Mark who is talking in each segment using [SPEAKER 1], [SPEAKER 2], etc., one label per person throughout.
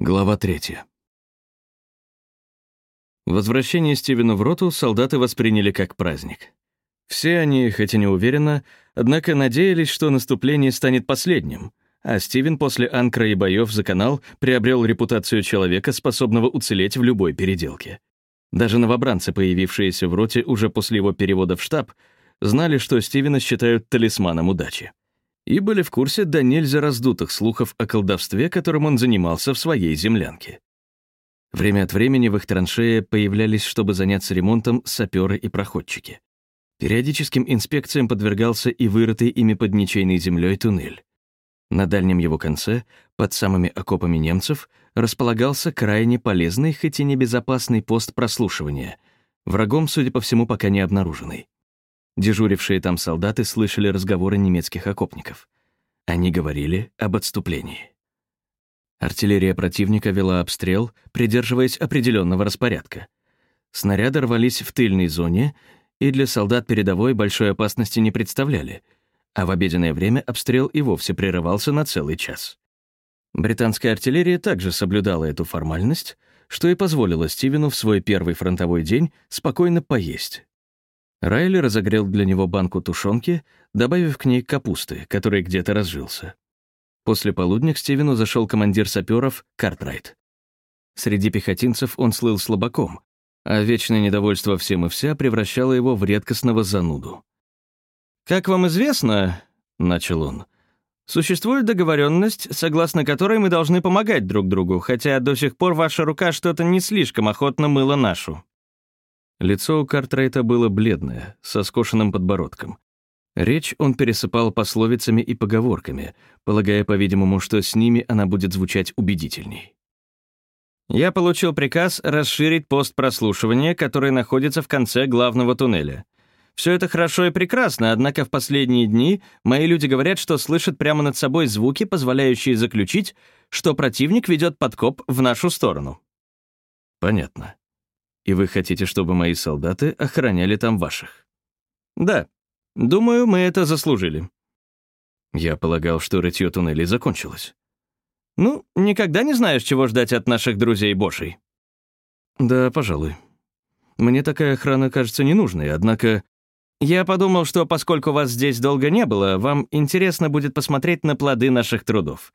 [SPEAKER 1] Глава третья. Возвращение Стивена в роту солдаты восприняли как праздник. Все они, хоть и не уверенно, однако надеялись, что наступление станет последним, а Стивен после анкра и боев за канал приобрел репутацию человека, способного уцелеть в любой переделке. Даже новобранцы, появившиеся в роте уже после его перевода в штаб, знали, что Стивена считают талисманом удачи и были в курсе до нельзя раздутых слухов о колдовстве, которым он занимался в своей землянке. Время от времени в их траншее появлялись, чтобы заняться ремонтом, саперы и проходчики. Периодическим инспекциям подвергался и вырытый ими под ничейной землей туннель. На дальнем его конце, под самыми окопами немцев, располагался крайне полезный, хоть и небезопасный пост прослушивания, врагом, судя по всему, пока не обнаруженный. Дежурившие там солдаты слышали разговоры немецких окопников. Они говорили об отступлении. Артиллерия противника вела обстрел, придерживаясь определенного распорядка. Снаряды рвались в тыльной зоне и для солдат передовой большой опасности не представляли, а в обеденное время обстрел и вовсе прерывался на целый час. Британская артиллерия также соблюдала эту формальность, что и позволило Стивену в свой первый фронтовой день спокойно поесть, Райли разогрел для него банку тушенки, добавив к ней капусты, который где-то разжился. После полудня к Стивену зашел командир саперов Картрайт. Среди пехотинцев он слыл слабаком, а вечное недовольство всем и вся превращало его в редкостного зануду. «Как вам известно, — начал он, — существует договоренность, согласно которой мы должны помогать друг другу, хотя до сих пор ваша рука что-то не слишком охотно мыла нашу. Лицо у Картрайта было бледное, со скошенным подбородком. Речь он пересыпал пословицами и поговорками, полагая, по-видимому, что с ними она будет звучать убедительней. «Я получил приказ расширить пост прослушивания, который находится в конце главного туннеля. Все это хорошо и прекрасно, однако в последние дни мои люди говорят, что слышат прямо над собой звуки, позволяющие заключить, что противник ведет подкоп в нашу сторону». «Понятно. И вы хотите, чтобы мои солдаты охраняли там ваших? Да. Думаю, мы это заслужили. Я полагал, что рытье туннелей закончилось. Ну, никогда не знаешь, чего ждать от наших друзей Бошей. Да, пожалуй. Мне такая охрана кажется ненужной, однако... Я подумал, что поскольку вас здесь долго не было, вам интересно будет посмотреть на плоды наших трудов.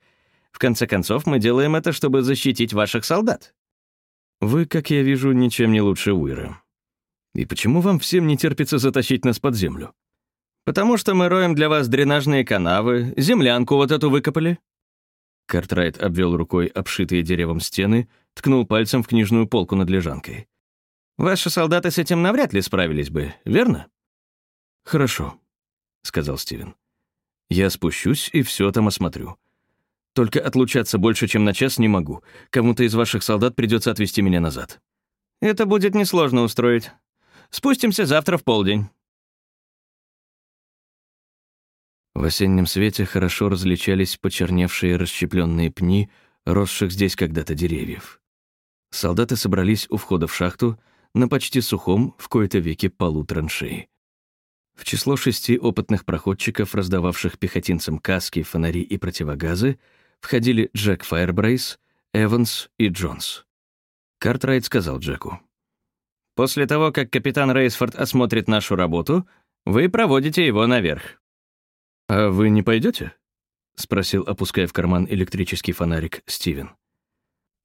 [SPEAKER 1] В конце концов, мы делаем это, чтобы защитить ваших солдат. Вы, как я вижу, ничем не лучше Уира. И почему вам всем не терпится затащить нас под землю? Потому что мы роем для вас дренажные канавы, землянку вот эту выкопали. Картрайт обвел рукой обшитые деревом стены, ткнул пальцем в книжную полку над лежанкой. «Ваши солдаты с этим навряд ли справились бы, верно?» «Хорошо», — сказал Стивен. «Я спущусь и все там осмотрю. Только отлучаться больше, чем на час не могу. Кому-то из ваших солдат придется отвезти меня назад». «Это будет несложно устроить. Спустимся завтра в полдень». В осеннем свете хорошо различались почерневшие расщепленные пни, росших здесь когда-то деревьев. Солдаты собрались у входа в шахту на почти сухом, в кои-то веке, полу траншеи. В число шести опытных проходчиков, раздававших пехотинцам каски, фонари и противогазы, входили Джек Файербрейс, Эванс и Джонс. Картрайт сказал Джеку. «После того, как капитан Рейсфорд осмотрит нашу работу, вы проводите его наверх». «А вы не пойдете? спросил, опуская в карман электрический фонарик, Стивен.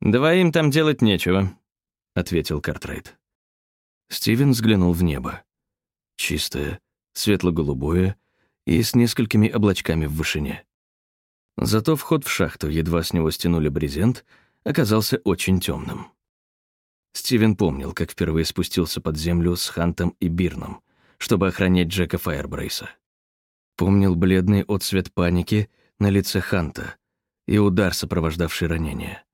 [SPEAKER 1] «Двоим там делать нечего», — ответил Картрайт. Стивен взглянул в небо. Чистое, светло-голубое и с несколькими облачками в вышине. Зато вход в шахту, едва с него стянули брезент, оказался очень темным. Стивен помнил, как впервые спустился под землю с Хантом и Бирном, чтобы охранять Джека Фаербрейса. Помнил бледный отсвет паники на лице Ханта и удар, сопровождавший ранение.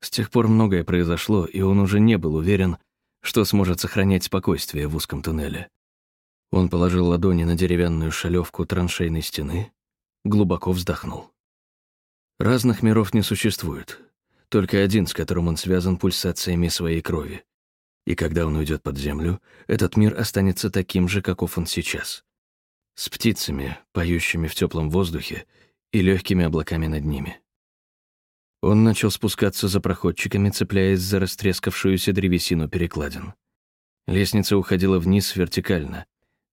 [SPEAKER 1] С тех пор многое произошло, и он уже не был уверен, что сможет сохранять спокойствие в узком туннеле. Он положил ладони на деревянную шалевку траншейной стены, глубоко вздохнул. Разных миров не существует. Только один, с которым он связан пульсациями своей крови. И когда он уйдет под землю, этот мир останется таким же, каков он сейчас. С птицами, поющими в теплом воздухе, и легкими облаками над ними. Он начал спускаться за проходчиками, цепляясь за растрескавшуюся древесину перекладин. Лестница уходила вниз вертикально.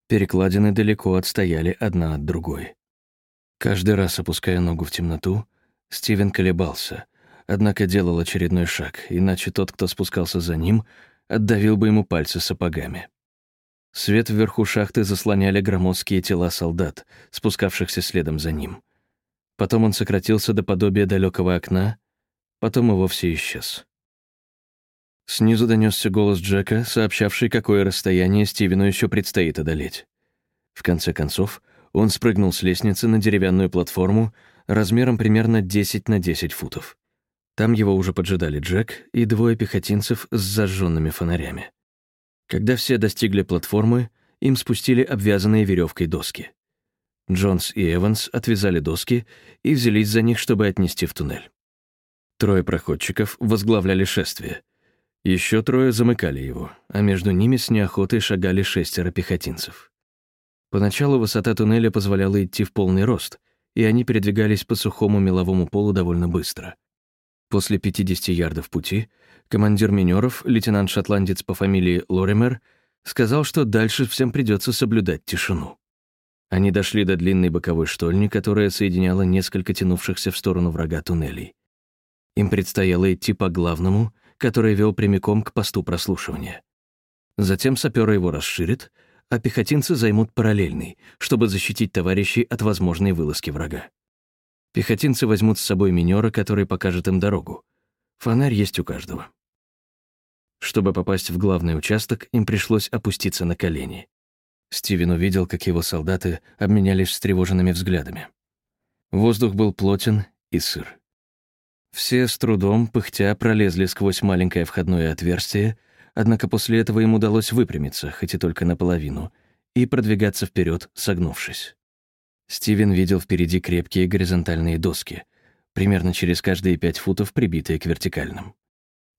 [SPEAKER 1] Перекладины далеко отстояли одна от другой. Каждый раз, опуская ногу в темноту, Стивен колебался, однако делал очередной шаг, иначе тот, кто спускался за ним, отдавил бы ему пальцы сапогами. Свет вверху шахты заслоняли громоздкие тела солдат, спускавшихся следом за ним. Потом он сократился до подобия далекого окна, потом и вовсе исчез. Снизу донесся голос Джека, сообщавший, какое расстояние Стивену еще предстоит одолеть. В конце концов, он спрыгнул с лестницы на деревянную платформу размером примерно 10 на 10 футов. Там его уже поджидали Джек и двое пехотинцев с зажженными фонарями. Когда все достигли платформы, им спустили обвязанные веревкой доски. Джонс и Эванс отвязали доски и взялись за них, чтобы отнести в туннель. Трое проходчиков возглавляли шествие. Еще трое замыкали его, а между ними с неохотой шагали шестеро пехотинцев. Поначалу высота туннеля позволяла идти в полный рост, и они передвигались по сухому меловому полу довольно быстро. После 50 ярдов пути командир минеров, лейтенант-шотландец по фамилии Лоример, сказал, что дальше всем придется соблюдать тишину. Они дошли до длинной боковой штольни, которая соединяла несколько тянувшихся в сторону врага туннелей. Им предстояло идти по главному, который вел прямиком к посту прослушивания. Затем саперы его расширят, а пехотинцы займут параллельный, чтобы защитить товарищей от возможной вылазки врага. Пехотинцы возьмут с собой минера, который покажет им дорогу. Фонарь есть у каждого. Чтобы попасть в главный участок, им пришлось опуститься на колени. Стивен увидел, как его солдаты обменялись встревоженными взглядами. Воздух был плотен и сыр. Все с трудом, пыхтя, пролезли сквозь маленькое входное отверстие, однако после этого им удалось выпрямиться, хоть и только наполовину, и продвигаться вперед, согнувшись. Стивен видел впереди крепкие горизонтальные доски, примерно через каждые пять футов прибитые к вертикальным.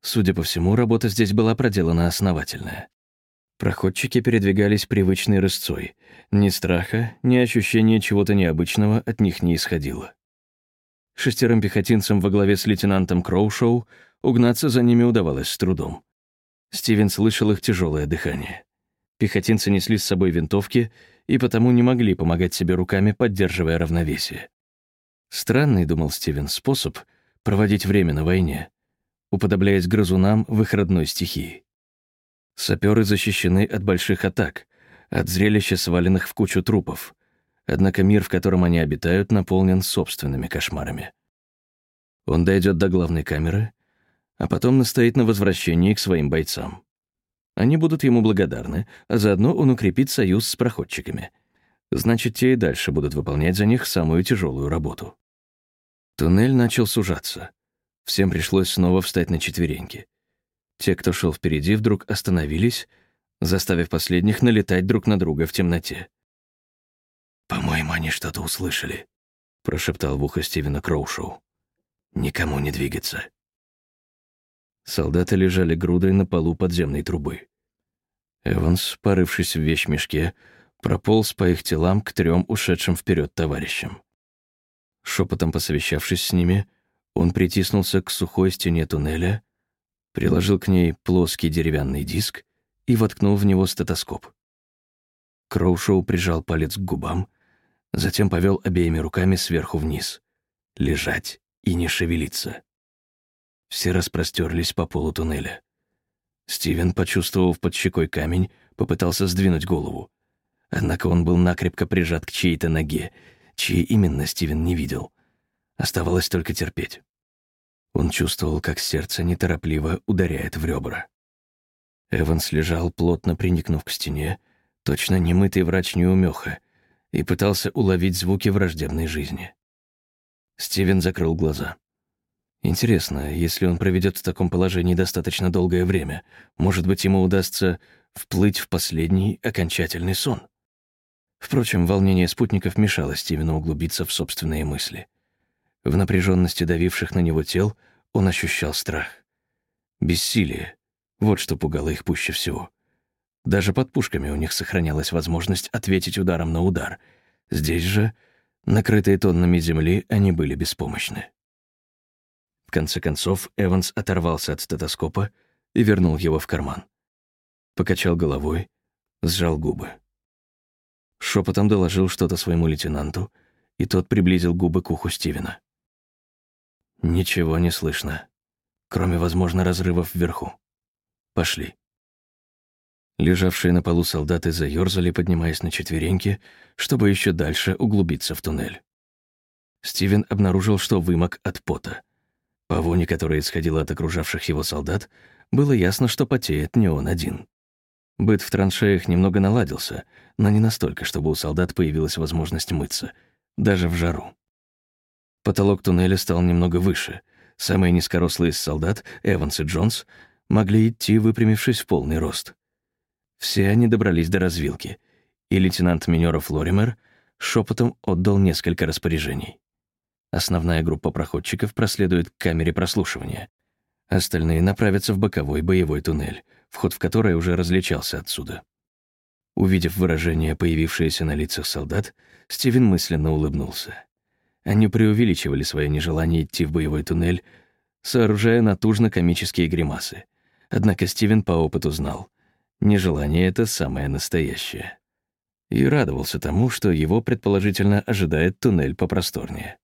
[SPEAKER 1] Судя по всему, работа здесь была проделана основательная. Проходчики передвигались привычной рысцой. Ни страха, ни ощущения чего-то необычного от них не исходило. Шестерым пехотинцам во главе с лейтенантом Кроушоу угнаться за ними удавалось с трудом. Стивен слышал их тяжелое дыхание. Пехотинцы несли с собой винтовки и потому не могли помогать себе руками, поддерживая равновесие. Странный, думал Стивен, способ проводить время на войне, уподобляясь грызунам в их родной стихии. Саперы защищены от больших атак, от зрелища сваленных в кучу трупов. Однако мир, в котором они обитают, наполнен собственными кошмарами. Он дойдет до главной камеры, а потом настоит на возвращении к своим бойцам. Они будут ему благодарны, а заодно он укрепит союз с проходчиками. Значит, те и дальше будут выполнять за них самую тяжелую работу. Туннель начал сужаться. Всем пришлось снова встать на четвереньки. Те, кто шел впереди, вдруг остановились, заставив последних налетать друг на друга в темноте. «По-моему, они что-то услышали», — прошептал в ухо Стивена Кроушоу. «Никому не двигаться». Солдаты лежали грудой на полу подземной трубы. Эванс, порывшись в вещмешке, прополз по их телам к трем ушедшим вперед товарищам. Шепотом посовещавшись с ними, он притиснулся к сухой стене туннеля приложил к ней плоский деревянный диск и воткнул в него стетоскоп. Кроушоу прижал палец к губам, затем повел обеими руками сверху вниз. Лежать и не шевелиться. Все распростерлись по полу туннеля. Стивен, почувствовав под щекой камень, попытался сдвинуть голову. Однако он был накрепко прижат к чьей-то ноге, чьей именно Стивен не видел. Оставалось только терпеть. Он чувствовал, как сердце неторопливо ударяет в ребра. Эванс лежал, плотно приникнув к стене, точно немытый врач неумеха, и пытался уловить звуки враждебной жизни. Стивен закрыл глаза. Интересно, если он проведет в таком положении достаточно долгое время, может быть, ему удастся вплыть в последний окончательный сон? Впрочем, волнение спутников мешало Стивену углубиться в собственные мысли — в напряженности давивших на него тел он ощущал страх. Бессилие — вот что пугало их пуще всего. Даже под пушками у них сохранялась возможность ответить ударом на удар. Здесь же, накрытые тоннами земли, они были беспомощны. В конце концов, Эванс оторвался от стетоскопа и вернул его в карман. Покачал головой, сжал губы. Шепотом доложил что-то своему лейтенанту, и тот приблизил губы к уху Стивена. Ничего не слышно, кроме, возможно, разрывов вверху. Пошли. Лежавшие на полу солдаты заёрзали, поднимаясь на четвереньки, чтобы еще дальше углубиться в туннель. Стивен обнаружил, что вымок от пота. По воне, которая исходила от окружавших его солдат, было ясно, что потеет не он один. Быт в траншеях немного наладился, но не настолько, чтобы у солдат появилась возможность мыться, даже в жару. Потолок туннеля стал немного выше. Самые низкорослые из солдат, Эванс и Джонс, могли идти, выпрямившись в полный рост. Все они добрались до развилки, и лейтенант Минеров Лоример шепотом отдал несколько распоряжений. Основная группа проходчиков проследует к камере прослушивания. Остальные направятся в боковой боевой туннель, вход в который уже различался отсюда. Увидев выражение, появившееся на лицах солдат, Стивен мысленно улыбнулся. Они преувеличивали свое нежелание идти в боевой туннель, сооружая натужно комические гримасы. Однако Стивен по опыту знал, нежелание — это самое настоящее. И радовался тому, что его, предположительно, ожидает туннель попросторнее.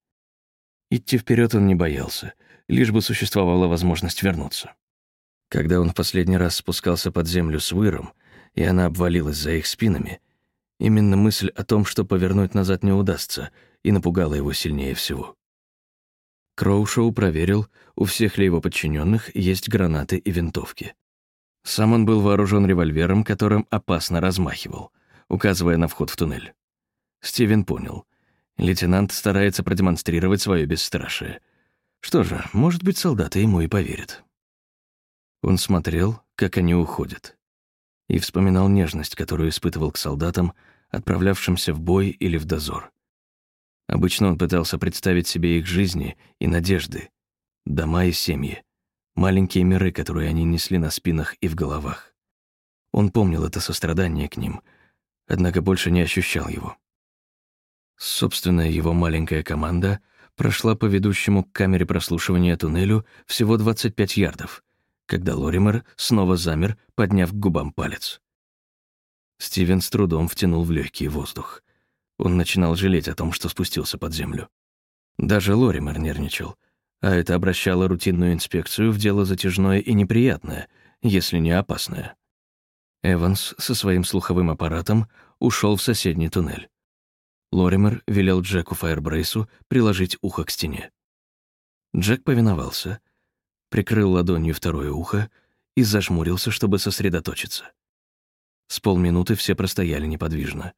[SPEAKER 1] Идти вперед он не боялся, лишь бы существовала возможность вернуться. Когда он в последний раз спускался под землю с выром, и она обвалилась за их спинами, именно мысль о том, что повернуть назад не удастся, и напугала его сильнее всего. Кроушоу проверил, у всех ли его подчиненных есть гранаты и винтовки. Сам он был вооружен револьвером, которым опасно размахивал, указывая на вход в туннель. Стивен понял. Лейтенант старается продемонстрировать свое бесстрашие. Что же, может быть, солдаты ему и поверят. Он смотрел, как они уходят, и вспоминал нежность, которую испытывал к солдатам, отправлявшимся в бой или в дозор. Обычно он пытался представить себе их жизни и надежды, дома и семьи, маленькие миры, которые они несли на спинах и в головах. Он помнил это сострадание к ним, однако больше не ощущал его. Собственная его маленькая команда прошла по ведущему к камере прослушивания туннелю всего 25 ярдов, когда Лоример снова замер, подняв к губам палец. Стивен с трудом втянул в легкий воздух. Он начинал жалеть о том, что спустился под землю. Даже Лоример нервничал, а это обращало рутинную инспекцию в дело затяжное и неприятное, если не опасное. Эванс со своим слуховым аппаратом ушел в соседний туннель. Лоример велел Джеку Фаербрейсу приложить ухо к стене. Джек повиновался, прикрыл ладонью второе ухо и зажмурился, чтобы сосредоточиться. С полминуты все простояли неподвижно.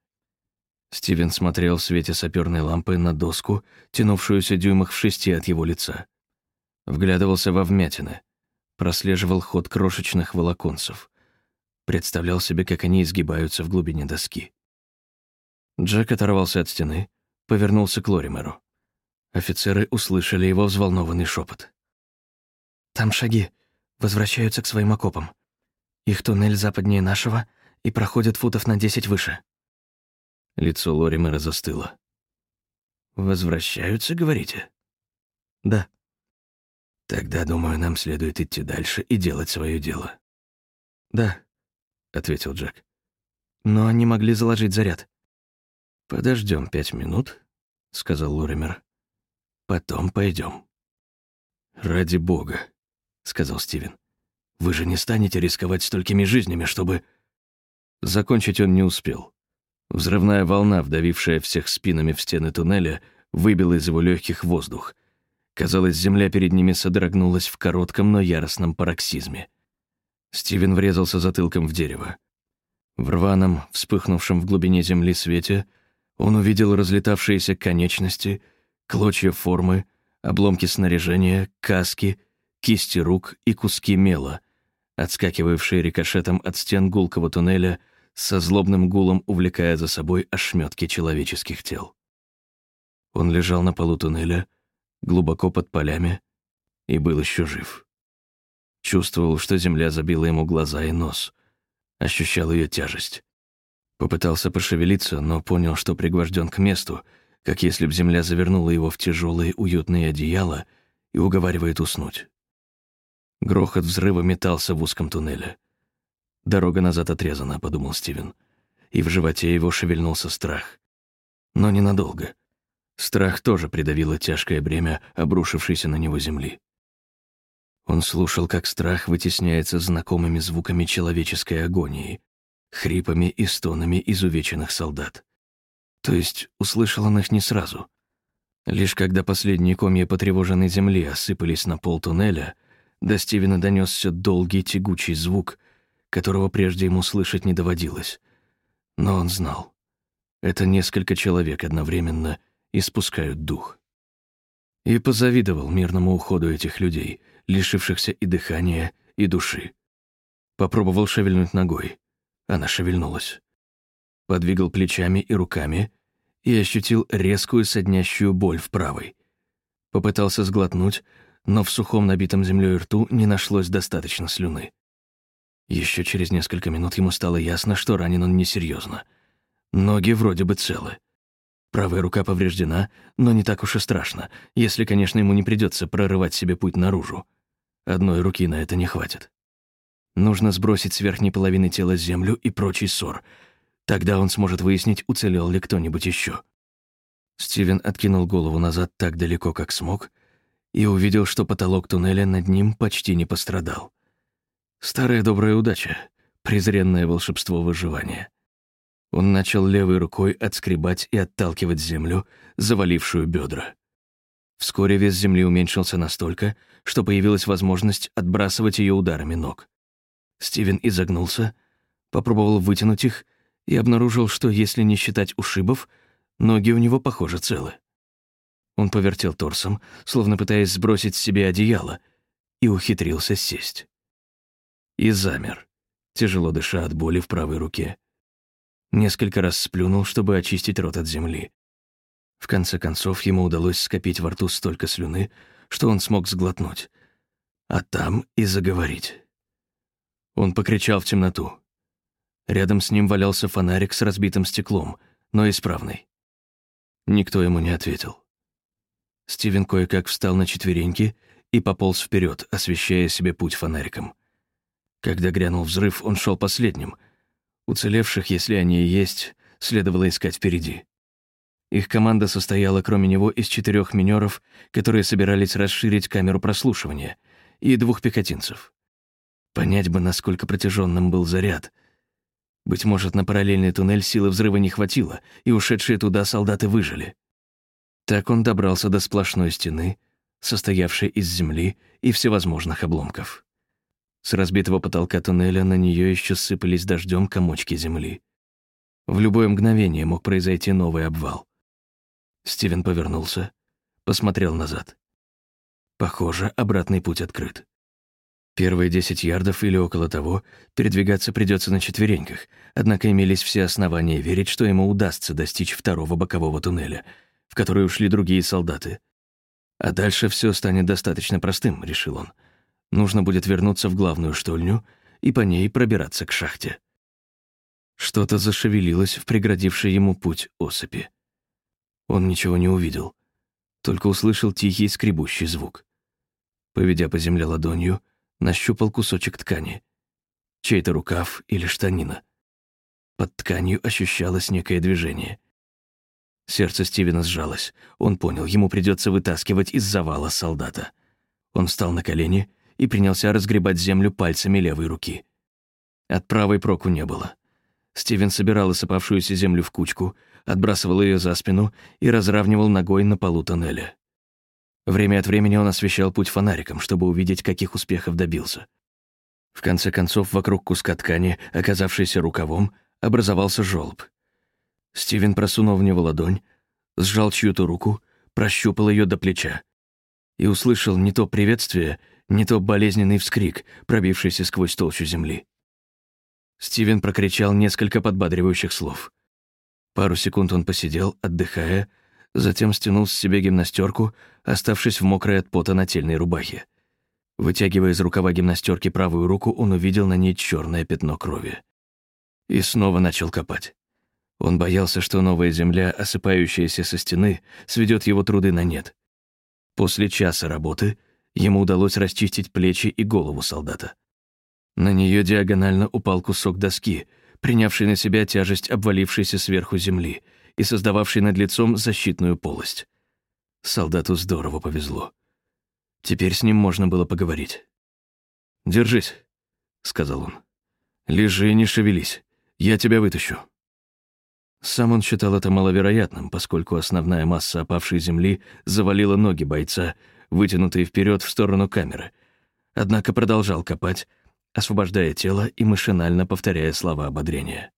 [SPEAKER 1] Стивен смотрел в свете саперной лампы на доску, тянувшуюся дюймах в шести от его лица. Вглядывался во вмятины, прослеживал ход крошечных волоконцев, представлял себе, как они изгибаются в глубине доски. Джек оторвался от стены, повернулся к Лоримеру. Офицеры услышали его взволнованный шепот. «Там шаги. Возвращаются к своим окопам. Их туннель западнее нашего и проходит футов на десять выше». Лицо Лоримера застыло. «Возвращаются, говорите?» «Да». «Тогда, думаю, нам следует идти дальше и делать свое дело». «Да», — ответил Джек. «Но они могли заложить заряд». Подождем пять минут», — сказал Лоример. «Потом пойдем». «Ради бога», — сказал Стивен. «Вы же не станете рисковать столькими жизнями, чтобы...» Закончить он не успел. Взрывная волна, вдавившая всех спинами в стены туннеля, выбила из его легких воздух. Казалось, земля перед ними содрогнулась в коротком, но яростном пароксизме. Стивен врезался затылком в дерево. В рваном, вспыхнувшем в глубине земли свете он увидел разлетавшиеся конечности, клочья формы, обломки снаряжения, каски, кисти рук и куски мела, отскакивавшие рикошетом от стен гулкого туннеля — со злобным гулом увлекая за собой ошметки человеческих тел. Он лежал на полу туннеля, глубоко под полями, и был еще жив. Чувствовал, что земля забила ему глаза и нос, ощущал ее тяжесть. Попытался пошевелиться, но понял, что пригвожден к месту, как если б земля завернула его в тяжелые уютные одеяла и уговаривает уснуть. Грохот взрыва метался в узком туннеле. «Дорога назад отрезана», — подумал Стивен. И в животе его шевельнулся страх. Но ненадолго. Страх тоже придавило тяжкое бремя, обрушившееся на него земли. Он слушал, как страх вытесняется знакомыми звуками человеческой агонии, хрипами и стонами изувеченных солдат. То есть услышал он их не сразу. Лишь когда последние комья потревоженной земли осыпались на пол туннеля, до Стивена донесся долгий тягучий звук, которого прежде ему слышать не доводилось. Но он знал. Это несколько человек одновременно испускают дух. И позавидовал мирному уходу этих людей, лишившихся и дыхания, и души. Попробовал шевельнуть ногой. Она шевельнулась. Подвигал плечами и руками и ощутил резкую соднящую боль в правой. Попытался сглотнуть, но в сухом набитом землей рту не нашлось достаточно слюны. Еще через несколько минут ему стало ясно, что ранен он несерьезно. Ноги вроде бы целы. Правая рука повреждена, но не так уж и страшно, если, конечно, ему не придется прорывать себе путь наружу. Одной руки на это не хватит. Нужно сбросить с верхней половины тела землю и прочий ссор. Тогда он сможет выяснить, уцелел ли кто-нибудь еще. Стивен откинул голову назад так далеко, как смог, и увидел, что потолок туннеля над ним почти не пострадал. Старая добрая удача, презренное волшебство выживания. Он начал левой рукой отскребать и отталкивать землю, завалившую бедра. Вскоре вес земли уменьшился настолько, что появилась возможность отбрасывать ее ударами ног. Стивен изогнулся, попробовал вытянуть их и обнаружил, что, если не считать ушибов, ноги у него, похоже, целы. Он повертел торсом, словно пытаясь сбросить с себя одеяло, и ухитрился сесть. И замер, тяжело дыша от боли в правой руке. Несколько раз сплюнул, чтобы очистить рот от земли. В конце концов, ему удалось скопить во рту столько слюны, что он смог сглотнуть, а там и заговорить. Он покричал в темноту. Рядом с ним валялся фонарик с разбитым стеклом, но исправный. Никто ему не ответил. Стивен кое-как встал на четвереньки и пополз вперед, освещая себе путь фонариком. Когда грянул взрыв, он шел последним. Уцелевших, если они и есть, следовало искать впереди. Их команда состояла, кроме него, из четырех минеров, которые собирались расширить камеру прослушивания, и двух пехотинцев. Понять бы, насколько протяженным был заряд. Быть может, на параллельный туннель силы взрыва не хватило, и ушедшие туда солдаты выжили. Так он добрался до сплошной стены, состоявшей из земли и всевозможных обломков. С разбитого потолка туннеля на нее еще сыпались дождем комочки земли. В любое мгновение мог произойти новый обвал. Стивен повернулся, посмотрел назад. Похоже, обратный путь открыт. Первые десять ярдов или около того передвигаться придется на четвереньках, однако имелись все основания верить, что ему удастся достичь второго бокового туннеля, в который ушли другие солдаты. А дальше все станет достаточно простым, решил он. Нужно будет вернуться в главную штольню и по ней пробираться к шахте. Что-то зашевелилось в преградившей ему путь осыпи. Он ничего не увидел, только услышал тихий скребущий звук. Поведя по земле ладонью, нащупал кусочек ткани. Чей-то рукав или штанина. Под тканью ощущалось некое движение. Сердце Стивена сжалось. Он понял, ему придется вытаскивать из завала солдата. Он встал на колени и принялся разгребать землю пальцами левой руки. От правой проку не было. Стивен собирал осыпавшуюся землю в кучку, отбрасывал ее за спину и разравнивал ногой на полу тоннеля. Время от времени он освещал путь фонариком, чтобы увидеть, каких успехов добился. В конце концов, вокруг куска ткани, оказавшейся рукавом, образовался желоб. Стивен просунул в него ладонь, сжал чью-то руку, прощупал ее до плеча и услышал не то приветствие, не то болезненный вскрик, пробившийся сквозь толщу земли. Стивен прокричал несколько подбадривающих слов. Пару секунд он посидел, отдыхая, затем стянул с себя гимнастерку, оставшись в мокрой от пота нательной рубахе. Вытягивая из рукава гимнастерки правую руку, он увидел на ней черное пятно крови. И снова начал копать. Он боялся, что новая земля, осыпающаяся со стены, сведет его труды на нет. После часа работы Ему удалось расчистить плечи и голову солдата. На нее диагонально упал кусок доски, принявший на себя тяжесть обвалившейся сверху земли и создававший над лицом защитную полость. Солдату здорово повезло. Теперь с ним можно было поговорить. «Держись», — сказал он. «Лежи, не шевелись. Я тебя вытащу». Сам он считал это маловероятным, поскольку основная масса опавшей земли завалила ноги бойца, вытянутые вперед в сторону камеры. Однако продолжал копать, освобождая тело и машинально повторяя слова ободрения.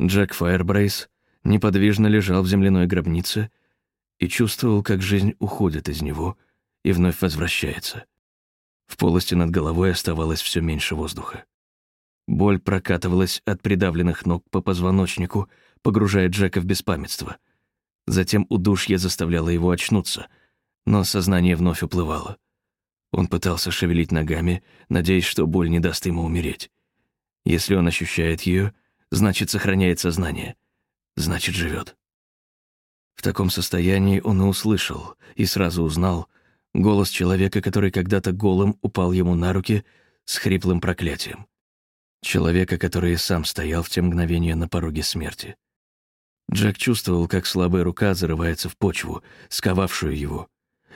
[SPEAKER 1] Джек Фаербрейс неподвижно лежал в земляной гробнице и чувствовал, как жизнь уходит из него и вновь возвращается. В полости над головой оставалось все меньше воздуха. Боль прокатывалась от придавленных ног по позвоночнику, погружая Джека в беспамятство. Затем удушье заставляло его очнуться, но сознание вновь уплывало. Он пытался шевелить ногами, надеясь, что боль не даст ему умереть. Если он ощущает ее, значит, сохраняет сознание, значит, живет. В таком состоянии он и услышал, и сразу узнал голос человека, который когда-то голым упал ему на руки с хриплым проклятием. Человека, который сам стоял в те мгновения на пороге смерти. Джек чувствовал, как слабая рука зарывается в почву, сковавшую его,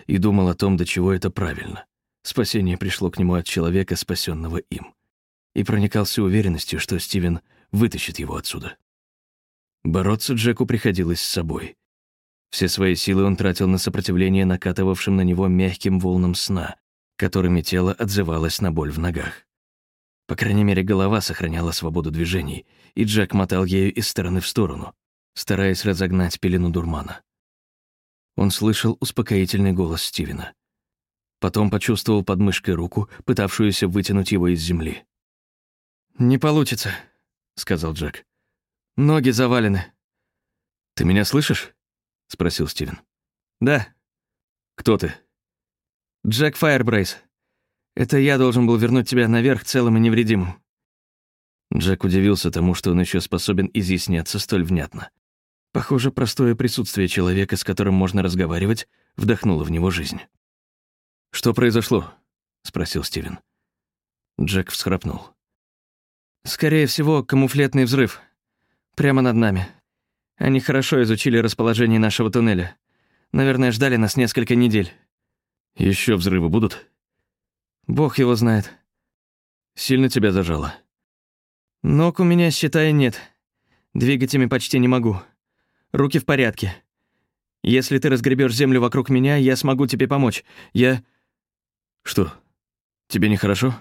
[SPEAKER 1] и думал о том, до чего это правильно. Спасение пришло к нему от человека, спасенного им, и проникался уверенностью, что Стивен вытащит его отсюда. Бороться Джеку приходилось с собой. Все свои силы он тратил на сопротивление накатывавшим на него мягким волнам сна, которыми тело отзывалось на боль в ногах. По крайней мере, голова сохраняла свободу движений, и Джек мотал ею из стороны в сторону, стараясь разогнать пелену дурмана. Он слышал успокоительный голос Стивена. Потом почувствовал под мышкой руку, пытавшуюся вытянуть его из земли. «Не получится», — сказал Джек. «Ноги завалены». «Ты меня слышишь?» — спросил Стивен. «Да». «Кто ты?» «Джек Файербрейс», это я должен был вернуть тебя наверх целым и невредимым». Джек удивился тому, что он еще способен изъясняться столь внятно. Похоже, простое присутствие человека, с которым можно разговаривать, вдохнуло в него жизнь. «Что произошло?» — спросил Стивен. Джек всхрапнул. «Скорее всего, камуфлетный взрыв. Прямо над нами. Они хорошо изучили расположение нашего туннеля. Наверное, ждали нас несколько недель». Еще взрывы будут?» Бог его знает. Сильно тебя зажало? Ног у меня, считай, нет. Двигать ими почти не могу. Руки в порядке. Если ты разгребешь землю вокруг меня, я смогу тебе помочь. Я... Что? Тебе нехорошо?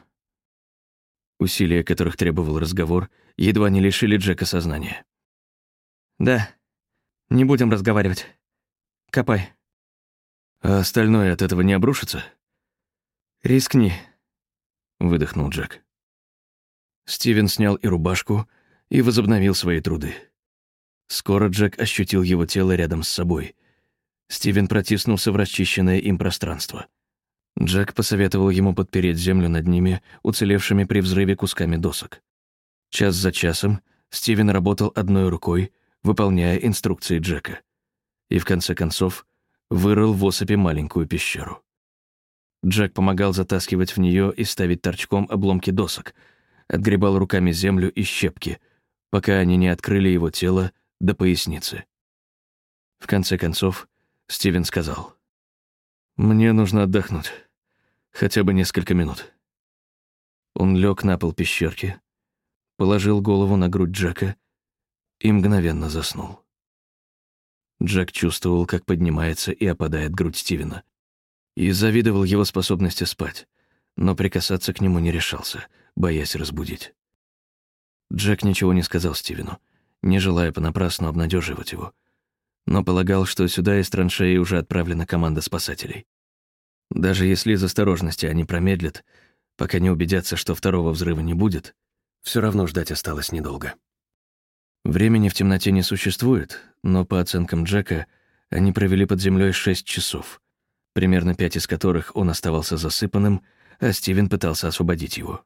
[SPEAKER 1] Усилия, которых требовал разговор, едва не лишили Джека сознания. Да. Не будем разговаривать. Копай. А остальное от этого не обрушится? «Рискни», — выдохнул Джек. Стивен снял и рубашку, и возобновил свои труды. Скоро Джек ощутил его тело рядом с собой. Стивен протиснулся в расчищенное им пространство. Джек посоветовал ему подпереть землю над ними, уцелевшими при взрыве кусками досок. Час за часом Стивен работал одной рукой, выполняя инструкции Джека. И в конце концов вырыл в осыпи маленькую пещеру. Джек помогал затаскивать в нее и ставить торчком обломки досок, отгребал руками землю и щепки, пока они не открыли его тело до поясницы. В конце концов, Стивен сказал, «Мне нужно отдохнуть. Хотя бы несколько минут». Он лег на пол пещерки, положил голову на грудь Джека и мгновенно заснул. Джек чувствовал, как поднимается и опадает грудь Стивена и завидовал его способности спать, но прикасаться к нему не решался, боясь разбудить. Джек ничего не сказал Стивену, не желая понапрасну обнадеживать его, но полагал, что сюда из траншеи уже отправлена команда спасателей. Даже если из осторожности они промедлят, пока не убедятся, что второго взрыва не будет, все равно ждать осталось недолго. Времени в темноте не существует, но по оценкам Джека они провели под землей шесть часов, примерно пять из которых он оставался засыпанным, а Стивен пытался освободить его.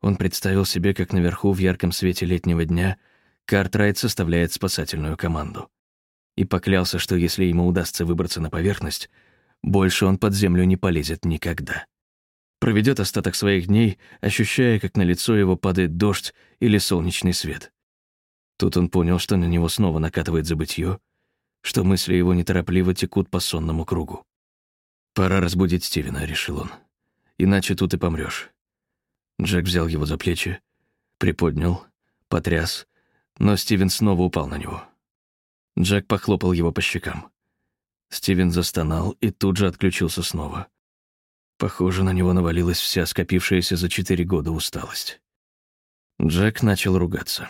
[SPEAKER 1] Он представил себе, как наверху в ярком свете летнего дня Картрайт составляет спасательную команду. и поклялся, что если ему удастся выбраться на поверхность, больше он под землю не полезет никогда. Проведет остаток своих дней, ощущая, как на лицо его падает дождь или солнечный свет. Тут он понял, что на него снова накатывает забытье, что мысли его неторопливо текут по сонному кругу. «Пора разбудить Стивена», — решил он. «Иначе тут и помрёшь». Джек взял его за плечи, приподнял, потряс, но Стивен снова упал на него. Джек похлопал его по щекам. Стивен застонал и тут же отключился снова. Похоже, на него навалилась вся скопившаяся за четыре года усталость. Джек начал ругаться.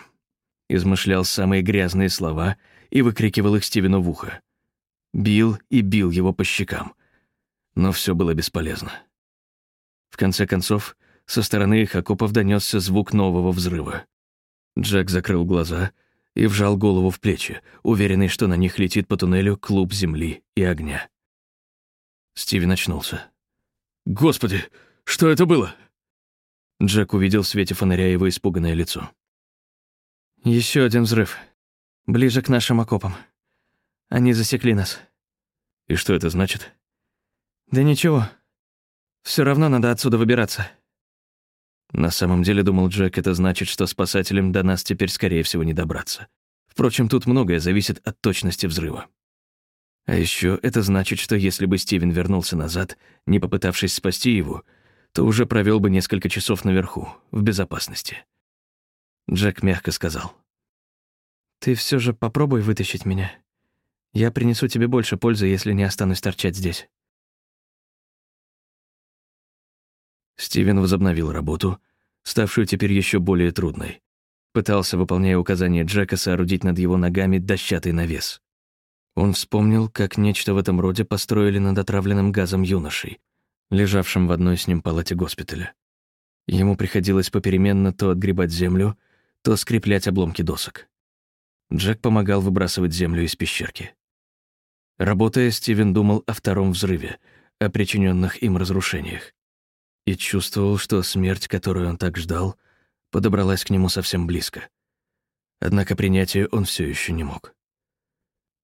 [SPEAKER 1] Измышлял самые грязные слова и выкрикивал их Стивену в ухо. Бил и бил его по щекам. Но все было бесполезно. В конце концов, со стороны их окопов донесся звук нового взрыва. Джек закрыл глаза — и вжал голову в плечи, уверенный, что на них летит по туннелю клуб земли и огня. Стивен очнулся. «Господи, что это было?» Джек увидел в свете фонаря его испуганное лицо. Еще один взрыв. Ближе к нашим окопам. Они засекли нас». «И что это значит?» «Да ничего. Все равно надо отсюда выбираться». На самом деле, думал Джек, это значит, что спасателям до нас теперь, скорее всего, не добраться. Впрочем, тут многое зависит от точности взрыва. А еще это значит, что если бы Стивен вернулся назад, не попытавшись спасти его, то уже провел бы несколько часов наверху, в безопасности. Джек мягко сказал. «Ты все же попробуй вытащить меня. Я принесу тебе больше пользы, если не останусь торчать здесь». Стивен возобновил работу, ставшую теперь еще более трудной. Пытался, выполняя указания Джека, соорудить над его ногами дощатый навес. Он вспомнил, как нечто в этом роде построили над отравленным газом юношей, лежавшим в одной с ним палате госпиталя. Ему приходилось попеременно то отгребать землю, то скреплять обломки досок. Джек помогал выбрасывать землю из пещерки. Работая, Стивен думал о втором взрыве, о причиненных им разрушениях и чувствовал, что смерть, которую он так ждал, подобралась к нему совсем близко. Однако принятия он все еще не мог.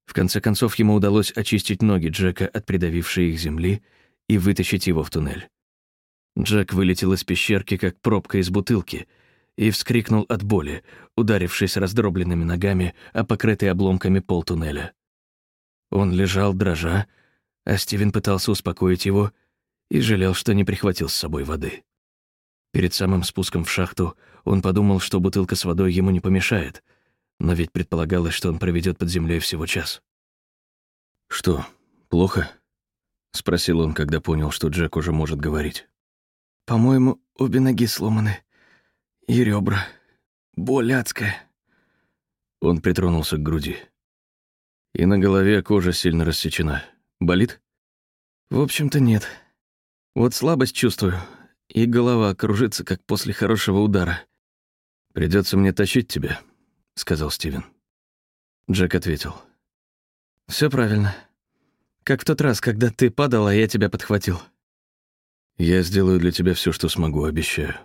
[SPEAKER 1] В конце концов, ему удалось очистить ноги Джека от придавившей их земли и вытащить его в туннель. Джек вылетел из пещерки, как пробка из бутылки, и вскрикнул от боли, ударившись раздробленными ногами о покрытый обломками пол туннеля. Он лежал, дрожа, а Стивен пытался успокоить его и жалел, что не прихватил с собой воды. Перед самым спуском в шахту он подумал, что бутылка с водой ему не помешает, но ведь предполагалось, что он проведет под землей всего час. «Что, плохо?» — спросил он, когда понял, что Джек уже может говорить. «По-моему, обе ноги сломаны. И ребра. Боль адская». Он притронулся к груди. И на голове кожа сильно рассечена. Болит? В общем-то, нет. Вот слабость чувствую, и голова кружится, как после хорошего удара. Придется мне тащить тебя», — сказал Стивен. Джек ответил. Все правильно. Как в тот раз, когда ты падал, а я тебя подхватил. Я сделаю для тебя все, что смогу, обещаю.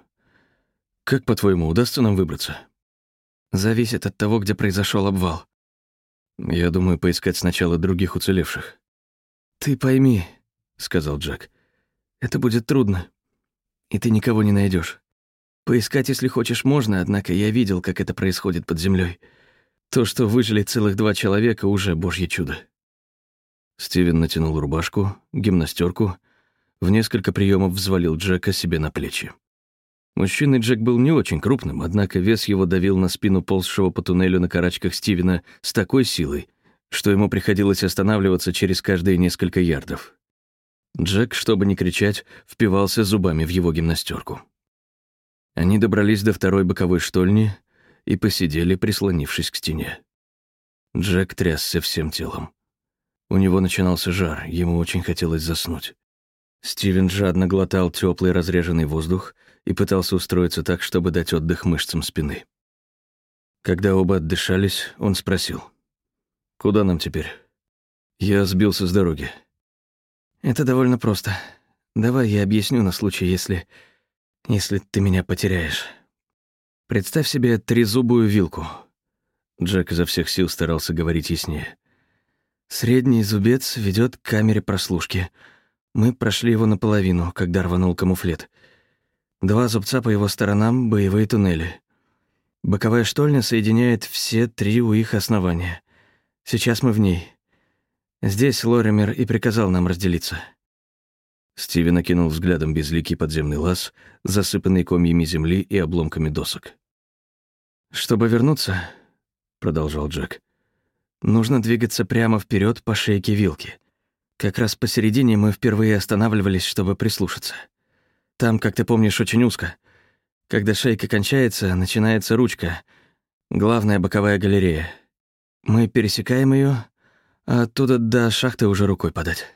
[SPEAKER 1] Как, по-твоему, удастся нам выбраться? Зависит от того, где произошел обвал. Я думаю, поискать сначала других уцелевших. Ты пойми, сказал Джек. Это будет трудно. И ты никого не найдешь. Поискать, если хочешь, можно, однако я видел, как это происходит под землей. То, что выжили целых два человека, уже божье чудо. Стивен натянул рубашку, гимнастерку, в несколько приемов взвалил Джека себе на плечи. Мужчиной Джек был не очень крупным, однако вес его давил на спину ползшего по туннелю на карачках Стивена с такой силой, что ему приходилось останавливаться через каждые несколько ярдов. Джек, чтобы не кричать, впивался зубами в его гимнастерку. Они добрались до второй боковой штольни и посидели, прислонившись к стене. Джек трясся всем телом. У него начинался жар, ему очень хотелось заснуть. Стивен жадно глотал теплый разреженный воздух и пытался устроиться так, чтобы дать отдых мышцам спины. Когда оба отдышались, он спросил. «Куда нам теперь?» «Я сбился с дороги. Это довольно просто. Давай я объясню на случай, если... если ты меня потеряешь. Представь себе трезубую вилку. Джек изо всех сил старался говорить яснее. Средний зубец ведет к камере прослушки. Мы прошли его наполовину, когда рванул камуфлет. Два зубца по его сторонам — боевые туннели. Боковая штольня соединяет все три у их основания. Сейчас мы в ней. Здесь Лоример и приказал нам разделиться. Стивен окинул взглядом безликий подземный лаз, засыпанный комьями земли и обломками досок. «Чтобы вернуться», — продолжал Джек, — «нужно двигаться прямо вперед по шейке вилки. Как раз посередине мы впервые останавливались, чтобы прислушаться. Там, как ты помнишь, очень узко. Когда шейка кончается, начинается ручка, главная боковая галерея. Мы пересекаем ее, оттуда до шахты уже рукой подать».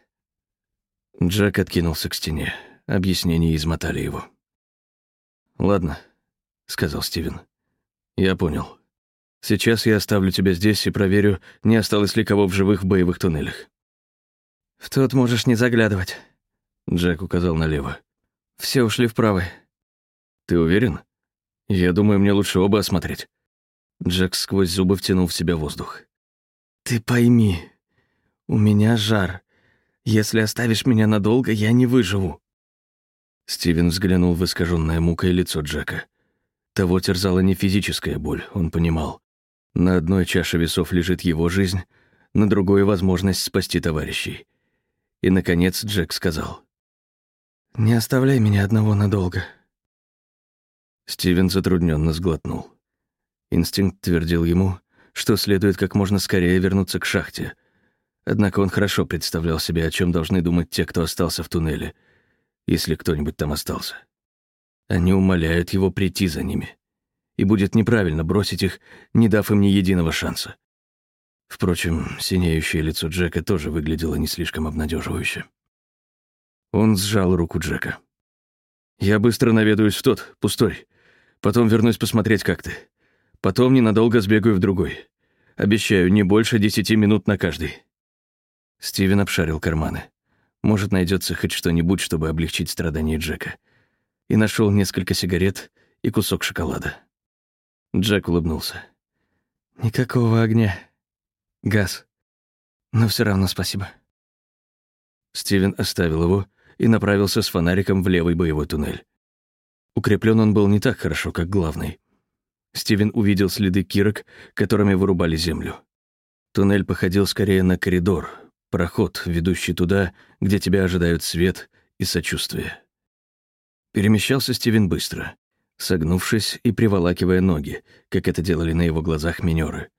[SPEAKER 1] Джек откинулся к стене. Объяснения измотали его. «Ладно», — сказал Стивен. «Я понял. Сейчас я оставлю тебя здесь и проверю, не осталось ли кого в живых в боевых туннелях». «В тот можешь не заглядывать», — Джек указал налево. «Все ушли вправо». «Ты уверен? Я думаю, мне лучше оба осмотреть». Джек сквозь зубы втянул в себя воздух. «Ты пойми, у меня жар. Если оставишь меня надолго, я не выживу». Стивен взглянул в искаженное мукой лицо Джека. Того терзала не физическая боль, он понимал. На одной чаше весов лежит его жизнь, на другой — возможность спасти товарищей. И, наконец, Джек сказал. «Не оставляй меня одного надолго». Стивен затрудненно сглотнул. Инстинкт твердил ему, что следует как можно скорее вернуться к шахте, Однако он хорошо представлял себе, о чем должны думать те, кто остался в туннеле, если кто-нибудь там остался. Они умоляют его прийти за ними. И будет неправильно бросить их, не дав им ни единого шанса. Впрочем, синеющее лицо Джека тоже выглядело не слишком обнадеживающе. Он сжал руку Джека. «Я быстро наведаюсь в тот, пустой. Потом вернусь посмотреть, как ты. Потом ненадолго сбегаю в другой. Обещаю, не больше десяти минут на каждый». Стивен обшарил карманы. Может, найдется хоть что-нибудь, чтобы облегчить страдания Джека. И нашел несколько сигарет и кусок шоколада. Джек улыбнулся. «Никакого огня. Газ. Но все равно спасибо». Стивен оставил его и направился с фонариком в левый боевой туннель. Укреплен он был не так хорошо, как главный. Стивен увидел следы кирок, которыми вырубали землю. Туннель походил скорее на коридор, Проход, ведущий туда, где тебя ожидают свет и сочувствие. Перемещался Стивен быстро, согнувшись и приволакивая ноги, как это делали на его глазах минеры.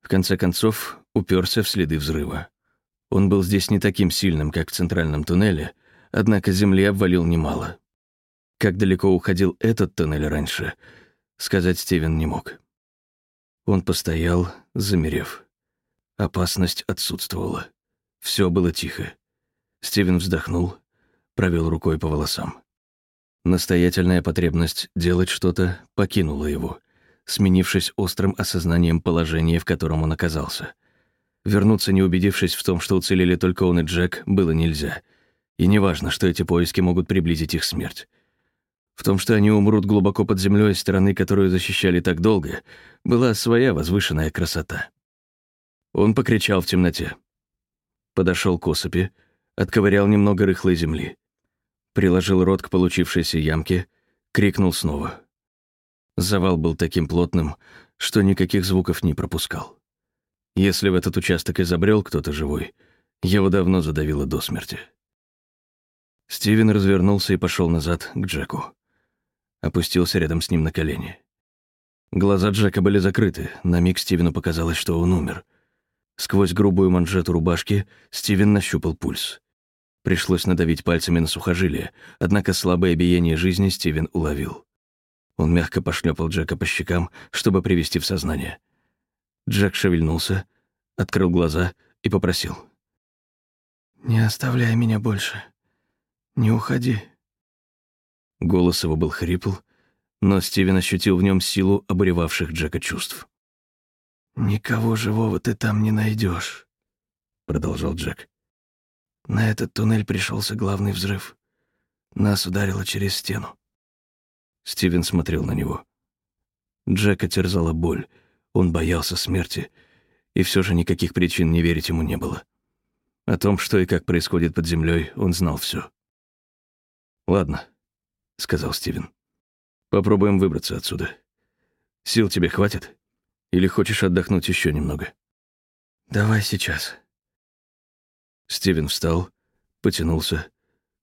[SPEAKER 1] В конце концов, уперся в следы взрыва. Он был здесь не таким сильным, как в центральном туннеле, однако земли обвалил немало. Как далеко уходил этот туннель раньше, сказать Стивен не мог. Он постоял, замерев. Опасность отсутствовала. Все было тихо. Стивен вздохнул, провел рукой по волосам. Настоятельная потребность делать что-то покинула его, сменившись острым осознанием положения, в котором он оказался. Вернуться, не убедившись в том, что уцелели только он и Джек, было нельзя. И неважно, что эти поиски могут приблизить их смерть. В том, что они умрут глубоко под землей страны, которую защищали так долго, была своя возвышенная красота. Он покричал в темноте подошел к осыпи, отковырял немного рыхлой земли, приложил рот к получившейся ямке, крикнул снова. Завал был таким плотным, что никаких звуков не пропускал. Если в этот участок изобрел кто-то живой, его давно задавило до смерти. Стивен развернулся и пошел назад к Джеку. Опустился рядом с ним на колени. Глаза Джека были закрыты, на миг Стивену показалось, что он умер — Сквозь грубую манжету рубашки Стивен нащупал пульс. Пришлось надавить пальцами на сухожилие, однако слабое биение жизни Стивен уловил. Он мягко пошлепал Джека по щекам, чтобы привести в сознание. Джек шевельнулся, открыл глаза и попросил. «Не оставляй меня больше. Не уходи». Голос его был хрипл, но Стивен ощутил в нем силу обуревавших Джека чувств. «Никого живого ты там не найдешь, продолжал Джек. «На этот туннель пришелся главный взрыв. Нас ударило через стену». Стивен смотрел на него. Джека терзала боль. Он боялся смерти. И все же никаких причин не верить ему не было. О том, что и как происходит под землей, он знал все. «Ладно», — сказал Стивен. «Попробуем выбраться отсюда. Сил тебе хватит? Или хочешь отдохнуть еще немного?»
[SPEAKER 2] «Давай сейчас».
[SPEAKER 1] Стивен встал, потянулся,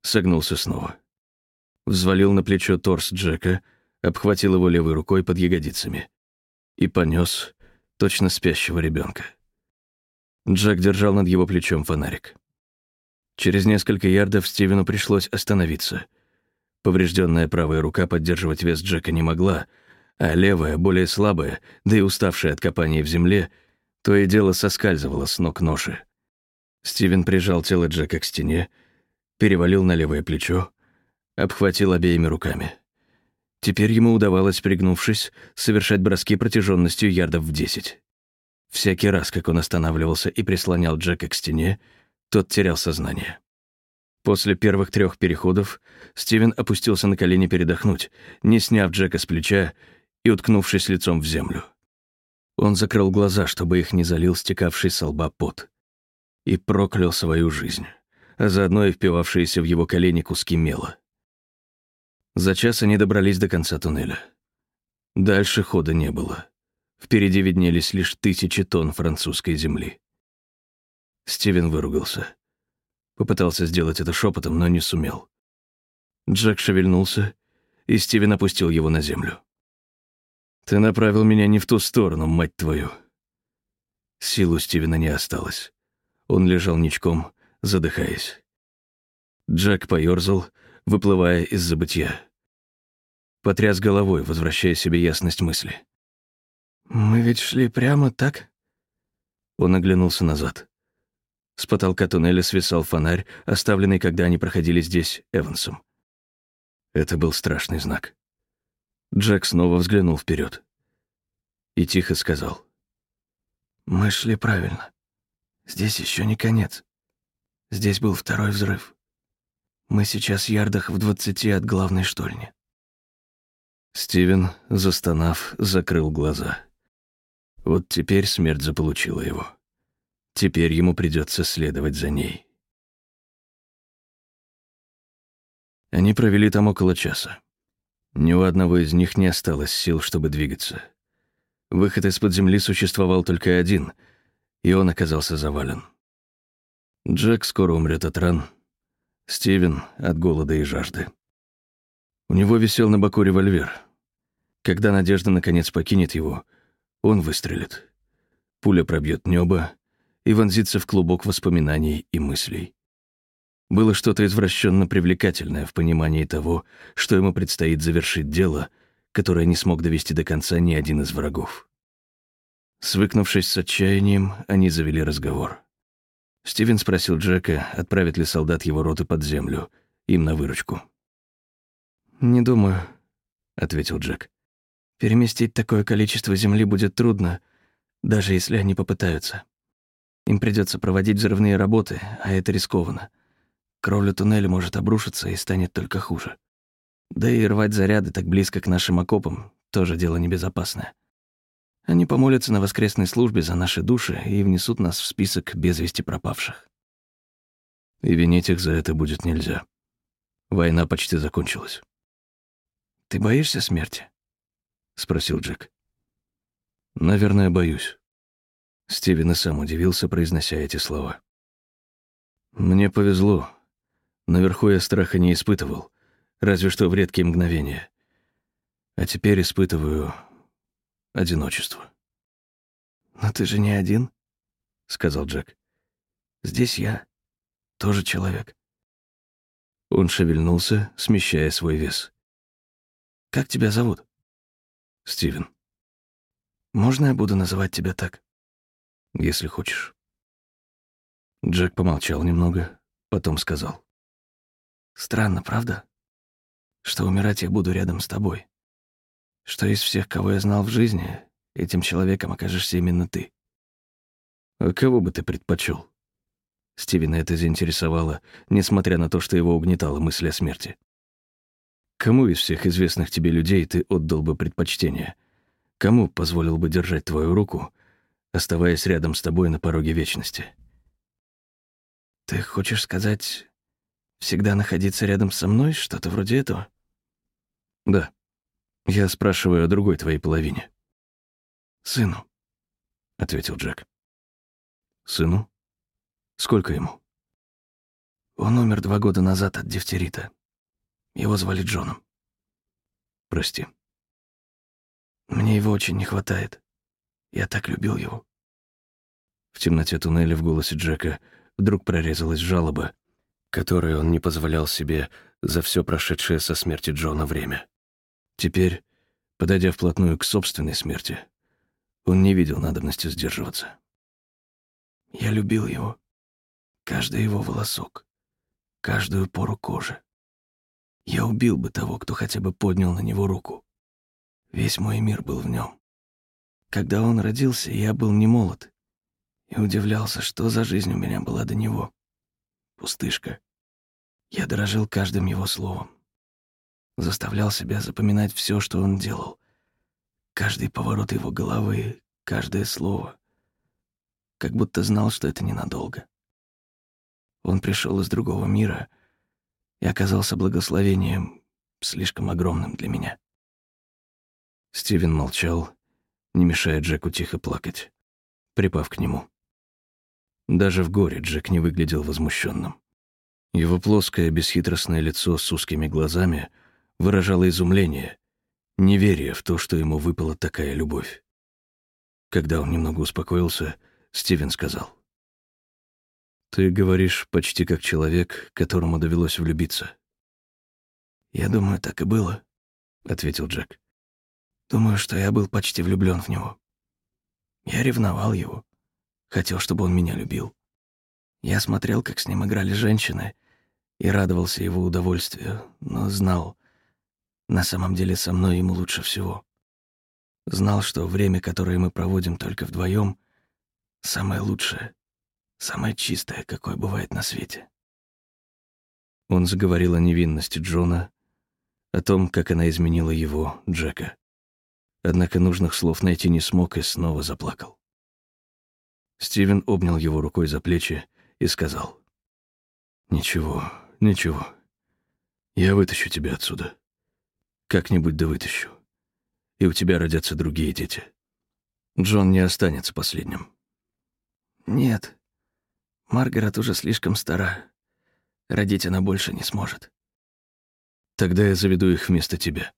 [SPEAKER 1] согнулся снова. Взвалил на плечо торс Джека, обхватил его левой рукой под ягодицами и понес точно спящего ребенка. Джек держал над его плечом фонарик. Через несколько ярдов Стивену пришлось остановиться. Поврежденная правая рука поддерживать вес Джека не могла, а левая, более слабая, да и уставшая от копания в земле, то и дело соскальзывала с ног ноши. Стивен прижал тело Джека к стене, перевалил на левое плечо, обхватил обеими руками. Теперь ему удавалось, пригнувшись, совершать броски протяженностью ярдов в десять. Всякий раз, как он останавливался и прислонял Джека к стене, тот терял сознание. После первых трех переходов Стивен опустился на колени передохнуть, не сняв Джека с плеча и уткнувшись лицом в землю. Он закрыл глаза, чтобы их не залил стекавший со лба пот. И проклял свою жизнь, а заодно и впивавшиеся в его колени куски мела. За час они добрались до конца туннеля. Дальше хода не было. Впереди виднелись лишь тысячи тонн французской земли. Стивен выругался. Попытался сделать это шепотом, но не сумел. Джек шевельнулся, и Стивен опустил его на землю. «Ты направил меня не в ту сторону, мать твою!» Сил у Стивена не осталось. Он лежал ничком, задыхаясь. Джек поёрзал, выплывая из забытья. Потряс головой, возвращая себе ясность мысли.
[SPEAKER 2] «Мы ведь шли прямо, так?»
[SPEAKER 1] Он оглянулся назад. С потолка туннеля свисал фонарь, оставленный, когда они проходили здесь, Эвансом. Это был страшный знак. Джек снова взглянул вперед и тихо сказал.
[SPEAKER 2] «Мы шли правильно. Здесь еще не конец. Здесь был второй взрыв. Мы сейчас ярдах в двадцати от главной штольни.
[SPEAKER 1] Стивен, застонав, закрыл глаза. Вот теперь смерть заполучила его. Теперь ему придется следовать за ней. Они провели там около часа. Ни у одного из них не осталось сил, чтобы двигаться. Выход из-под земли существовал только один, и он оказался завален. Джек скоро умрет от ран, Стивен от голода и жажды. У него висел на боку револьвер. Когда надежда наконец покинет его, он выстрелит. Пуля пробьет небо и вонзится в клубок воспоминаний и мыслей. Было что-то извращенно привлекательное в понимании того, что ему предстоит завершить дело, которое не смог довести до конца ни один из врагов. Свыкнувшись с отчаянием, они завели разговор. Стивен спросил Джека, отправит ли солдат его роты под землю, им на выручку.
[SPEAKER 2] «Не думаю», — ответил Джек. «Переместить такое количество земли будет трудно, даже если они попытаются. Им придется проводить взрывные работы, а это рискованно. Кровля туннеля может обрушиться и станет только хуже. Да и рвать заряды так близко к нашим окопам — тоже дело небезопасное. Они помолятся на воскресной службе за наши души и внесут нас в список без вести пропавших.
[SPEAKER 1] И винить их за это будет нельзя. Война почти закончилась.
[SPEAKER 2] «Ты боишься смерти?» — спросил Джек.
[SPEAKER 1] «Наверное, боюсь». Стивен и сам удивился, произнося эти слова. «Мне повезло. Наверху я страха не испытывал, разве что в редкие мгновения. А теперь испытываю одиночество.
[SPEAKER 2] «Но ты же не один», — сказал Джек. «Здесь я, тоже человек».
[SPEAKER 1] Он шевельнулся, смещая свой вес.
[SPEAKER 2] «Как тебя зовут?»
[SPEAKER 1] «Стивен».
[SPEAKER 2] «Можно я буду называть тебя так?»
[SPEAKER 1] «Если хочешь». Джек помолчал немного, потом сказал.
[SPEAKER 2] «Странно, правда? Что умирать я буду рядом с тобой что из всех, кого я знал в жизни, этим человеком окажешься именно ты.
[SPEAKER 1] А кого бы ты предпочел? Стивена это заинтересовало, несмотря на то, что его угнетала мысль о смерти. Кому из всех известных тебе людей ты отдал бы предпочтение? Кому позволил бы держать твою руку, оставаясь рядом с тобой на пороге вечности.
[SPEAKER 2] Ты хочешь сказать, всегда находиться рядом со мной, что-то вроде этого?
[SPEAKER 1] Да. Я спрашиваю о другой твоей половине.
[SPEAKER 2] Сыну, — ответил Джек.
[SPEAKER 1] Сыну? Сколько ему?
[SPEAKER 2] Он умер два года назад от дифтерита. Его звали Джоном.
[SPEAKER 1] Прости.
[SPEAKER 2] Мне его очень не хватает. Я так любил его.
[SPEAKER 1] В темноте туннеля в голосе Джека вдруг прорезалась жалоба, которую он не позволял себе за все прошедшее со смерти Джона время. Теперь, подойдя вплотную к собственной смерти, он не видел надобности сдерживаться.
[SPEAKER 2] Я любил его. Каждый его волосок, каждую пору кожи. Я убил бы того, кто хотя бы поднял на него руку. Весь мой мир был в нем. Когда он родился, я был не молод и удивлялся, что за жизнь у меня была до него. Пустышка. Я дорожил каждым его словом. Заставлял себя запоминать все, что он делал. Каждый поворот его головы, каждое слово. Как будто знал, что это ненадолго. Он пришел из другого мира и оказался благословением слишком огромным для меня.
[SPEAKER 1] Стивен молчал, не мешая Джеку тихо плакать, припав к нему. Даже в горе Джек не выглядел возмущенным. Его плоское, бесхитростное лицо с узкими глазами выражало изумление, неверие в то, что ему выпала такая любовь. Когда он немного успокоился, Стивен сказал. «Ты говоришь почти как человек, которому довелось влюбиться».
[SPEAKER 2] «Я думаю, так и было», — ответил Джек. «Думаю, что я был почти влюблен в него. Я ревновал его, хотел, чтобы он меня любил. Я смотрел, как с ним играли женщины, и радовался его удовольствию, но знал, на самом деле со мной ему лучше всего. Знал, что время, которое мы проводим только вдвоем, самое лучшее, самое чистое, какое бывает на свете.
[SPEAKER 1] Он заговорил о невинности Джона, о том, как она изменила его, Джека. Однако нужных слов найти не смог и снова заплакал. Стивен обнял его рукой за плечи и сказал. «Ничего, ничего. Я вытащу тебя отсюда. Как-нибудь да вытащу. И у тебя родятся другие дети. Джон не останется последним».
[SPEAKER 2] «Нет. Маргарет уже слишком стара. Родить она больше не сможет».
[SPEAKER 1] «Тогда я заведу их вместо тебя».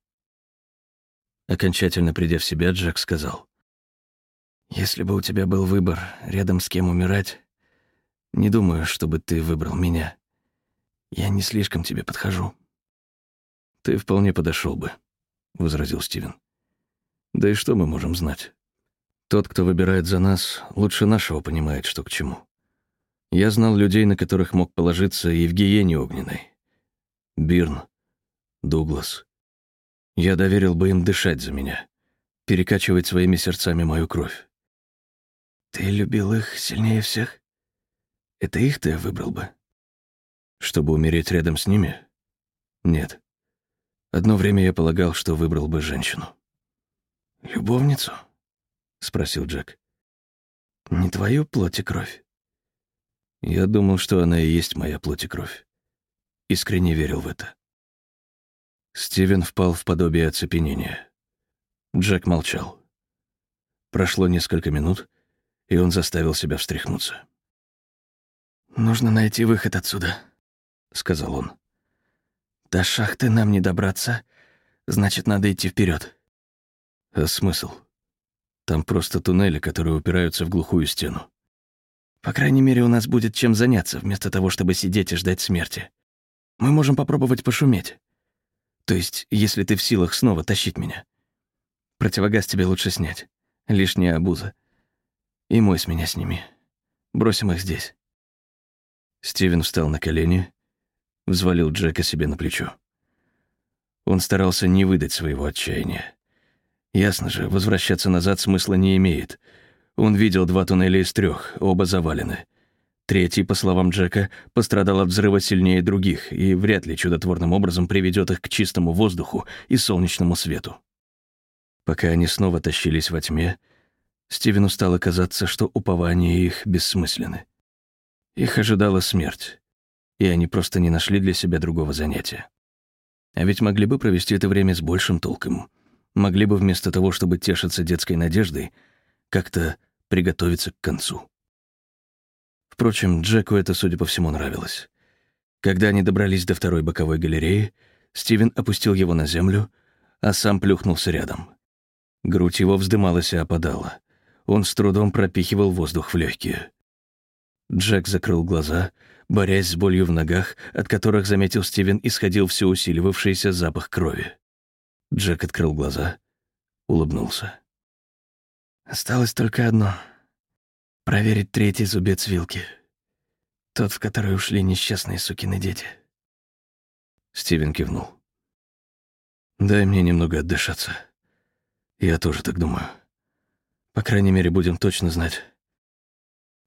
[SPEAKER 1] Окончательно придя в себя, Джек сказал.
[SPEAKER 2] «Если бы у тебя был выбор, рядом с кем умирать, не думаю, чтобы ты выбрал меня. Я не слишком тебе подхожу».
[SPEAKER 1] «Ты вполне подошел бы», — возразил Стивен. «Да и что мы можем знать? Тот, кто выбирает за нас, лучше нашего понимает, что к чему. Я знал людей, на которых мог положиться и в гиене огненной. Бирн, Дуглас. Я доверил бы им дышать за меня, перекачивать своими сердцами мою кровь.
[SPEAKER 2] Ты любил их сильнее всех? Это их ты выбрал бы?
[SPEAKER 1] Чтобы умереть рядом с ними? Нет. Одно время я полагал, что выбрал бы женщину.
[SPEAKER 2] «Любовницу?» — спросил Джек. «Не твою плоть и кровь?»
[SPEAKER 1] Я думал, что она и есть моя плоть и кровь. Искренне верил в это. Стивен впал в подобие оцепенения. Джек молчал. Прошло несколько минут, и он заставил себя встряхнуться.
[SPEAKER 2] «Нужно найти выход отсюда», — сказал он. «До шахты нам не добраться, значит, надо идти вперед.
[SPEAKER 1] «А смысл? Там просто туннели, которые упираются в глухую стену.
[SPEAKER 2] По крайней мере, у нас будет чем заняться, вместо того, чтобы сидеть и ждать смерти. Мы можем попробовать пошуметь. То есть, если ты в силах снова тащить меня. Противогаз тебе лучше снять. Лишняя обуза. И мой с меня сними. Бросим их здесь».
[SPEAKER 1] Стивен встал на колени, взвалил Джека себе на плечо. Он старался не выдать своего отчаяния. Ясно же, возвращаться назад смысла не имеет. Он видел два туннеля из трех, оба завалены. Третий, по словам Джека, пострадал от взрыва сильнее других и вряд ли чудотворным образом приведет их к чистому воздуху и солнечному свету. Пока они снова тащились во тьме,
[SPEAKER 2] Стивену стало казаться, что упования их бессмысленны. Их ожидала смерть, и они просто не нашли для себя другого занятия. А ведь могли бы провести это время с большим толком. Могли бы вместо того, чтобы тешиться детской надеждой, как-то приготовиться к концу. Впрочем, Джеку это, судя по всему, нравилось. Когда они добрались до второй боковой галереи, Стивен опустил его на землю, а сам плюхнулся рядом. Грудь его вздымалась и опадала. Он с трудом пропихивал воздух в легкие. Джек закрыл глаза, борясь с болью в ногах, от которых, заметил Стивен, исходил все усиливавшийся запах крови. Джек открыл глаза, улыбнулся. «Осталось только одно — проверить третий зубец вилки. Тот, в который ушли несчастные сукины дети». Стивен кивнул. «Дай мне немного отдышаться. Я тоже так думаю. По крайней мере, будем точно знать,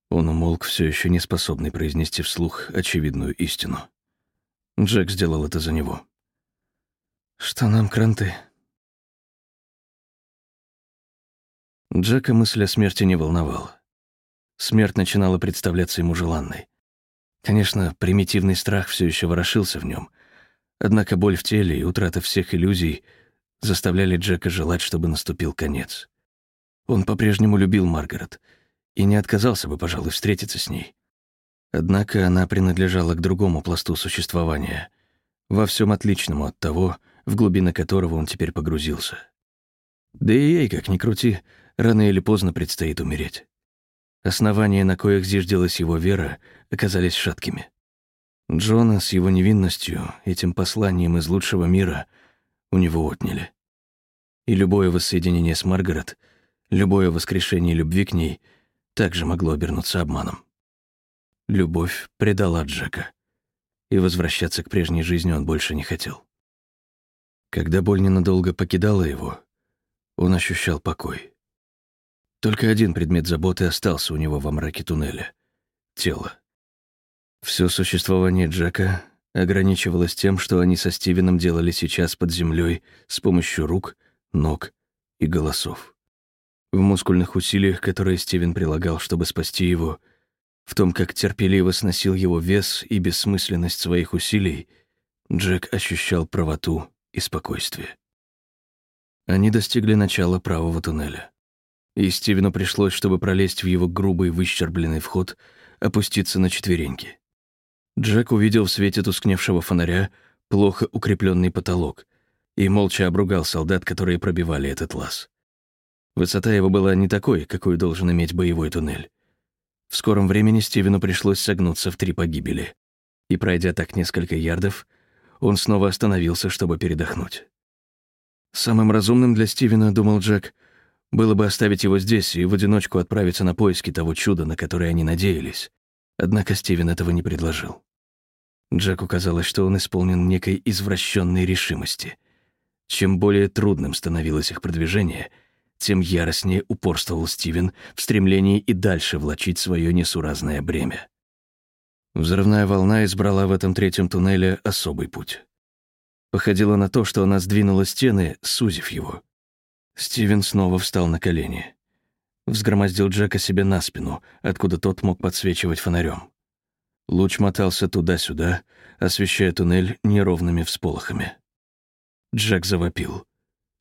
[SPEAKER 2] он умолк, все еще не способный произнести вслух очевидную истину. Джек сделал это за него. «Что нам, кранты?» Джека мысль о смерти не волновала. Смерть начинала представляться ему желанной. Конечно, примитивный страх все еще ворошился в нем, однако боль в теле и утрата всех иллюзий заставляли Джека желать, чтобы наступил конец. Он по-прежнему любил Маргарет — и не отказался бы, пожалуй, встретиться с ней. Однако она принадлежала к другому пласту существования, во всем отличному от того, в глубины которого он теперь погрузился. Да и ей, как ни крути, рано или поздно предстоит умереть. Основания, на коих зиждилась его вера, оказались шаткими. Джона с его невинностью, этим посланием из лучшего мира, у него отняли. И любое воссоединение с Маргарет, любое воскрешение любви к ней — также могло обернуться обманом. Любовь предала Джека, и возвращаться к прежней жизни он больше не хотел. Когда боль ненадолго покидала его, он ощущал покой. Только один предмет заботы остался у него во мраке туннеля — тело. Все существование Джека ограничивалось тем, что они со Стивеном делали сейчас под землей с помощью рук, ног и голосов. В мускульных усилиях, которые Стивен прилагал, чтобы спасти его, в том, как терпеливо сносил его вес и бессмысленность своих усилий, Джек ощущал правоту и спокойствие. Они достигли начала правого туннеля. И Стивену пришлось, чтобы пролезть в его грубый выщербленный вход, опуститься на четвереньки. Джек увидел в свете тускневшего фонаря плохо укрепленный потолок и молча обругал солдат, которые пробивали этот лаз. Высота его была не такой, какую должен иметь боевой туннель. В скором времени Стивену пришлось согнуться в три погибели. И, пройдя так несколько ярдов, он снова остановился, чтобы передохнуть. Самым разумным для Стивена, думал Джек, было бы оставить его здесь и в одиночку отправиться на поиски того чуда, на которое они надеялись. Однако Стивен этого не предложил. Джеку казалось, что он исполнен некой извращенной решимости. Чем более трудным становилось их продвижение — тем яростнее упорствовал Стивен в стремлении и дальше влачить свое несуразное бремя. Взрывная волна избрала в этом третьем туннеле особый путь. Походило на то, что она сдвинула стены, сузив его. Стивен снова встал на колени. Взгромоздил Джека себе на спину, откуда тот мог подсвечивать фонарем. Луч мотался туда-сюда, освещая туннель неровными всполохами. Джек завопил.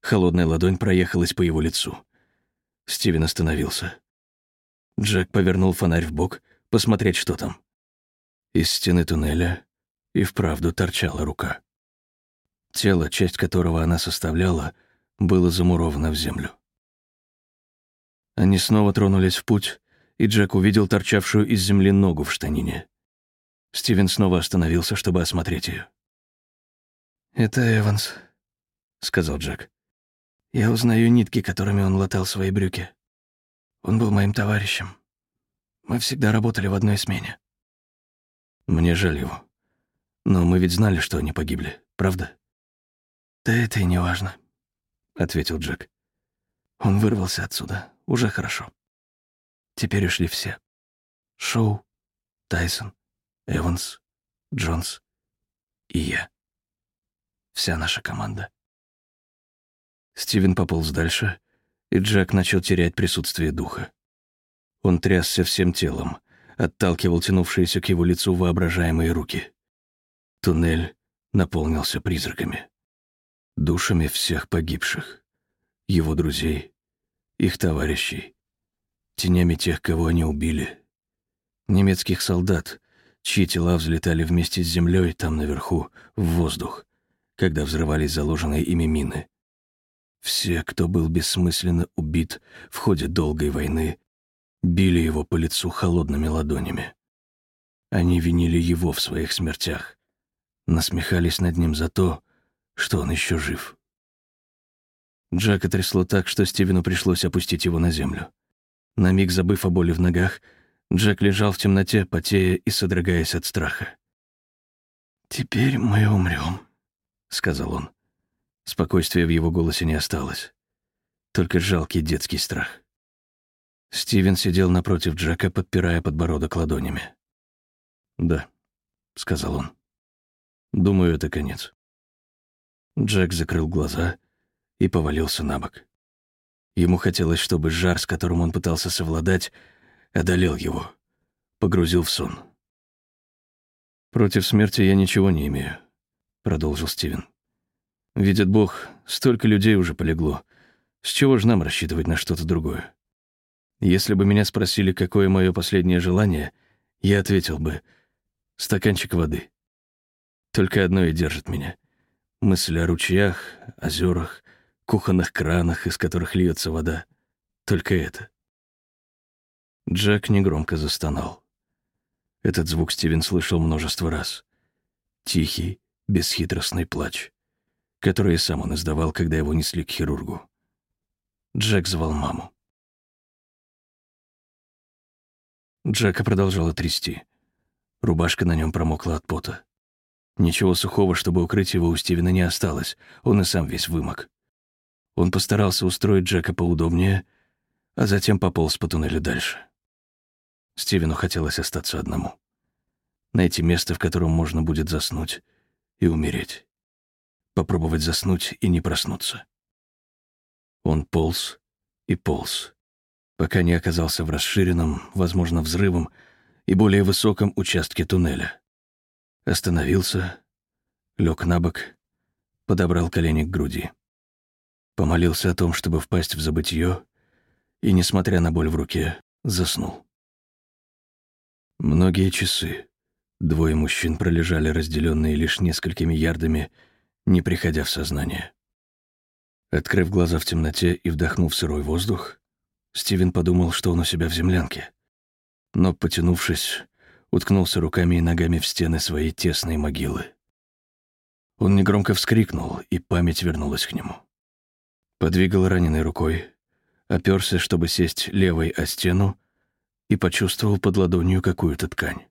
[SPEAKER 2] Холодная ладонь проехалась по его лицу. Стивен остановился. Джек повернул фонарь в бок, посмотреть, что там. Из стены туннеля и вправду торчала рука. Тело, часть которого она составляла, было замуровано в землю. Они снова тронулись в путь, и Джек увидел торчавшую из земли ногу в штанине. Стивен снова остановился, чтобы осмотреть ее. «Это Эванс», — сказал Джек. Я узнаю нитки, которыми он латал свои брюки. Он был моим товарищем. Мы всегда работали в одной смене. Мне жаль его. Но мы ведь знали, что они погибли, правда? Да это и не важно, ответил Джек. Он вырвался отсюда. Уже хорошо. Теперь ушли все. Шоу, Тайсон, Эванс, Джонс и я. Вся наша команда. Стивен пополз дальше, и Джек начал терять присутствие духа. Он трясся всем телом, отталкивал тянувшиеся к его лицу воображаемые руки. Туннель наполнился призраками. Душами всех погибших. Его друзей, их товарищей, тенями тех, кого они убили. Немецких солдат, чьи тела взлетали вместе с землей там наверху, в воздух, когда взрывались заложенные ими мины. Все, кто был бессмысленно убит в ходе долгой войны, били его по лицу холодными ладонями. Они винили его в своих смертях, насмехались над ним за то, что он еще жив. Джека трясло так, что Стивену пришлось опустить его на землю. На миг забыв о боли в ногах, Джек лежал в темноте, потея и содрогаясь от страха. «Теперь мы умрем», — сказал он. Спокойствия в его голосе не осталось. Только жалкий детский страх. Стивен сидел напротив Джека, подпирая подбородок ладонями. «Да», — сказал он. «Думаю, это конец». Джек закрыл глаза и повалился на бок. Ему хотелось, чтобы жар, с которым он пытался совладать, одолел его, погрузил в сон. «Против смерти я ничего не имею», — продолжил Стивен. «Видит Бог, столько людей уже полегло. С чего же нам рассчитывать на что-то другое? Если бы меня спросили, какое мое последнее желание, я ответил бы — стаканчик воды. Только одно и держит меня. Мысль о ручьях, озерах, кухонных кранах, из которых льется вода. Только это. Джек негромко застонал. Этот звук Стивен слышал множество раз. Тихий, бесхитростный плач, который сам он издавал, когда его несли к хирургу. Джек звал маму. Джека продолжала трясти. Рубашка на нем промокла от пота. Ничего сухого, чтобы укрыть его, у Стивена не осталось. Он и сам весь вымок. Он постарался устроить Джека поудобнее, а затем пополз по туннелю дальше. Стивену хотелось остаться одному. Найти место, в котором можно будет заснуть и умереть. Попробовать заснуть и не проснуться. Он полз и полз, пока не оказался в расширенном, возможно, взрывом и более высоком участке туннеля. Остановился, лег на бок, подобрал колени к груди. Помолился о том, чтобы впасть в забытье, и, несмотря на боль в руке, заснул. Многие часы двое мужчин пролежали, разделенные лишь несколькими ярдами, не приходя в сознание. Открыв глаза в темноте и вдохнув сырой воздух, Стивен подумал, что он у себя в землянке. Но, потянувшись, уткнулся руками и ногами в стены своей тесной могилы. Он негромко вскрикнул, и память вернулась к нему. Подвигал раненой рукой, оперся, чтобы сесть левой о стену, и почувствовал под ладонью какую-то ткань.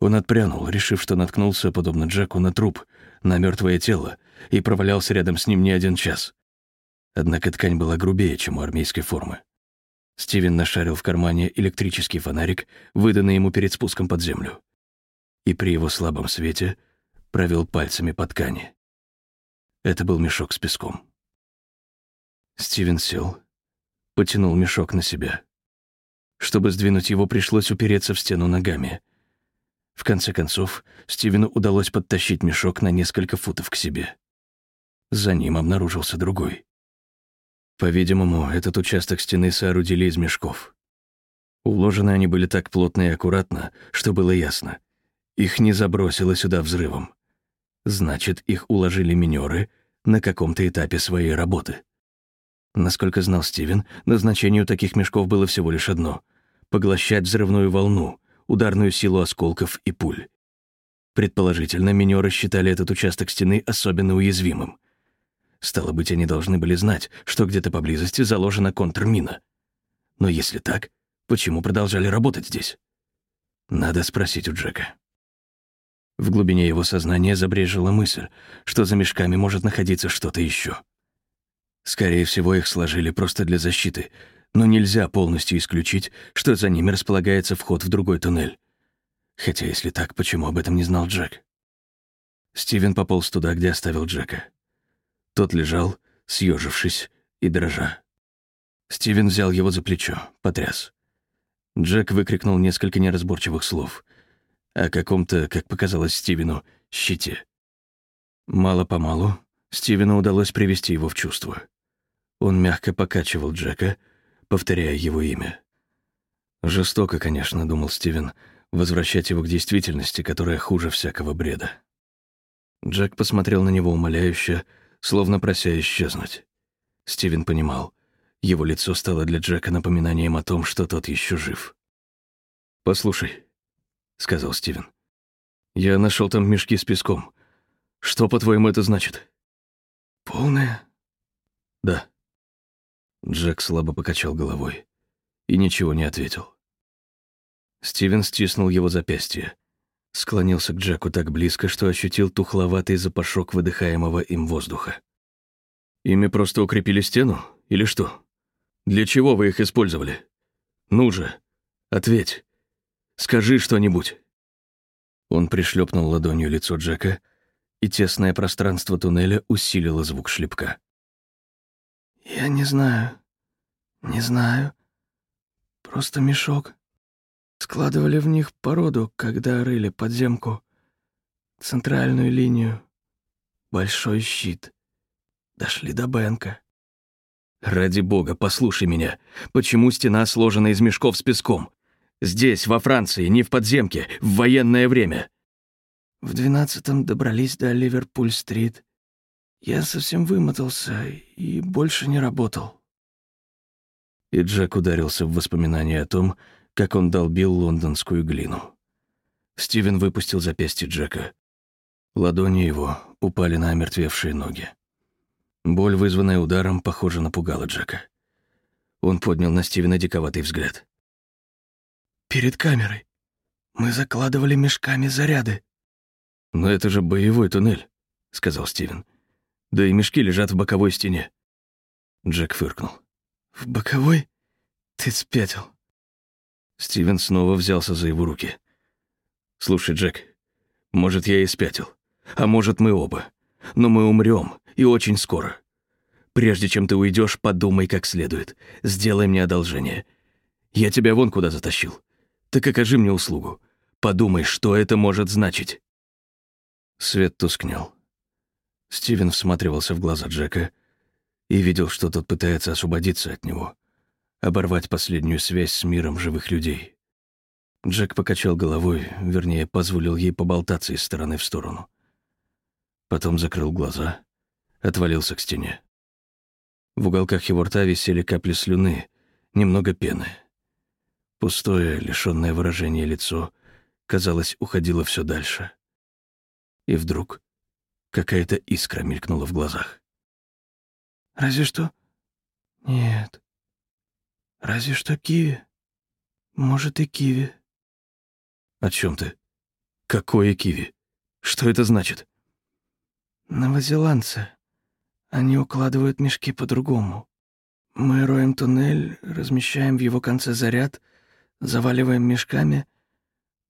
[SPEAKER 2] Он отпрянул, решив, что наткнулся, подобно Джеку, на труп, на мертвое тело, и провалялся рядом с ним не один час. Однако ткань была грубее, чем у армейской формы. Стивен нашарил в кармане электрический фонарик, выданный ему перед спуском под землю. И при его слабом свете провел пальцами по ткани. Это был мешок с песком. Стивен сел, потянул мешок на себя. Чтобы сдвинуть его, пришлось упереться в стену ногами. В конце концов, Стивену удалось подтащить мешок на несколько футов к себе. За ним обнаружился другой. По-видимому, этот участок стены соорудили из мешков. Уложены они были так плотно и аккуратно, что было ясно. Их не забросило сюда взрывом. Значит, их уложили минеры на каком-то этапе своей работы. Насколько знал Стивен, назначение у таких мешков было всего лишь одно — поглощать взрывную волну, ударную силу осколков и пуль. Предположительно, минеры считали этот участок стены особенно уязвимым — Стало быть, они должны были знать, что где-то поблизости заложена контрмина. Но если так, почему продолжали работать здесь? Надо спросить у Джека. В глубине его сознания забрежила мысль, что за мешками может находиться что-то еще. Скорее всего, их сложили просто для защиты, но нельзя полностью исключить, что за ними располагается вход в другой туннель. Хотя, если так, почему об этом не знал Джек? Стивен пополз туда, где оставил Джека. Тот лежал, съежившись и дрожа. Стивен взял его за плечо, потряс. Джек выкрикнул несколько неразборчивых слов о каком-то, как показалось Стивену, щите. Мало-помалу Стивену удалось привести его в чувство. Он мягко покачивал Джека, повторяя его имя. Жестоко, конечно, думал Стивен, возвращать его к действительности, которая хуже всякого бреда. Джек посмотрел на него умоляюще, словно прося исчезнуть. Стивен понимал, его лицо стало для Джека напоминанием о том, что тот еще жив. «Послушай», — сказал Стивен, — «я нашел там мешки с песком. Что, по-твоему, это значит?»
[SPEAKER 3] «Полное?»
[SPEAKER 2] «Да». Джек слабо покачал головой и ничего не ответил. Стивен стиснул его запястье, склонился к Джеку так близко, что ощутил тухловатый запашок выдыхаемого им воздуха. «Ими просто укрепили стену? Или что? Для чего вы их использовали? Ну же, ответь. Скажи что-нибудь». Он пришлепнул ладонью лицо Джека, и тесное пространство туннеля усилило звук шлепка.
[SPEAKER 3] «Я не знаю. Не знаю. Просто мешок. Складывали в них породу, когда рыли подземку. Центральную линию. Большой щит. Дошли до Бенка.
[SPEAKER 2] «Ради бога, послушай меня. Почему стена сложена из мешков с песком? Здесь, во Франции, не в подземке, в военное время».
[SPEAKER 3] В двенадцатом добрались до Ливерпуль-стрит. Я совсем вымотался и больше не работал.
[SPEAKER 2] И Джек ударился в воспоминания о том, как он долбил лондонскую глину. Стивен выпустил запястье Джека. Ладони его упали на омертвевшие ноги. Боль, вызванная ударом, похоже, напугала Джека. Он поднял на Стивена диковатый взгляд.
[SPEAKER 3] «Перед камерой. Мы закладывали мешками заряды».
[SPEAKER 2] «Но это же боевой туннель», — сказал Стивен. «Да и мешки лежат в боковой стене». Джек фыркнул.
[SPEAKER 3] «В боковой? Ты спятил».
[SPEAKER 2] Стивен снова взялся за его руки. «Слушай, Джек, может, я и спятил. А может, мы оба. Но мы умрем, и очень скоро. Прежде чем ты уйдешь, подумай как следует. Сделай мне одолжение. Я тебя вон куда затащил. Так окажи мне услугу. Подумай, что это может значить». Свет тускнел. Стивен всматривался в глаза Джека и видел, что тот пытается освободиться от него оборвать последнюю связь с миром живых людей. Джек покачал головой, вернее, позволил ей поболтаться из стороны в сторону. Потом закрыл глаза, отвалился к стене. В уголках его рта висели капли слюны, немного пены. Пустое, лишённое выражения лицо, казалось, уходило все дальше. И вдруг какая-то искра мелькнула в глазах.
[SPEAKER 3] «Разве что...» «Нет, Разве что киви. Может, и киви.
[SPEAKER 2] О чем ты? Какое киви? Что это значит?
[SPEAKER 3] Новозеландцы. Они укладывают мешки по-другому. Мы роем туннель, размещаем в его конце заряд, заваливаем мешками,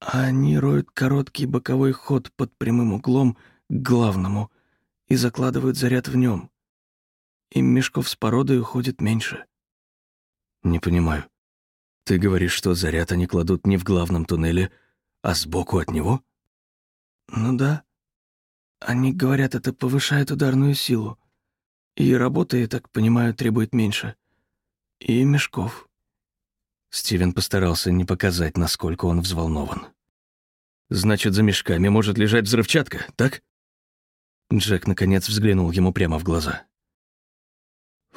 [SPEAKER 3] а они роют короткий боковой ход под прямым углом к главному и закладывают заряд в нем. Им мешков с породой уходит меньше.
[SPEAKER 2] «Не понимаю. Ты говоришь, что заряд они кладут не в главном туннеле, а сбоку от него?»
[SPEAKER 3] «Ну да. Они говорят, это повышает ударную силу. И работы, я так понимаю, требует меньше. И мешков».
[SPEAKER 2] Стивен постарался не показать, насколько он взволнован. «Значит, за мешками может лежать взрывчатка, так?» Джек, наконец, взглянул ему прямо в глаза.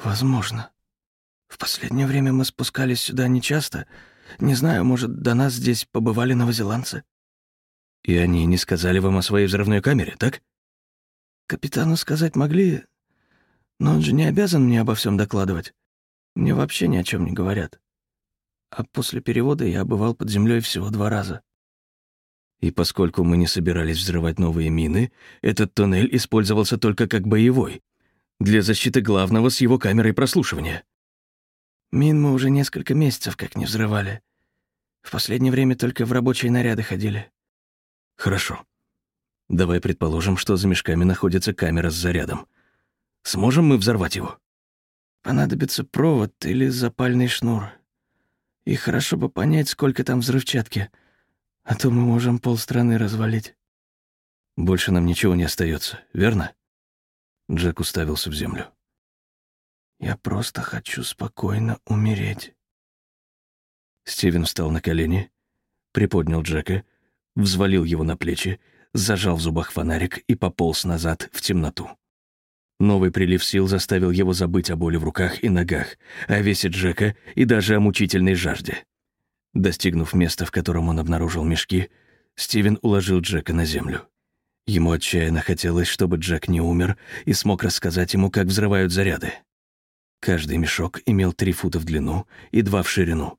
[SPEAKER 3] «Возможно», в последнее время мы спускались сюда нечасто. Не знаю, может, до нас здесь побывали новозеландцы.
[SPEAKER 2] И они не сказали вам о своей взрывной камере, так?
[SPEAKER 3] Капитану сказать могли, но он же не обязан мне обо всем докладывать. Мне вообще ни о чем не говорят. А после перевода я бывал под землей всего два раза.
[SPEAKER 2] И поскольку мы не собирались взрывать новые мины, этот туннель использовался только как боевой, для защиты главного с его камерой прослушивания.
[SPEAKER 3] Мин мы уже несколько месяцев как не взрывали. В последнее время только в рабочие наряды ходили.
[SPEAKER 2] Хорошо. Давай предположим, что за мешками находится камера с зарядом. Сможем мы взорвать его?
[SPEAKER 3] понадобится провод или запальный шнур. И хорошо бы понять, сколько там взрывчатки, а то мы можем полстраны развалить.
[SPEAKER 2] Больше нам ничего не остается, верно? Джек уставился в землю.
[SPEAKER 3] Я просто хочу спокойно умереть.
[SPEAKER 2] Стивен встал на колени, приподнял Джека, взвалил его на плечи, зажал в зубах фонарик и пополз назад в темноту. Новый прилив сил заставил его забыть о боли в руках и ногах, о весе Джека и даже о мучительной жажде. Достигнув места, в котором он обнаружил мешки, Стивен уложил Джека на землю. Ему отчаянно хотелось, чтобы Джек не умер и смог рассказать ему, как взрывают заряды. Каждый мешок имел три фута в длину и два в ширину.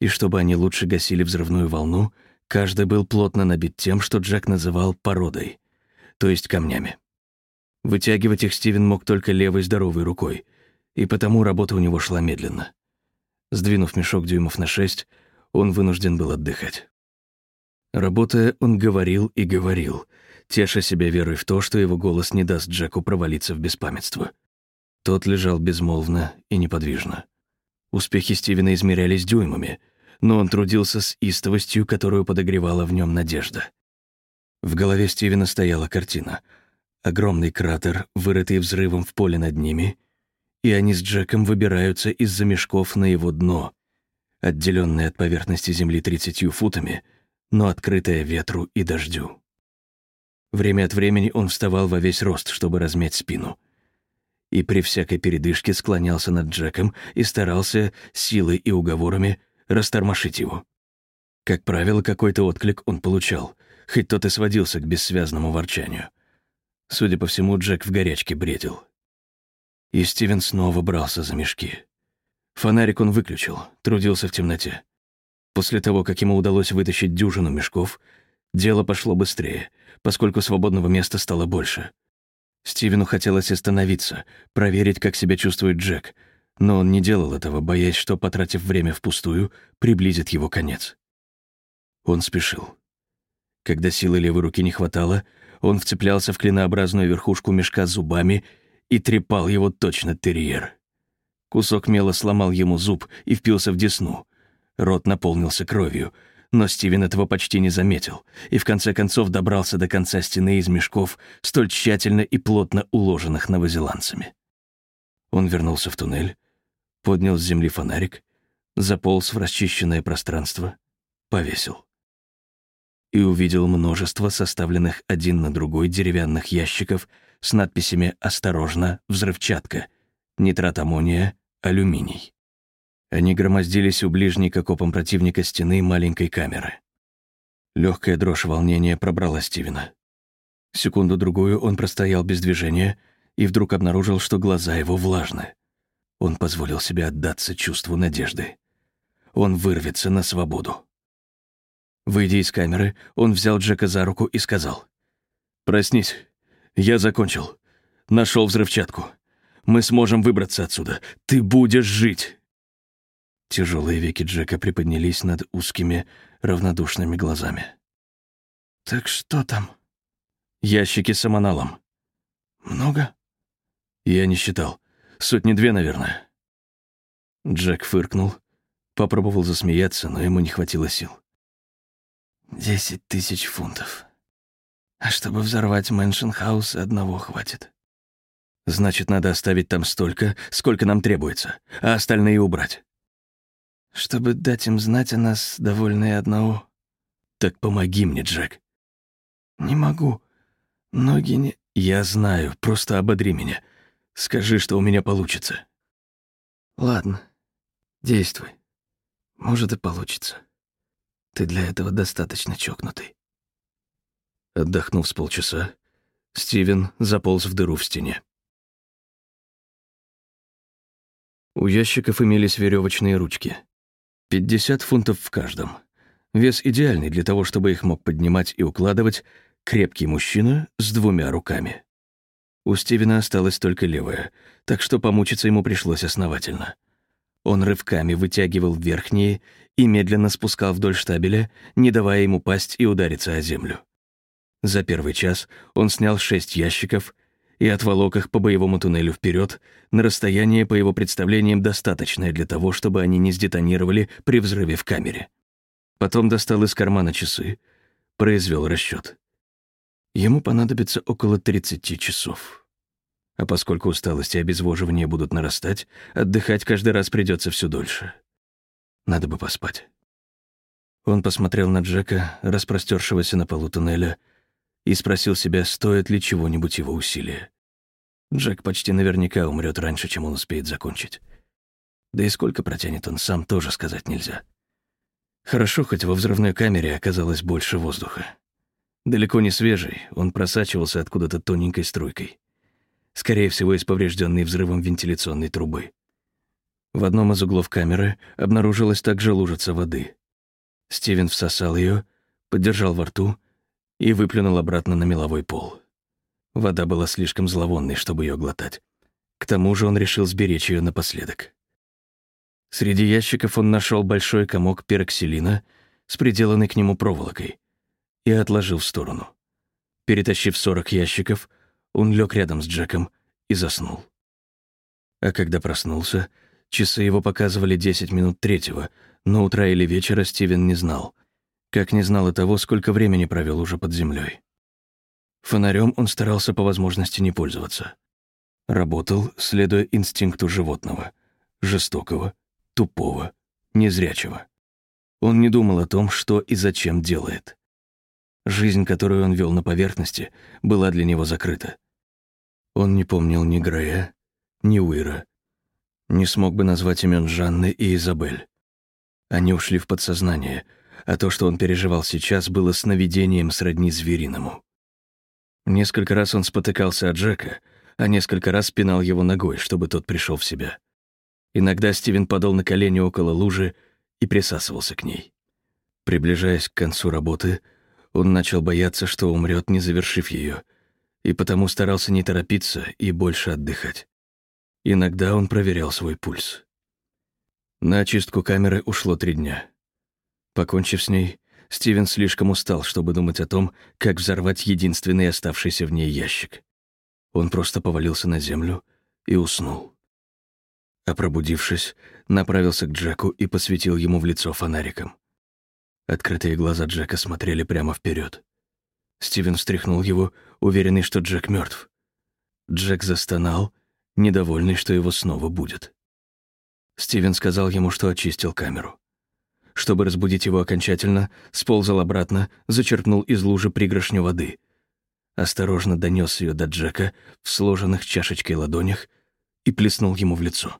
[SPEAKER 2] И чтобы они лучше гасили взрывную волну, каждый был плотно набит тем, что Джек называл породой, то есть камнями. Вытягивать их Стивен мог только левой здоровой рукой, и потому работа у него шла медленно. Сдвинув мешок дюймов на шесть, он вынужден был отдыхать. Работая, он говорил и говорил, теша себя верой в то, что его голос не даст Джеку провалиться в беспамятство. Тот лежал безмолвно и неподвижно. Успехи Стивена измерялись дюймами, но он трудился с истовостью, которую подогревала в нем надежда. В голове Стивена стояла картина. Огромный кратер, вырытый взрывом в поле над ними, и они с Джеком выбираются из-за мешков на его дно, отделенное от поверхности Земли тридцатью футами, но открытое ветру и дождю. Время от времени он вставал во весь рост, чтобы размять спину. И при всякой передышке склонялся над Джеком и старался силой и уговорами растормошить его. Как правило, какой-то отклик он получал, хоть тот и сводился к бессвязному ворчанию. Судя по всему, Джек в горячке бредил. И Стивен снова брался за мешки. Фонарик он выключил, трудился в темноте. После того, как ему удалось вытащить дюжину мешков, дело пошло быстрее — поскольку свободного места стало больше. Стивену хотелось остановиться, проверить, как себя чувствует Джек, но он не делал этого, боясь, что, потратив время впустую, приблизит его конец. Он спешил. Когда силы левой руки не хватало, он вцеплялся в клинообразную верхушку мешка зубами и трепал его точно терьер. Кусок мела сломал ему зуб и впился в десну. Рот наполнился кровью — но Стивен этого почти не заметил и в конце концов добрался до конца стены из мешков, столь тщательно и плотно уложенных новозеландцами. Он вернулся в туннель, поднял с земли фонарик, заполз в расчищенное пространство, повесил. И увидел множество составленных один на другой деревянных ящиков с надписями «Осторожно! Взрывчатка! Нитрат аммония! Алюминий!» Они громоздились у ближней к окопам противника стены маленькой камеры. Легкая дрожь волнения пробрала Стивена. Секунду-другую он простоял без движения и вдруг обнаружил, что глаза его влажны. Он позволил себе отдаться чувству надежды. Он вырвется на свободу. Выйдя из камеры, он взял Джека за руку и сказал. «Проснись. Я закончил. Нашел взрывчатку. Мы сможем выбраться отсюда. Ты будешь жить!» Тяжелые веки Джека приподнялись над узкими, равнодушными глазами.
[SPEAKER 3] «Так что там?»
[SPEAKER 2] «Ящики с аманалом».
[SPEAKER 3] «Много?»
[SPEAKER 2] «Я не считал. Сотни-две, наверное». Джек фыркнул, попробовал засмеяться, но ему не хватило сил.
[SPEAKER 3] «Десять тысяч фунтов. А чтобы взорвать Мэншенхаус, одного хватит».
[SPEAKER 2] «Значит, надо оставить там столько, сколько нам требуется, а остальные убрать»
[SPEAKER 3] чтобы дать им знать о нас, довольно и одного.
[SPEAKER 2] Так помоги мне, Джек.
[SPEAKER 3] Не могу. Ноги не...
[SPEAKER 2] Я знаю, просто ободри меня. Скажи, что у меня получится.
[SPEAKER 3] Ладно, действуй. Может, и получится. Ты для этого достаточно чокнутый.
[SPEAKER 2] Отдохнув с полчаса, Стивен заполз в дыру в стене. У ящиков имелись веревочные ручки. 50 фунтов в каждом. Вес идеальный для того, чтобы их мог поднимать и укладывать крепкий мужчина с двумя руками. У Стивена осталась только левая, так что помучиться ему пришлось основательно. Он рывками вытягивал верхние и медленно спускал вдоль штабеля, не давая ему пасть и удариться о землю. За первый час он снял шесть ящиков
[SPEAKER 1] и отволок их по боевому туннелю вперед на расстояние, по его представлениям, достаточное для того, чтобы они не сдетонировали при взрыве в камере. Потом достал из кармана часы, произвел расчет. Ему понадобится около 30 часов. А поскольку усталость и обезвоживание будут нарастать, отдыхать каждый раз придется все дольше. Надо бы поспать. Он посмотрел на Джека, распростершегося на полу туннеля, и спросил себя, стоит ли чего-нибудь его усилия. Джек почти наверняка умрет раньше, чем он успеет закончить. Да и сколько протянет он сам, тоже сказать нельзя. Хорошо, хоть во взрывной камере оказалось больше воздуха. Далеко не свежий, он просачивался откуда-то тоненькой струйкой. Скорее всего, из поврежденной взрывом вентиляционной трубы. В одном из углов камеры обнаружилась также лужица воды. Стивен всосал ее, подержал во рту и выплюнул обратно на меловой пол. Вода была слишком зловонной, чтобы ее глотать. К тому же он решил сберечь ее напоследок. Среди ящиков он нашел большой комок пероксилина с приделанной к нему проволокой и отложил в сторону. Перетащив 40 ящиков, он лег рядом с Джеком и заснул. А когда проснулся, часы его показывали 10 минут третьего, но утра или вечера Стивен не знал, как не знал и того, сколько времени провел уже под землей. Фонарем он старался по возможности не пользоваться. Работал, следуя инстинкту животного, жестокого, тупого, незрячего. Он не думал о том, что и зачем делает. Жизнь, которую он вел на поверхности, была для него закрыта. Он не помнил ни Грея, ни Уира, не смог бы назвать имен Жанны и Изабель. Они ушли в подсознание — а то, что он переживал сейчас, было сновидением сродни звериному. Несколько раз он спотыкался от Джека, а несколько раз пинал его ногой, чтобы тот пришел в себя. Иногда Стивен падал на колени около лужи и присасывался к ней. Приближаясь к концу работы, он начал бояться, что умрет, не завершив ее, и потому старался не торопиться и больше отдыхать. Иногда он проверял свой пульс. На очистку камеры ушло три дня. Покончив с ней, Стивен слишком устал, чтобы думать о том, как взорвать единственный оставшийся в ней ящик. Он просто повалился на землю и уснул. А пробудившись, направился к Джеку и посветил ему в лицо фонариком. Открытые глаза Джека смотрели прямо вперед. Стивен встряхнул его, уверенный, что Джек мертв. Джек застонал, недовольный, что его снова будет. Стивен сказал ему, что очистил камеру. Чтобы разбудить его окончательно, сползал обратно, зачерпнул из лужи пригоршню воды. Осторожно донес ее до Джека в сложенных чашечкой ладонях и плеснул ему в лицо.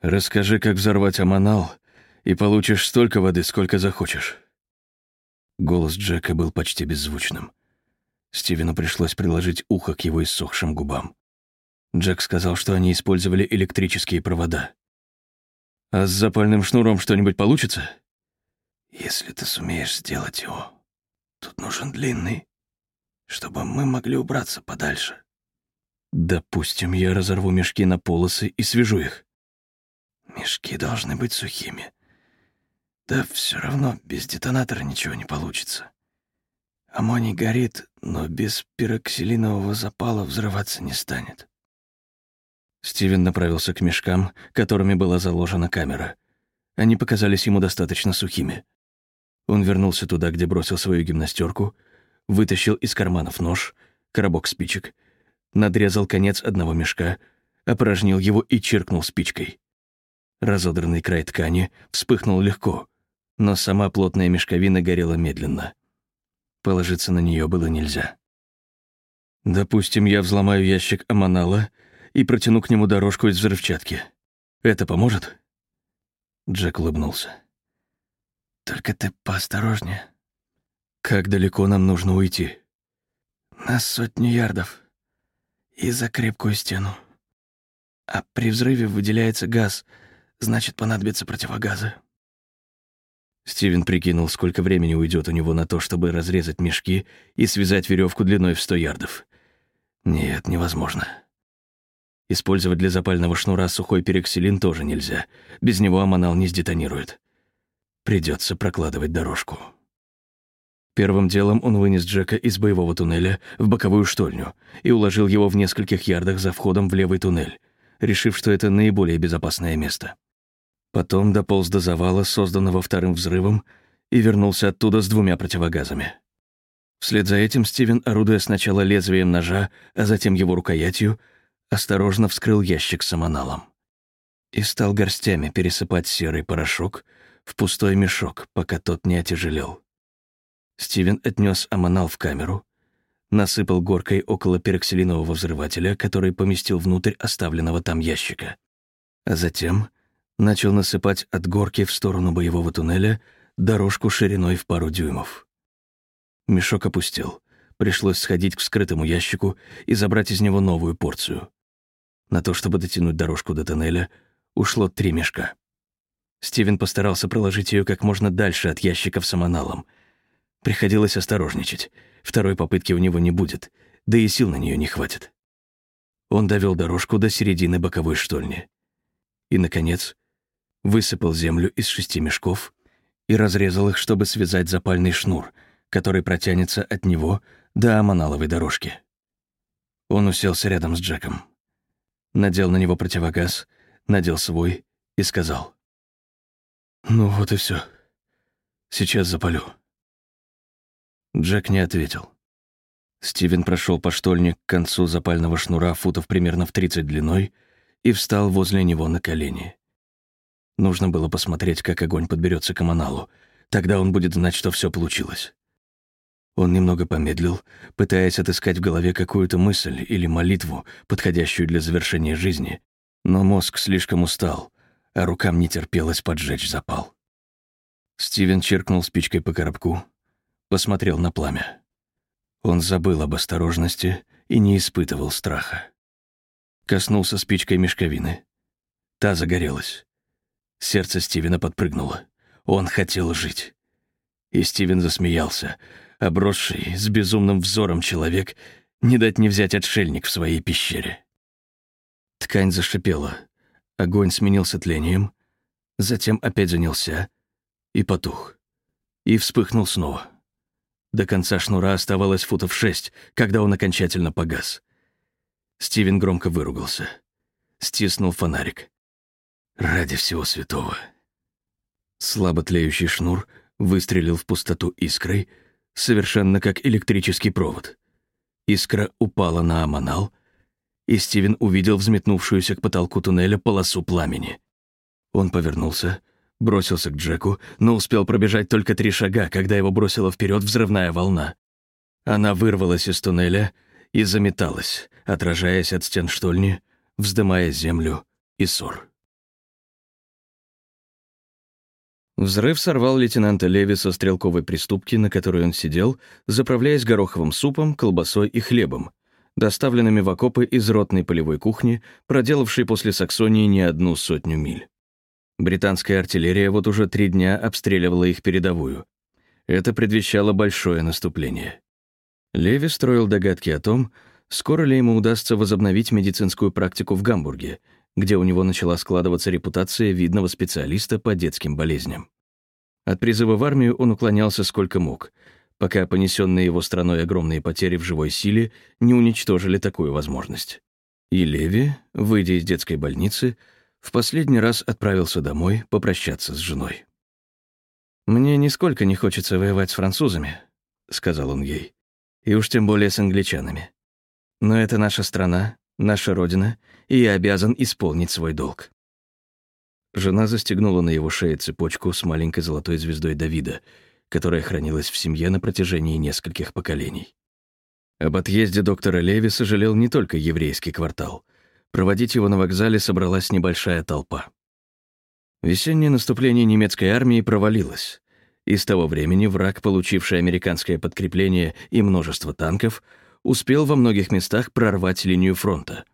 [SPEAKER 1] «Расскажи, как взорвать аманал, и получишь столько воды, сколько захочешь». Голос Джека был почти беззвучным. Стивену пришлось приложить ухо к его иссохшим губам. Джек сказал, что они использовали электрические провода. А с запальным шнуром что-нибудь получится?
[SPEAKER 3] Если ты сумеешь сделать его, тут нужен длинный, чтобы мы могли убраться подальше.
[SPEAKER 1] Допустим, я разорву мешки на полосы и свяжу их.
[SPEAKER 3] Мешки должны быть сухими. Да все равно без детонатора ничего не получится. Аммоний горит, но без пироксилинового запала взрываться не станет.
[SPEAKER 1] Стивен направился к мешкам, которыми была заложена камера. Они показались ему достаточно сухими. Он вернулся туда, где бросил свою гимнастерку, вытащил из карманов нож, коробок спичек, надрезал конец одного мешка, опорожнил его и чиркнул спичкой. Разодранный край ткани вспыхнул легко, но сама плотная мешковина горела медленно. Положиться на нее было нельзя. «Допустим, я взломаю ящик Аманала и протяну к нему дорожку из взрывчатки. Это поможет?» Джек улыбнулся.
[SPEAKER 3] «Только ты поосторожнее».
[SPEAKER 1] «Как далеко нам нужно уйти?»
[SPEAKER 3] «На сотню ярдов. И за крепкую стену. А при взрыве выделяется газ, значит, понадобятся противогазы».
[SPEAKER 1] Стивен прикинул, сколько времени уйдет у него на то, чтобы разрезать мешки и связать веревку длиной в сто ярдов. Нет, невозможно. Использовать для запального шнура сухой перекселин тоже нельзя. Без него аманал не сдетонирует. Придется прокладывать дорожку.
[SPEAKER 2] Первым делом он вынес Джека из боевого туннеля в боковую штольню и уложил его в нескольких ярдах за входом в левый туннель, решив, что это наиболее безопасное место. Потом дополз до завала, созданного вторым взрывом, и вернулся оттуда с двумя противогазами. Вслед за этим Стивен, орудуя сначала лезвием ножа, а затем его рукоятью, осторожно вскрыл ящик с аманалом и стал горстями пересыпать серый порошок в пустой мешок, пока тот не отяжелел. Стивен отнес аманал в камеру, насыпал горкой около пероксилинового взрывателя, который поместил внутрь оставленного там ящика. А затем начал насыпать от горки в сторону боевого туннеля дорожку шириной в пару дюймов. Мешок опустел. Пришлось сходить к скрытому ящику и забрать из него новую порцию. На то, чтобы дотянуть дорожку до тоннеля, ушло три мешка. Стивен постарался проложить ее как можно дальше от ящиков с аманалом. Приходилось осторожничать. Второй попытки у него не будет, да и сил на нее не хватит. Он довел дорожку до середины боковой штольни. И, наконец, высыпал землю из шести мешков и разрезал их, чтобы связать запальный шнур, который протянется от него до аманаловой дорожки. Он уселся рядом с Джеком. Надел на него противогаз, надел свой и сказал. «Ну вот и все. Сейчас запалю». Джек не ответил. Стивен прошел по штольне к концу запального шнура футов примерно в 30 длиной и встал возле него на колени. Нужно было посмотреть, как огонь подберется к Аманалу. Тогда он будет знать, что все получилось. Он немного помедлил, пытаясь отыскать в голове какую-то мысль или молитву, подходящую для завершения жизни, но мозг слишком устал, а рукам не терпелось поджечь запал. Стивен чиркнул спичкой по коробку, посмотрел на пламя. Он забыл об осторожности и не испытывал страха. Коснулся спичкой мешковины. Та загорелась. Сердце Стивена подпрыгнуло. Он хотел жить. И Стивен засмеялся. Обросший, с безумным взором человек, не дать не взять отшельник в своей пещере. Ткань зашипела. Огонь сменился тлением, затем опять занялся и потух. И вспыхнул снова. До конца шнура оставалось футов шесть, когда он окончательно погас. Стивен громко выругался. Стиснул фонарик. «Ради всего святого». Слабо тлеющий шнур выстрелил в пустоту искрой, совершенно как электрический провод. Искра упала на аманал — и Стивен увидел взметнувшуюся к потолку туннеля полосу пламени. Он повернулся, бросился к Джеку, но успел пробежать только три шага, когда его бросила вперед взрывная волна. Она вырвалась из туннеля и заметалась, отражаясь от стен штольни, вздымая землю и ссор. Взрыв сорвал лейтенанта Леви со стрелковой приступки, на которой он сидел, заправляясь гороховым супом, колбасой и хлебом, доставленными в окопы из ротной полевой кухни, проделавшей после Саксонии не одну сотню миль. Британская артиллерия вот уже три дня обстреливала их передовую. Это предвещало большое наступление. Леви строил догадки о том, скоро ли ему удастся возобновить медицинскую практику в Гамбурге, где у него начала складываться репутация видного специалиста по детским болезням. От призыва в армию он уклонялся сколько мог — пока понесенные его страной огромные потери в живой силе не уничтожили такую возможность. И Леви, выйдя из детской больницы, в последний раз отправился домой попрощаться с женой. «Мне нисколько не хочется воевать с французами», — сказал он ей, «и уж тем более с англичанами. Но это наша страна, наша родина, и я обязан исполнить свой долг». Жена застегнула на его шее цепочку с маленькой золотой звездой Давида — которая хранилась в семье на протяжении нескольких поколений. Об отъезде доктора Леви сожалел не только еврейский квартал. Проводить его на вокзале собралась небольшая толпа. Весеннее наступление немецкой армии провалилось, и с того времени враг, получивший американское подкрепление и множество танков, успел во многих местах прорвать линию фронта.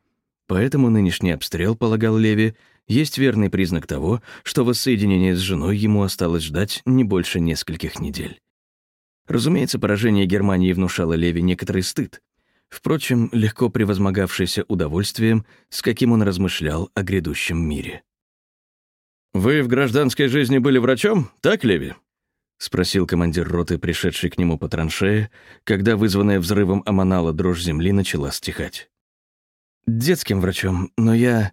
[SPEAKER 2] Поэтому нынешний обстрел, полагал Леви, есть верный признак того, что воссоединение с женой ему осталось ждать не больше нескольких недель. Разумеется, поражение Германии внушало Леви некоторый стыд, впрочем, легко превозмогавшийся удовольствием, с каким он размышлял о грядущем мире. «Вы в гражданской жизни были врачом, так, Леви?»
[SPEAKER 1] — спросил командир роты, пришедший к нему по траншее, когда вызванная взрывом Аманала дрожь земли начала стихать.
[SPEAKER 2] «Детским врачом, но я...»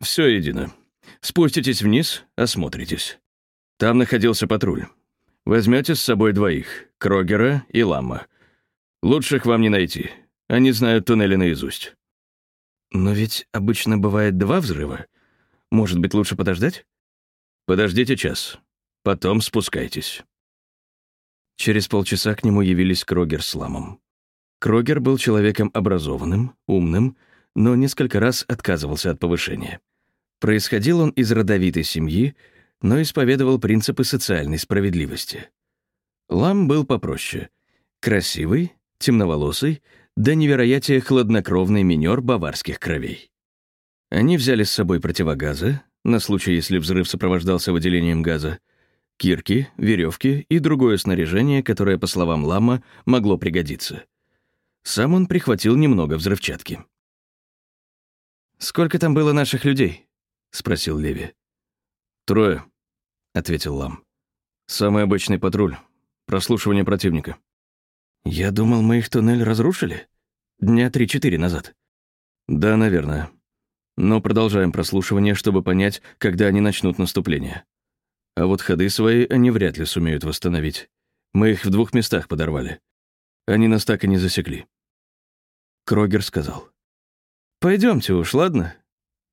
[SPEAKER 1] «Все едино. Спуститесь вниз, осмотритесь. Там находился патруль. Возьмете с собой двоих, Крогера и Ламма. Лучших вам не найти. Они знают туннели наизусть».
[SPEAKER 2] «Но ведь обычно бывает два взрыва. Может быть, лучше подождать?»
[SPEAKER 1] «Подождите час. Потом спускайтесь».
[SPEAKER 2] Через полчаса к нему явились Крогер с Ламом. Крогер был человеком образованным, умным, но несколько раз отказывался от повышения. Происходил он из родовитой семьи, но исповедовал принципы социальной справедливости. Лам был попроще. Красивый, темноволосый, да невероятие хладнокровный минер баварских кровей. Они взяли с собой противогазы, на случай, если взрыв сопровождался выделением газа, кирки, веревки и другое снаряжение, которое, по словам Лама, могло пригодиться. Сам он прихватил немного взрывчатки. «Сколько там было наших людей?» — спросил Леви.
[SPEAKER 1] «Трое», — ответил Лам. «Самый обычный патруль. Прослушивание противника».
[SPEAKER 2] «Я думал, мы их туннель разрушили. Дня три-четыре назад».
[SPEAKER 1] «Да, наверное. Но продолжаем прослушивание, чтобы понять, когда они начнут наступление. А вот ходы свои они вряд ли сумеют восстановить. Мы их в двух местах подорвали. Они нас так и не засекли».
[SPEAKER 2] Крогер сказал.
[SPEAKER 1] Пойдемте уж, ладно?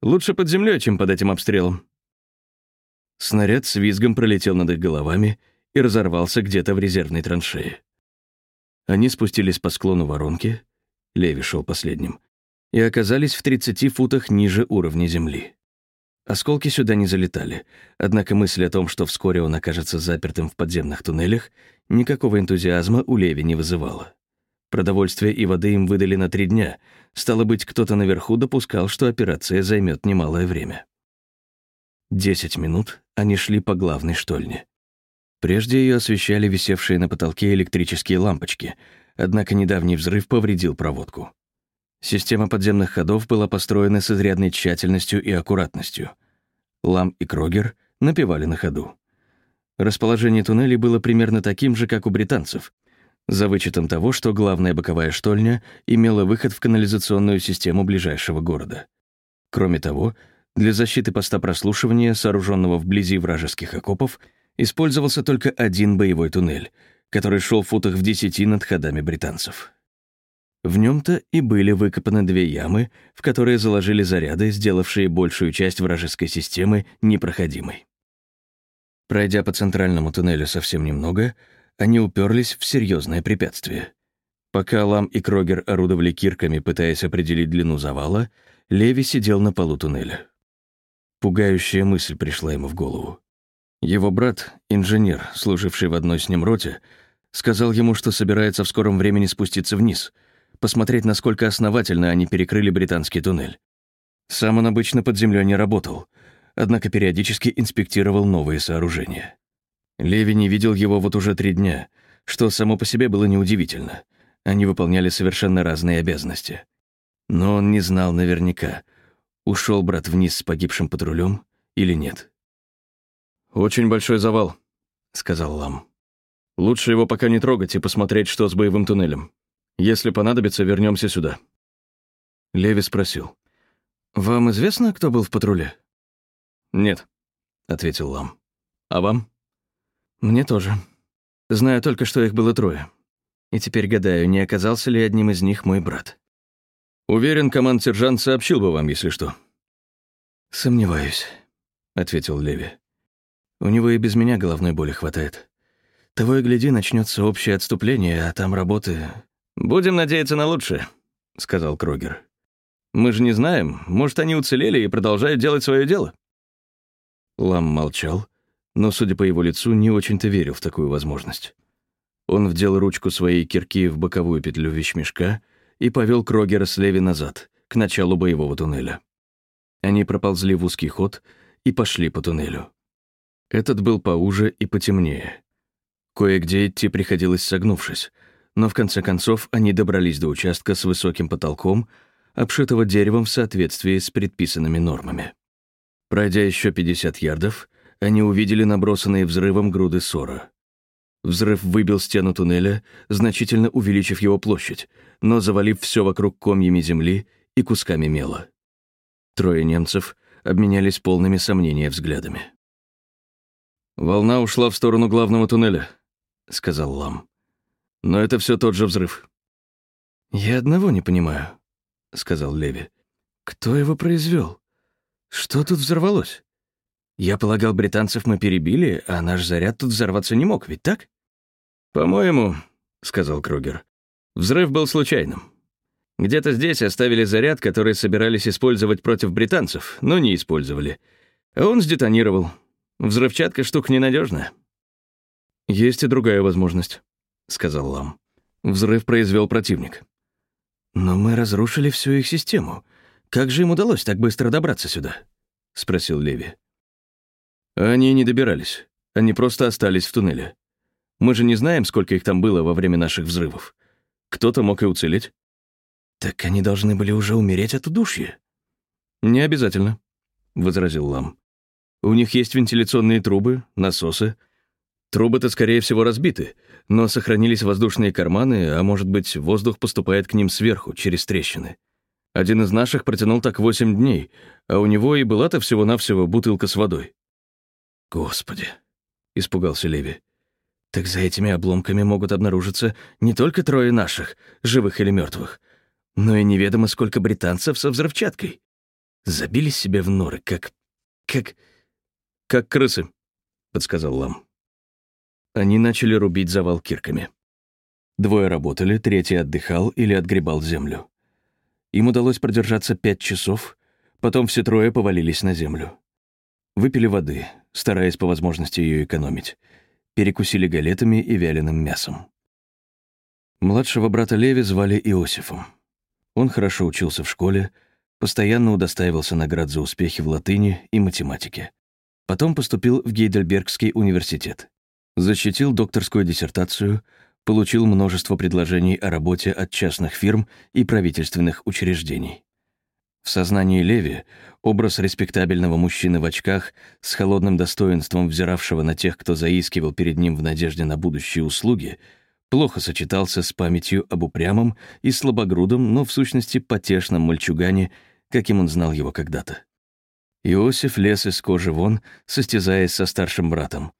[SPEAKER 1] Лучше под землей, чем под этим обстрелом». Снаряд с визгом пролетел над их головами и разорвался где-то в резервной траншее. Они спустились по склону воронки, Леви шел последним, и оказались в 30 футах ниже уровня земли. Осколки сюда не залетали, однако мысль о том, что вскоре он окажется запертым в подземных туннелях, никакого энтузиазма у Леви не вызывала. Продовольствие и воды им выдали на три дня. Стало быть, кто-то наверху допускал, что операция займет немалое время. Десять минут они шли по главной штольне. Прежде ее освещали висевшие на потолке электрические лампочки, однако недавний взрыв повредил проводку. Система подземных ходов была построена с изрядной тщательностью и аккуратностью. Лам и Крогер напевали на ходу. Расположение туннелей было примерно таким же, как у британцев — за вычетом того, что главная боковая штольня имела выход в канализационную систему ближайшего города. Кроме того, для защиты поста прослушивания, сооруженного вблизи вражеских окопов, использовался только один боевой туннель, который шел в футах в десяти над ходами британцев. В нем-то и были выкопаны две ямы, в которые заложили заряды, сделавшие большую часть вражеской системы непроходимой. Пройдя по центральному туннелю совсем немного, они уперлись в серьезное препятствие. Пока Лам и Крогер орудовали кирками, пытаясь определить длину завала, Леви сидел на полу туннеля. Пугающая мысль пришла ему в голову. Его брат, инженер, служивший в одной с ним роте, сказал ему, что собирается в скором времени спуститься вниз, посмотреть, насколько основательно они перекрыли британский туннель. Сам он обычно под землей не работал, однако периодически инспектировал новые сооружения. Леви не видел его вот уже три дня, что само по себе было неудивительно. Они выполняли совершенно разные обязанности. Но он не знал наверняка, ушел брат вниз с погибшим патрулем или нет. «Очень большой завал», — сказал Лам. «Лучше его пока не трогать и посмотреть, что с боевым туннелем. Если понадобится, вернемся сюда».
[SPEAKER 2] Леви спросил. «Вам известно, кто был в патруле?»
[SPEAKER 1] «Нет», — ответил Лам. «А вам?»
[SPEAKER 2] Мне тоже. Знаю только, что их было трое. И теперь гадаю, не оказался ли одним из них мой брат.
[SPEAKER 1] Уверен, команд-сержант сообщил бы вам, если что.
[SPEAKER 2] Сомневаюсь, ответил Леви. У него и без меня головной боли хватает. Того и гляди, начнется общее отступление, а там работы...
[SPEAKER 1] «Будем надеяться на лучшее», — сказал Крогер. «Мы же не знаем, может, они уцелели и продолжают делать свое дело».
[SPEAKER 2] Лам молчал, но, судя по его лицу, не очень-то верил в такую возможность. Он вдел ручку своей кирки в боковую петлю вещмешка и повел Крогера с Леви назад, к началу боевого туннеля. Они проползли в узкий ход и пошли по туннелю. Этот был поуже и потемнее. Кое-где идти приходилось согнувшись, но в конце концов они добрались до участка с высоким потолком, обшитого деревом в соответствии с предписанными нормами. Пройдя еще 50 ярдов, они увидели набросанные взрывом груды ссора.
[SPEAKER 1] Взрыв выбил стену туннеля, значительно увеличив его площадь, но завалив все вокруг комьями земли и кусками мела. Трое немцев обменялись полными сомнения взглядами. «Волна ушла в сторону главного туннеля», — сказал Лам. «Но это все тот же взрыв».
[SPEAKER 2] «Я одного не понимаю», — сказал Леви. «Кто его произвел? Что тут взорвалось? Я полагал, британцев мы перебили, а наш заряд тут взорваться не мог, ведь так?»
[SPEAKER 1] «По-моему», — сказал Кругер, — «взрыв был случайным. Где-то здесь оставили заряд, который собирались использовать против британцев, но не использовали. А он сдетонировал. Взрывчатка штука ненадежная. «Есть и другая возможность», — сказал Лам. «Взрыв произвел противник».
[SPEAKER 2] «Но мы разрушили всю их систему. Как же им удалось так быстро добраться сюда?» — спросил Леви.
[SPEAKER 1] «Они не добирались. Они просто остались в туннеле. Мы же не знаем, сколько их там было во время наших взрывов. Кто-то мог и уцелеть».
[SPEAKER 2] «Так они должны были уже умереть от удушья».
[SPEAKER 1] «Не обязательно», — возразил Лам. «У них есть вентиляционные трубы, насосы. Трубы-то, скорее всего, разбиты, но сохранились воздушные карманы, а может быть, воздух поступает к ним сверху, через трещины. Один из наших протянул так восемь дней, а у него и была-то всего-навсего бутылка с водой».
[SPEAKER 2] «Господи», — испугался Леви. Так за этими обломками могут обнаружиться не только трое наших, живых или мертвых, но и неведомо сколько британцев со взрывчаткой. Забились себе в норы, как... как...
[SPEAKER 1] как крысы, — подсказал Лам. Они начали рубить завал кирками. Двое работали, третий отдыхал или отгребал землю. Им удалось продержаться пять часов, потом все трое повалились на землю. Выпили воды, стараясь по возможности ее экономить, перекусили галетами и вяленым мясом. Младшего брата Леви звали Иосифом. Он хорошо учился в школе, постоянно удостаивался наград за успехи в латыни и математике. Потом поступил в Гейдельбергский университет. Защитил докторскую диссертацию, получил множество предложений о работе от частных фирм и правительственных учреждений. В сознании Леви образ респектабельного мужчины в очках с холодным достоинством взиравшего на тех, кто заискивал перед ним в надежде на будущие услуги, плохо сочетался с памятью об упрямом и слабогрудом, но в сущности потешном мальчугане, каким он знал его когда-то. Иосиф лез из кожи вон, состязаясь со старшим братом.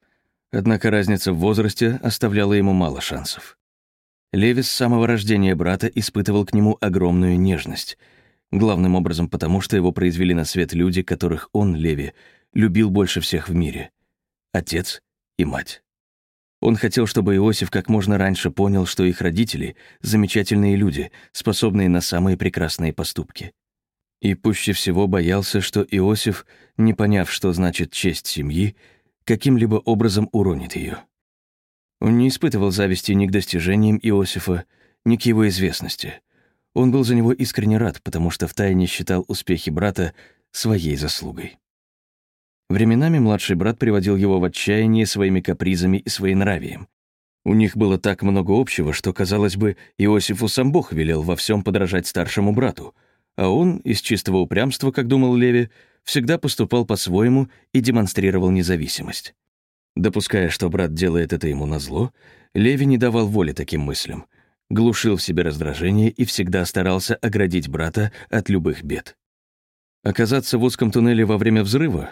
[SPEAKER 1] Однако разница в возрасте оставляла ему мало шансов. Леви с самого рождения брата испытывал к нему огромную нежность — Главным образом потому, что его произвели на свет люди, которых он, Леви, любил больше всех в мире. Отец и мать. Он хотел, чтобы Иосиф как можно раньше понял, что их родители — замечательные люди, способные на самые прекрасные поступки. И пуще всего боялся, что Иосиф, не поняв, что значит честь семьи, каким-либо образом уронит ее. Он не испытывал зависти ни к достижениям Иосифа, ни к его известности. Он был за него искренне рад, потому что втайне считал успехи брата своей заслугой. Временами младший брат приводил его в отчаяние своими капризами и своенравием. У них было так много общего, что, казалось бы, Иосифу сам Бог велел во всем подражать старшему брату, а он, из чистого упрямства, как думал Леви, всегда поступал по-своему и демонстрировал независимость. Допуская, что брат делает это ему назло, Леви не давал воли таким мыслям, глушил в себе раздражение и всегда старался оградить брата от любых бед. Оказаться в узком туннеле во время взрыва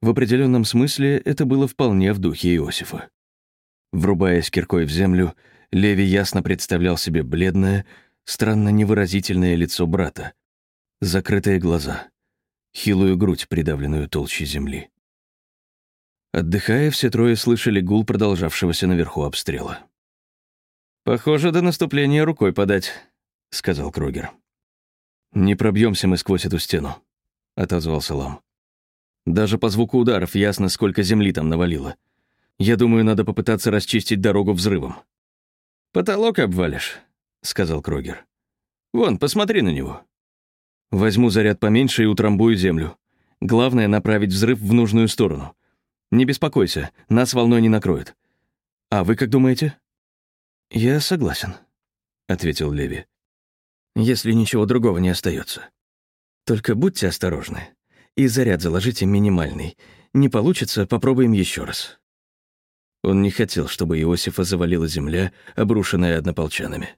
[SPEAKER 1] в определенном смысле это было вполне в духе Иосифа. Врубаясь киркой в землю, Леви ясно представлял себе бледное, странно невыразительное лицо брата, закрытые глаза, хилую грудь, придавленную толщей земли. Отдыхая, все трое слышали гул продолжавшегося наверху обстрела. «Похоже, до наступления рукой подать», — сказал Кругер. «Не пробьемся мы сквозь эту стену», — отозвался Лам. «Даже по звуку ударов ясно, сколько земли там навалило. Я думаю, надо попытаться расчистить дорогу взрывом». «Потолок обвалишь», — сказал Кругер. «Вон, посмотри на него». «Возьму заряд поменьше и утрамбую землю. Главное — направить взрыв в нужную сторону. Не беспокойся, нас волной не накроет. А вы как думаете?»
[SPEAKER 2] «Я согласен», — ответил Леви. «Если ничего другого не остается. Только будьте осторожны. И заряд заложите минимальный. Не получится, попробуем еще раз».
[SPEAKER 1] Он не хотел, чтобы Иосифа завалила земля, обрушенная однополчанами.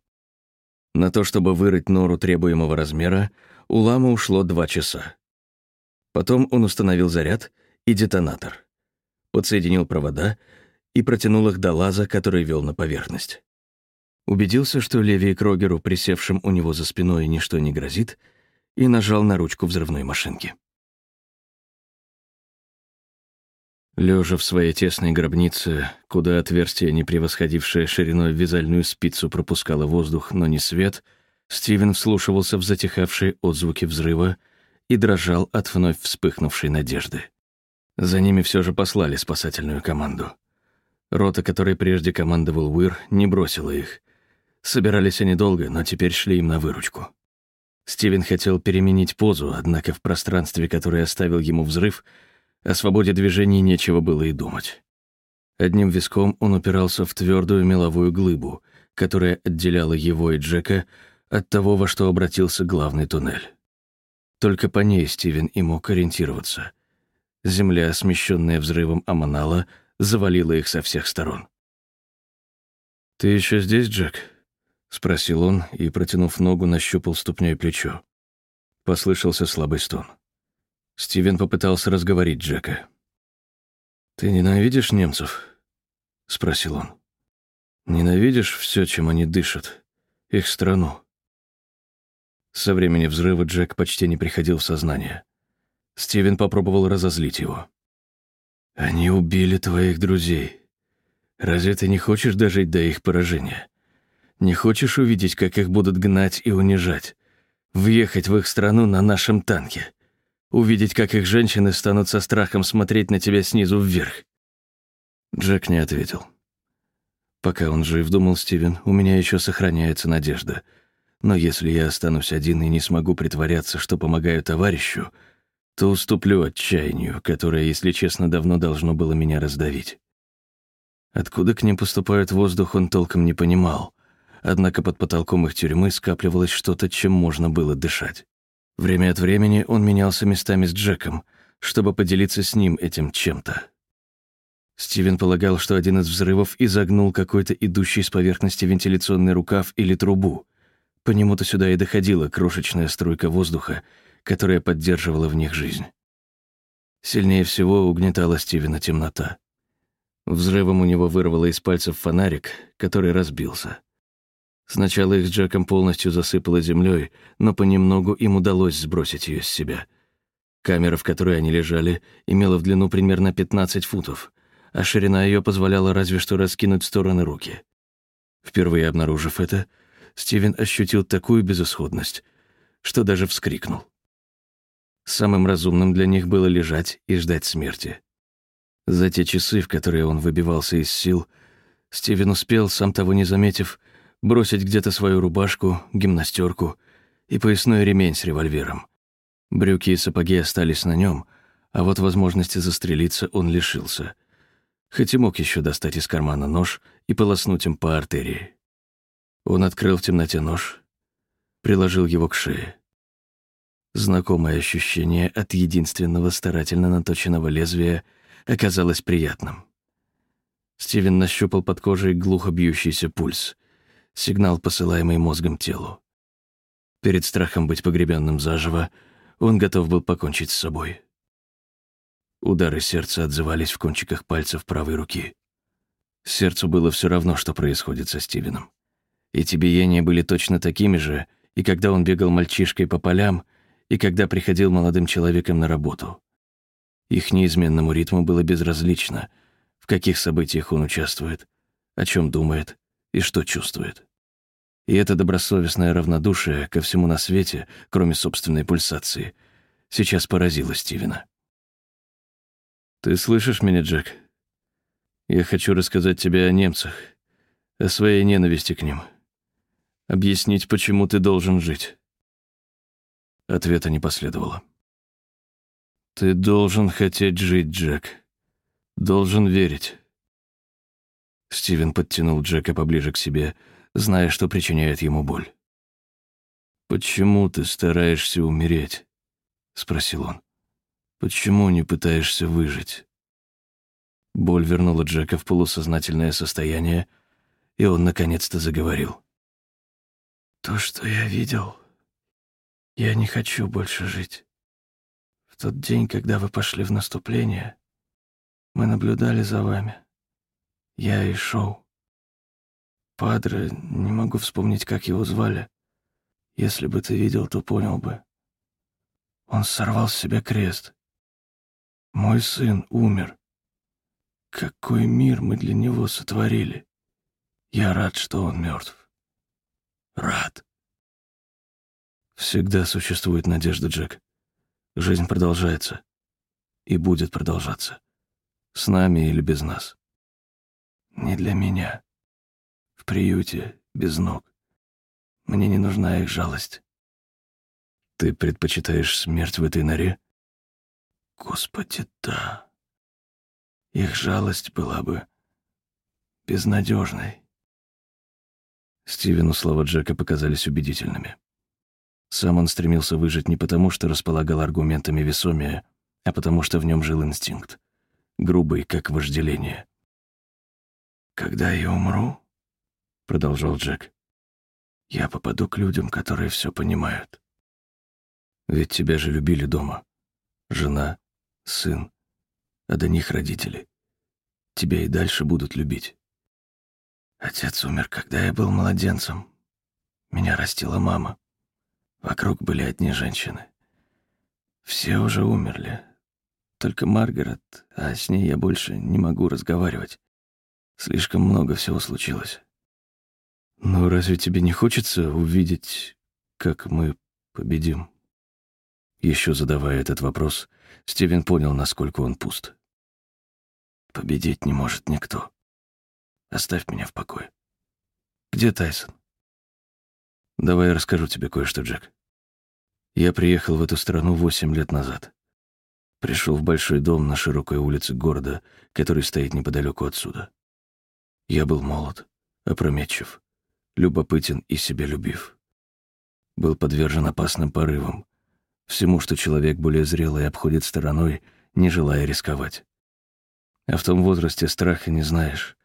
[SPEAKER 1] На то, чтобы вырыть нору требуемого размера, у Лама ушло два часа. Потом он установил заряд и детонатор, подсоединил провода и протянул их до лаза, который вел на поверхность. Убедился, что Леви и Крогеру, присевшим у него за спиной, ничто не грозит, и нажал на ручку взрывной машинки. Лежа в своей тесной гробнице, куда отверстие, не превосходившее шириной вязальную спицу, пропускало воздух, но не свет, Стивен вслушивался в затихавшие отзвуки взрыва и дрожал от вновь вспыхнувшей надежды. За ними все же послали спасательную команду. Рота, которой прежде командовал Уир, не бросила их. Собирались они долго, но теперь шли им на выручку. Стивен хотел переменить позу, однако в пространстве, которое оставил ему взрыв, о свободе движений нечего было и думать. Одним виском он упирался в твердую меловую глыбу, которая отделяла его и Джека от того, во что обратился главный туннель. Только по ней Стивен и мог ориентироваться. Земля, смещенная взрывом Аманала, завалила их со всех сторон. «Ты еще здесь, Джек?» — спросил он и, протянув ногу, нащупал ступней плечо. Послышался слабый стон. Стивен попытался разговорить Джека. «Ты ненавидишь немцев?» — спросил он. «Ненавидишь все, чем они дышат? Их страну?» Со времени взрыва Джек почти не приходил в сознание. Стивен попробовал разозлить его. «Они убили твоих друзей. Разве ты не хочешь дожить до их поражения? Не хочешь увидеть, как их будут гнать и унижать? Въехать в их страну на нашем танке?» Увидеть, как их женщины станут со страхом смотреть на тебя снизу вверх. Джек не ответил. Пока он жив, думал Стивен, у меня еще сохраняется надежда. Но если я останусь один и не смогу притворяться, что помогаю товарищу, то уступлю отчаянию, которое, если честно, давно должно было меня раздавить. Откуда к ним поступает воздух, он толком не понимал. Однако под потолком их тюрьмы скапливалось что-то, чем можно было дышать. Время от времени он менялся местами с Джеком, чтобы поделиться с ним этим чем-то. Стивен полагал, что один из взрывов изогнул какой-то идущий с поверхности вентиляционный рукав или трубу. По нему-то сюда и доходила крошечная струйка воздуха, которая поддерживала в них жизнь. Сильнее всего угнетала Стивена темнота. Взрывом у него вырвало из пальцев фонарик, который разбился. Сначала их с Джеком полностью засыпало землей, но понемногу им удалось сбросить ее с себя. Камера, в которой они лежали, имела в длину примерно 15 футов, а ширина ее позволяла разве что раскинуть в стороны руки. Впервые обнаружив это, Стивен ощутил такую безысходность, что даже вскрикнул. Самым разумным для них было лежать и ждать смерти. За те часы, в которые он выбивался из сил, Стивен успел, сам того не заметив, бросить где-то свою рубашку, гимнастерку и поясной ремень с револьвером. Брюки и сапоги остались на нем, а вот возможности застрелиться он лишился. Хоть и мог еще достать из кармана нож и полоснуть им по артерии. Он открыл в темноте нож, приложил его к шее. Знакомое ощущение от единственного старательно наточенного лезвия оказалось приятным. Стивен нащупал под кожей глухо бьющийся пульс — сигнал, посылаемый мозгом телу. Перед страхом быть погребенным заживо, он готов был покончить с собой. Удары сердца отзывались в кончиках пальцев правой руки. Сердцу было все равно, что происходит со Стивеном. Эти биения были точно такими же, и когда он бегал мальчишкой по полям, и когда приходил молодым человеком на работу. Их неизменному ритму было безразлично, в каких событиях он участвует, о чем думает и что чувствует. И это добросовестное равнодушие ко всему на свете, кроме собственной пульсации, сейчас поразило Стивена. «Ты слышишь меня, Джек? Я хочу рассказать тебе о немцах, о своей ненависти к ним. Объяснить, почему ты должен жить». Ответа не последовало. «Ты должен хотеть жить, Джек. Должен верить». Стивен подтянул Джека поближе к себе — зная, что причиняет ему боль. «Почему ты стараешься умереть?» — спросил он. «Почему не пытаешься выжить?»
[SPEAKER 2] Боль вернула Джека в полусознательное состояние, и он наконец-то заговорил.
[SPEAKER 3] «То, что я видел, я не хочу больше жить. В тот день, когда вы пошли в наступление, мы наблюдали за вами. Я и Шоу. Падре, не могу вспомнить, как его звали. Если бы ты видел, то понял бы. Он сорвал с себя крест. Мой сын умер. Какой мир мы для него сотворили. Я рад, что он мертв. Рад.
[SPEAKER 2] Всегда существует надежда, Джек. Жизнь продолжается. И будет продолжаться. С нами или без нас.
[SPEAKER 3] Не для меня. В приюте, без ног. Мне не нужна их жалость.
[SPEAKER 2] Ты предпочитаешь смерть в этой норе?
[SPEAKER 3] Господи, да. Их жалость была бы безнадежной.
[SPEAKER 2] Стивену слова Джека показались убедительными. Сам он стремился выжить не потому, что располагал аргументами весомее, а потому что в нем жил инстинкт, грубый, как вожделение.
[SPEAKER 3] «Когда я умру», — продолжал Джек, — «я попаду к людям, которые все понимают».
[SPEAKER 2] «Ведь тебя же любили дома. Жена, сын, а до них родители. Тебя и дальше будут любить.
[SPEAKER 3] Отец умер, когда я был младенцем. Меня растила мама. Вокруг были одни женщины. Все уже умерли. Только Маргарет, а с ней я больше не могу разговаривать. Слишком много всего случилось.
[SPEAKER 2] Но разве тебе не хочется увидеть, как мы победим? Еще задавая этот вопрос, Стивен понял, насколько он пуст.
[SPEAKER 3] Победить не может никто. Оставь меня в покое. Где Тайсон?
[SPEAKER 2] Давай я расскажу тебе кое-что, Джек. Я приехал в эту страну восемь лет назад. Пришел в большой дом на широкой улице города, который стоит неподалеку отсюда. Я был молод, опрометчив, любопытен и себялюбив. Был подвержен опасным порывам, всему, что человек более зрелый обходит стороной, не желая рисковать. А в том возрасте страха не знаешь.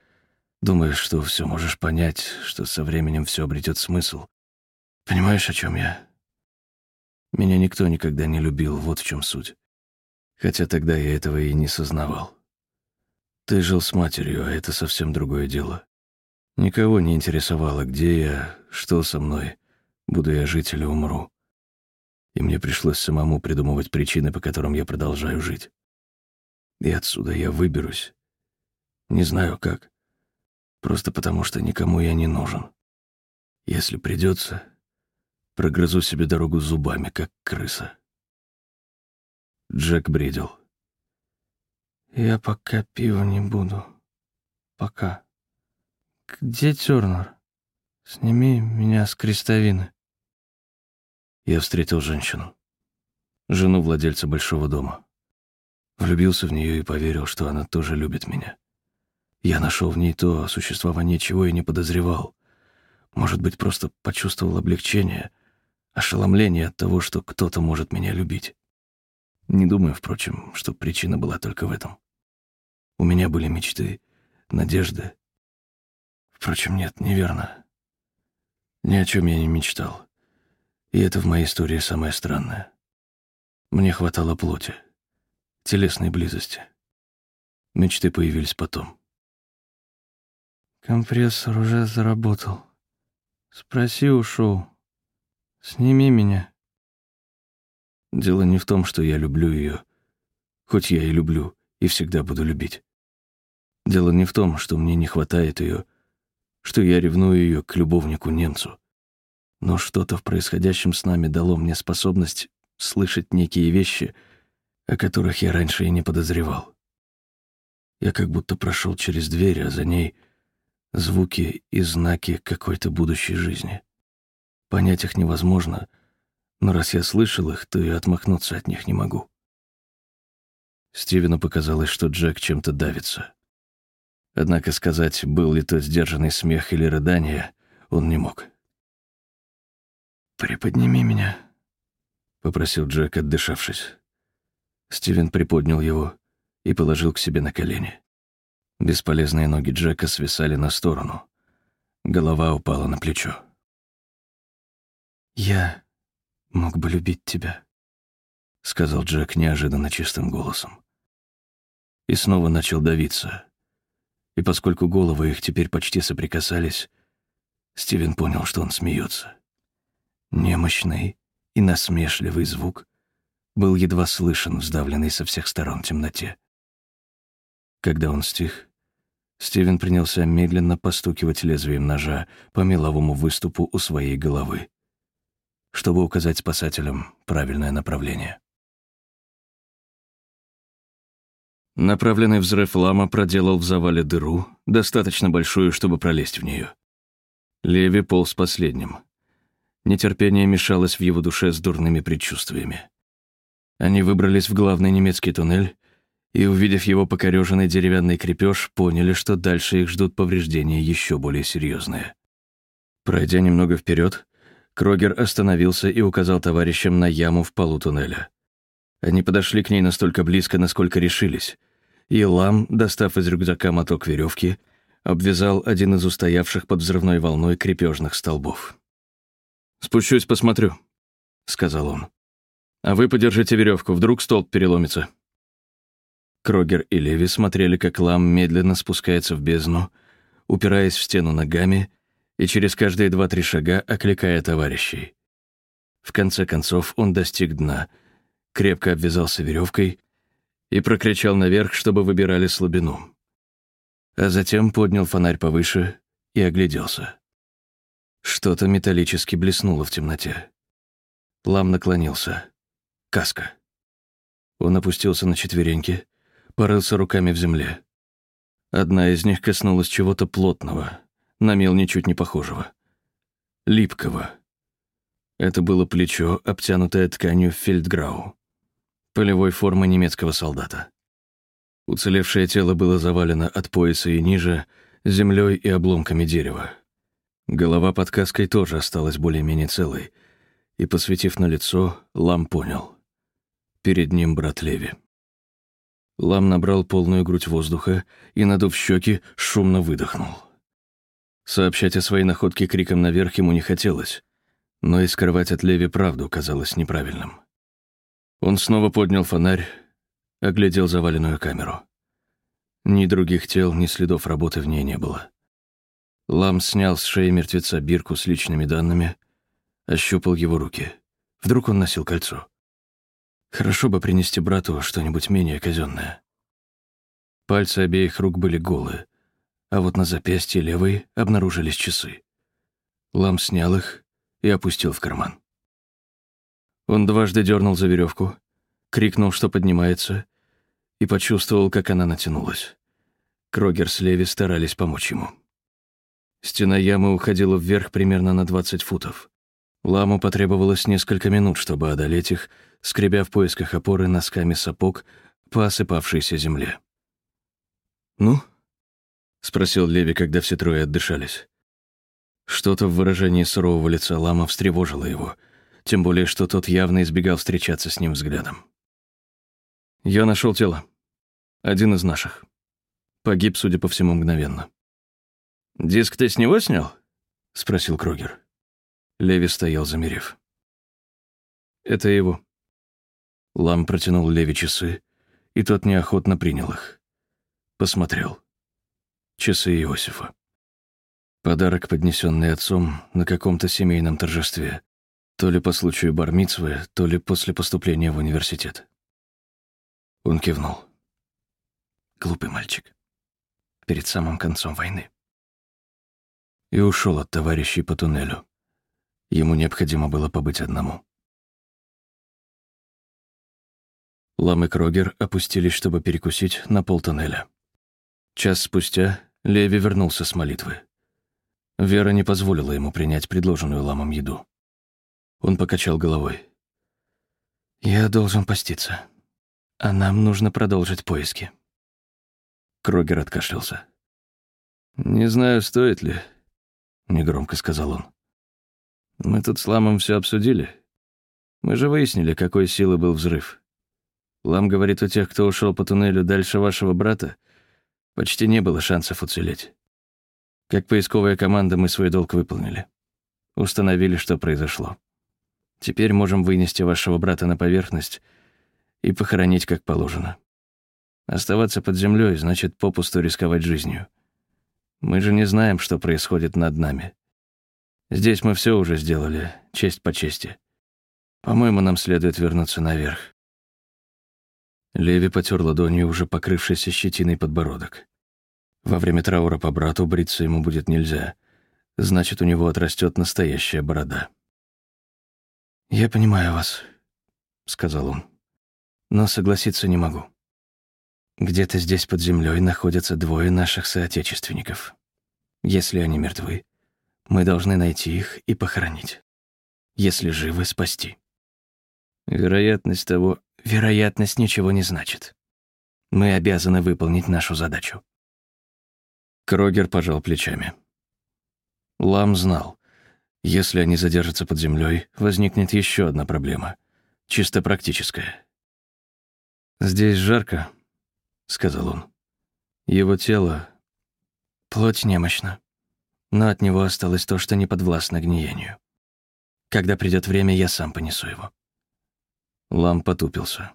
[SPEAKER 2] Думаешь, что все можешь понять, что со временем все обретет смысл. Понимаешь, о чем я? Меня никто никогда не любил, вот в чем суть. Хотя тогда я этого и не сознавал. Ты жил с матерью, а это совсем другое дело. Никого не интересовало, где я, что со мной, буду я жить или умру. И мне пришлось самому придумывать причины, по которым я продолжаю жить. И отсюда я выберусь. Не знаю как. Просто потому, что никому я не нужен. Если придется, прогрызу себе дорогу зубами, как крыса. Джек бредил.
[SPEAKER 3] «Я пока пива не буду. Пока. Где Тёрнер? Сними меня с крестовины».
[SPEAKER 2] Я встретил женщину. Жену владельца большого дома. Влюбился в нее и поверил, что она тоже любит меня. Я нашел в ней то, о чего и не подозревал. Может быть, просто почувствовал облегчение, ошеломление от того, что кто-то может меня любить. Не думаю, впрочем, что причина была только в этом. У меня были мечты, надежды. Впрочем, нет, неверно. Ни о чем я не мечтал. И это в моей истории самое странное. Мне хватало плоти телесной близости. Мечты появились потом.
[SPEAKER 3] Компрессор уже заработал. Спроси у Шоу. Сними меня.
[SPEAKER 2] Дело не в том, что я люблю ее, хоть я и люблю, и всегда буду любить. Дело не в том, что мне не хватает ее, что я ревную ее к любовнику-немцу. Но что-то в происходящем с нами дало мне способность слышать некие вещи — о которых я раньше и не подозревал. Я как будто прошел через дверь, а за ней звуки и знаки какой-то будущей жизни. Понять их невозможно, но раз я слышал их, то и отмахнуться от них не могу. Стивену показалось, что Джек чем-то давится. Однако сказать, был ли то сдержанный смех или рыдание, он не мог.
[SPEAKER 3] «Приподними меня», —
[SPEAKER 2] попросил Джек, отдышавшись. Стивен приподнял его и положил к себе на колени. Бесполезные ноги Джека свисали на сторону. Голова упала на плечо.
[SPEAKER 3] «Я мог бы любить тебя», — сказал Джек неожиданно чистым голосом.
[SPEAKER 2] И снова начал давиться. И поскольку головы их теперь почти соприкасались, Стивен понял, что он смеется. Немощный и насмешливый звук был едва слышен в сдавленной со всех сторон темноте. Когда он стих, Стивен принялся медленно постукивать лезвием ножа по меловому выступу у своей головы, чтобы указать спасателям правильное направление. Направленный взрыв лама проделал в завале дыру, достаточно большую, чтобы пролезть в нее. Леви полз последним. Нетерпение мешалось в его душе с дурными предчувствиями. Они выбрались в главный немецкий туннель и, увидев его покореженный деревянный крепеж, поняли, что дальше их ждут повреждения еще более серьезные. Пройдя немного вперед, Крогер остановился и указал товарищам на яму в полу туннеля. Они подошли к ней настолько близко, насколько решились, и Лам, достав из рюкзака моток веревки, обвязал один из устоявших под взрывной волной крепежных столбов. «Спущусь, посмотрю», — сказал он. «А вы подержите веревку, вдруг столб переломится». Крогер и Леви смотрели, как Лам медленно спускается в бездну, упираясь в стену ногами и через каждые два-три шага окликая товарищей. В конце концов он достиг дна, крепко обвязался веревкой и прокричал наверх, чтобы выбирали слабину. А затем поднял фонарь повыше и огляделся. Что-то металлически блеснуло в темноте. Лам наклонился. Каска. Он опустился на четвереньки, порылся руками в земле. Одна из них коснулась чего-то плотного, на мел ничуть не похожего. Липкого. Это было плечо, обтянутое тканью фельдграу. Полевой формы немецкого солдата. Уцелевшее тело было завалено от пояса и ниже землей и обломками дерева. Голова под каской тоже осталась более-менее целой, и, посветив на лицо, Лам понял. Перед ним брат Леви. Лам набрал полную грудь воздуха и, надув щеки, шумно выдохнул. Сообщать о своей находке криком наверх ему не хотелось, но и скрывать от Леви правду казалось неправильным. Он снова поднял фонарь, оглядел заваленную камеру. Ни других тел, ни следов работы в ней не было. Лам снял с шеи мертвеца бирку с личными данными, ощупал его руки. Вдруг он носил кольцо. Хорошо бы принести брату что-нибудь менее казенное. Пальцы обеих рук были голые, а вот на запястье левой обнаружились часы. Лам снял их и опустил в карман. Он дважды дернул за веревку, крикнул, что поднимается, и почувствовал, как она натянулась. Крогер с Леви старались помочь ему. Стена ямы уходила вверх примерно на 20 футов. Ламу потребовалось несколько минут, чтобы одолеть их, скребя в поисках опоры носками сапог по осыпавшейся земле. «Ну?» — спросил Леви, когда все трое отдышались. Что-то в выражении сурового лица Лама встревожило его, тем более, что тот явно избегал встречаться с ним взглядом. «Я нашел тело. Один из наших. Погиб, судя по всему, мгновенно».
[SPEAKER 1] «Диск ты с него снял?»
[SPEAKER 2] — спросил Крогер. Леви стоял, замерев. «Это его». Лам протянул Леви часы, и тот неохотно принял их. Посмотрел. Часы Иосифа. Подарок, поднесенный отцом на каком-то семейном торжестве, то ли по случаю бармицвы, то ли после поступления в университет. Он кивнул. Глупый мальчик. Перед самым концом войны. И ушел от товарищей по туннелю. Ему необходимо было побыть одному. Лам и Крогер опустились, чтобы перекусить на пол тоннеля. Час спустя Леви вернулся с молитвы. Вера не позволила ему принять предложенную Ламом еду. Он покачал головой. «Я должен поститься, а нам нужно продолжить поиски». Крогер откашлялся.
[SPEAKER 1] «Не знаю, стоит ли», — негромко сказал он. Мы тут с Ламом все обсудили. Мы же выяснили, какой силы был взрыв. Лам говорит, у тех, кто ушел по туннелю дальше вашего брата,
[SPEAKER 2] Почти не было шансов уцелеть. Как поисковая команда мы свой долг выполнили. Установили, что произошло. Теперь можем вынести вашего брата на поверхность и похоронить как положено. Оставаться под землей значит попусту рисковать жизнью. Мы же не знаем, что происходит над нами. Здесь мы все уже сделали, честь по чести. По-моему, нам следует вернуться наверх. Леви потер ладонью уже покрывшийся щетиной подбородок. Во время траура по брату бриться ему будет нельзя. Значит, у него отрастет настоящая борода. «Я понимаю вас», — сказал он. «Но согласиться не могу. Где-то здесь под землей находятся двое наших соотечественников. Если они мертвы, мы должны найти их и похоронить. Если живы, спасти. Вероятность того... Вероятность ничего не значит. Мы обязаны выполнить нашу задачу. Крогер пожал плечами. Лам знал, если они задержатся под землей, возникнет еще одна проблема, чисто практическая. «Здесь жарко», — сказал он. Его тело... Плоть немощна но от него осталось то, что не подвластно гниению. Когда придет время, я сам понесу его. Лам потупился.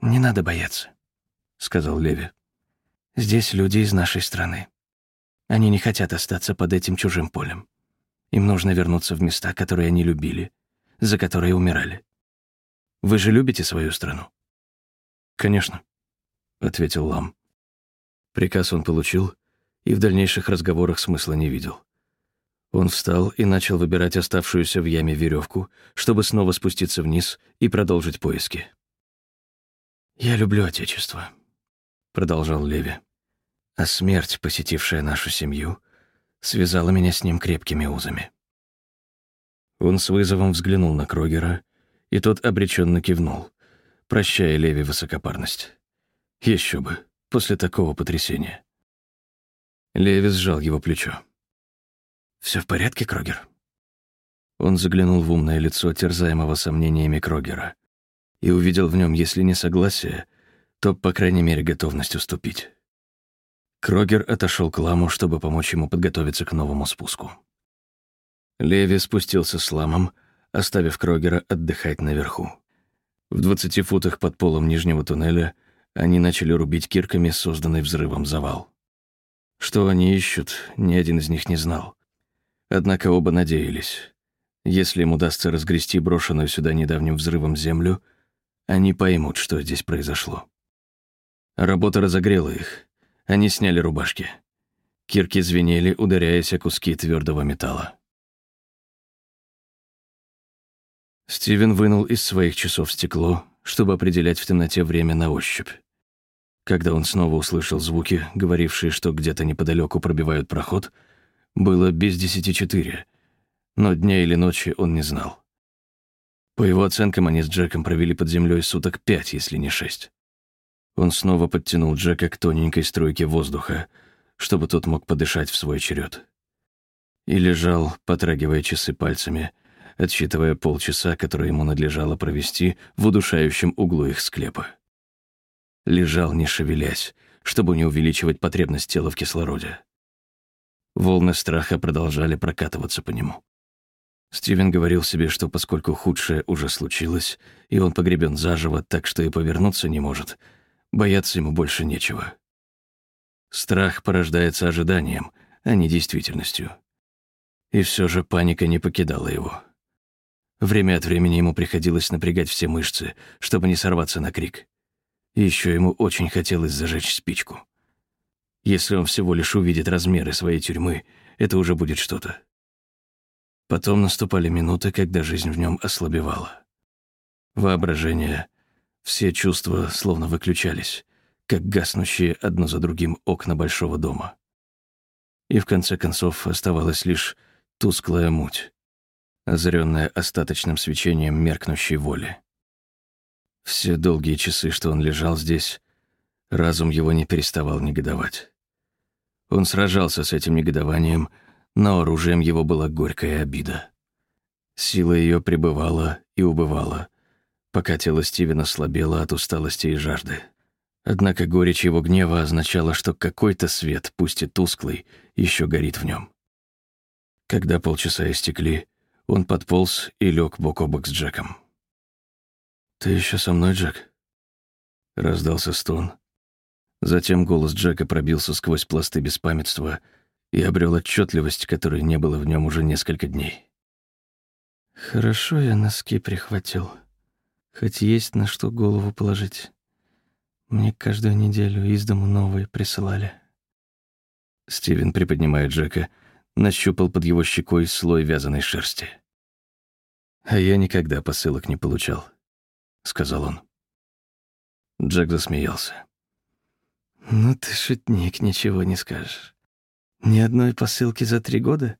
[SPEAKER 2] «Не надо бояться», — сказал Леви. «Здесь люди из нашей страны. Они не хотят остаться под этим чужим полем. Им нужно вернуться в места, которые они любили, за которые умирали. Вы же любите свою страну?» «Конечно», — ответил Лам. Приказ он получил, и в дальнейших разговорах смысла не видел. Он встал и начал выбирать оставшуюся в яме веревку, чтобы снова спуститься вниз и продолжить поиски. «Я люблю Отечество», — продолжал Леви. «А смерть, посетившая нашу семью, связала меня с ним крепкими узами». Он с вызовом взглянул на Крогера, и тот обреченно кивнул, прощая Леви высокопарность. Еще бы, после такого потрясения. Леви сжал его плечо. Все в порядке, Крогер?» Он заглянул в умное лицо терзаемого сомнениями Крогера и увидел в нем, если не согласие, то, по крайней мере, готовность уступить. Крогер отошел к ламу, чтобы помочь ему подготовиться к новому спуску. Леви спустился с ламом, оставив Крогера отдыхать наверху. В двадцати футах под полом нижнего туннеля они начали рубить кирками созданный взрывом завал. Что они ищут, ни один из них не знал. Однако оба надеялись. Если им удастся разгрести брошенную сюда недавним взрывом землю, они поймут, что здесь произошло. Работа разогрела их. Они сняли рубашки. Кирки звенели, ударяясь о куски твердого металла. Стивен вынул из своих часов стекло, чтобы определять в темноте время на ощупь. Когда он снова услышал звуки, говорившие, что где-то неподалеку пробивают проход, было без десяти четыре, но дня или ночи он не знал. По его оценкам, они с Джеком провели под землей суток пять, если не шесть. Он снова подтянул Джека к тоненькой струйке воздуха, чтобы тот мог подышать в свой черед. И лежал, потрагивая часы пальцами, отсчитывая полчаса, которые ему надлежало провести в удушающем углу их склепа лежал, не шевелясь, чтобы не увеличивать потребность тела в кислороде. Волны страха продолжали прокатываться по нему. Стивен говорил себе, что поскольку худшее уже случилось, и он погребен заживо так, что и повернуться не может, бояться ему больше нечего. Страх порождается ожиданием, а не действительностью. И все же паника не покидала его. Время от времени ему приходилось напрягать все мышцы, чтобы не сорваться на крик. Еще ему очень хотелось зажечь спичку. Если он всего лишь увидит размеры своей тюрьмы, это уже будет что-то. Потом наступали минуты, когда жизнь в нем ослабевала. Воображение, все чувства словно выключались, как гаснущие одно за другим окна большого дома. И в конце концов оставалась лишь тусклая муть, озаренная остаточным свечением меркнущей воли. Все долгие часы, что он лежал здесь, разум его не переставал негодовать. Он сражался с этим негодованием, но оружием его была горькая обида. Сила ее пребывала и убывала, пока тело Стивена слабело от усталости и жажды. Однако горечь его гнева означала, что какой-то свет, пусть и тусклый, еще горит в нем. Когда полчаса истекли, он подполз и лег бок о бок с Джеком. «Ты еще со мной, Джек?» Раздался стон. Затем голос Джека пробился сквозь пласты беспамятства и обрел отчетливость, которой не было в нем уже несколько дней.
[SPEAKER 3] «Хорошо я носки прихватил. Хоть есть на что голову положить. Мне каждую неделю из дому новые присылали».
[SPEAKER 2] Стивен приподнимает Джека, нащупал под его щекой слой вязаной шерсти. «А я никогда посылок не получал», — сказал он. Джек засмеялся.
[SPEAKER 3] «Ну ты шутник, ничего не скажешь. Ни одной посылки за три года?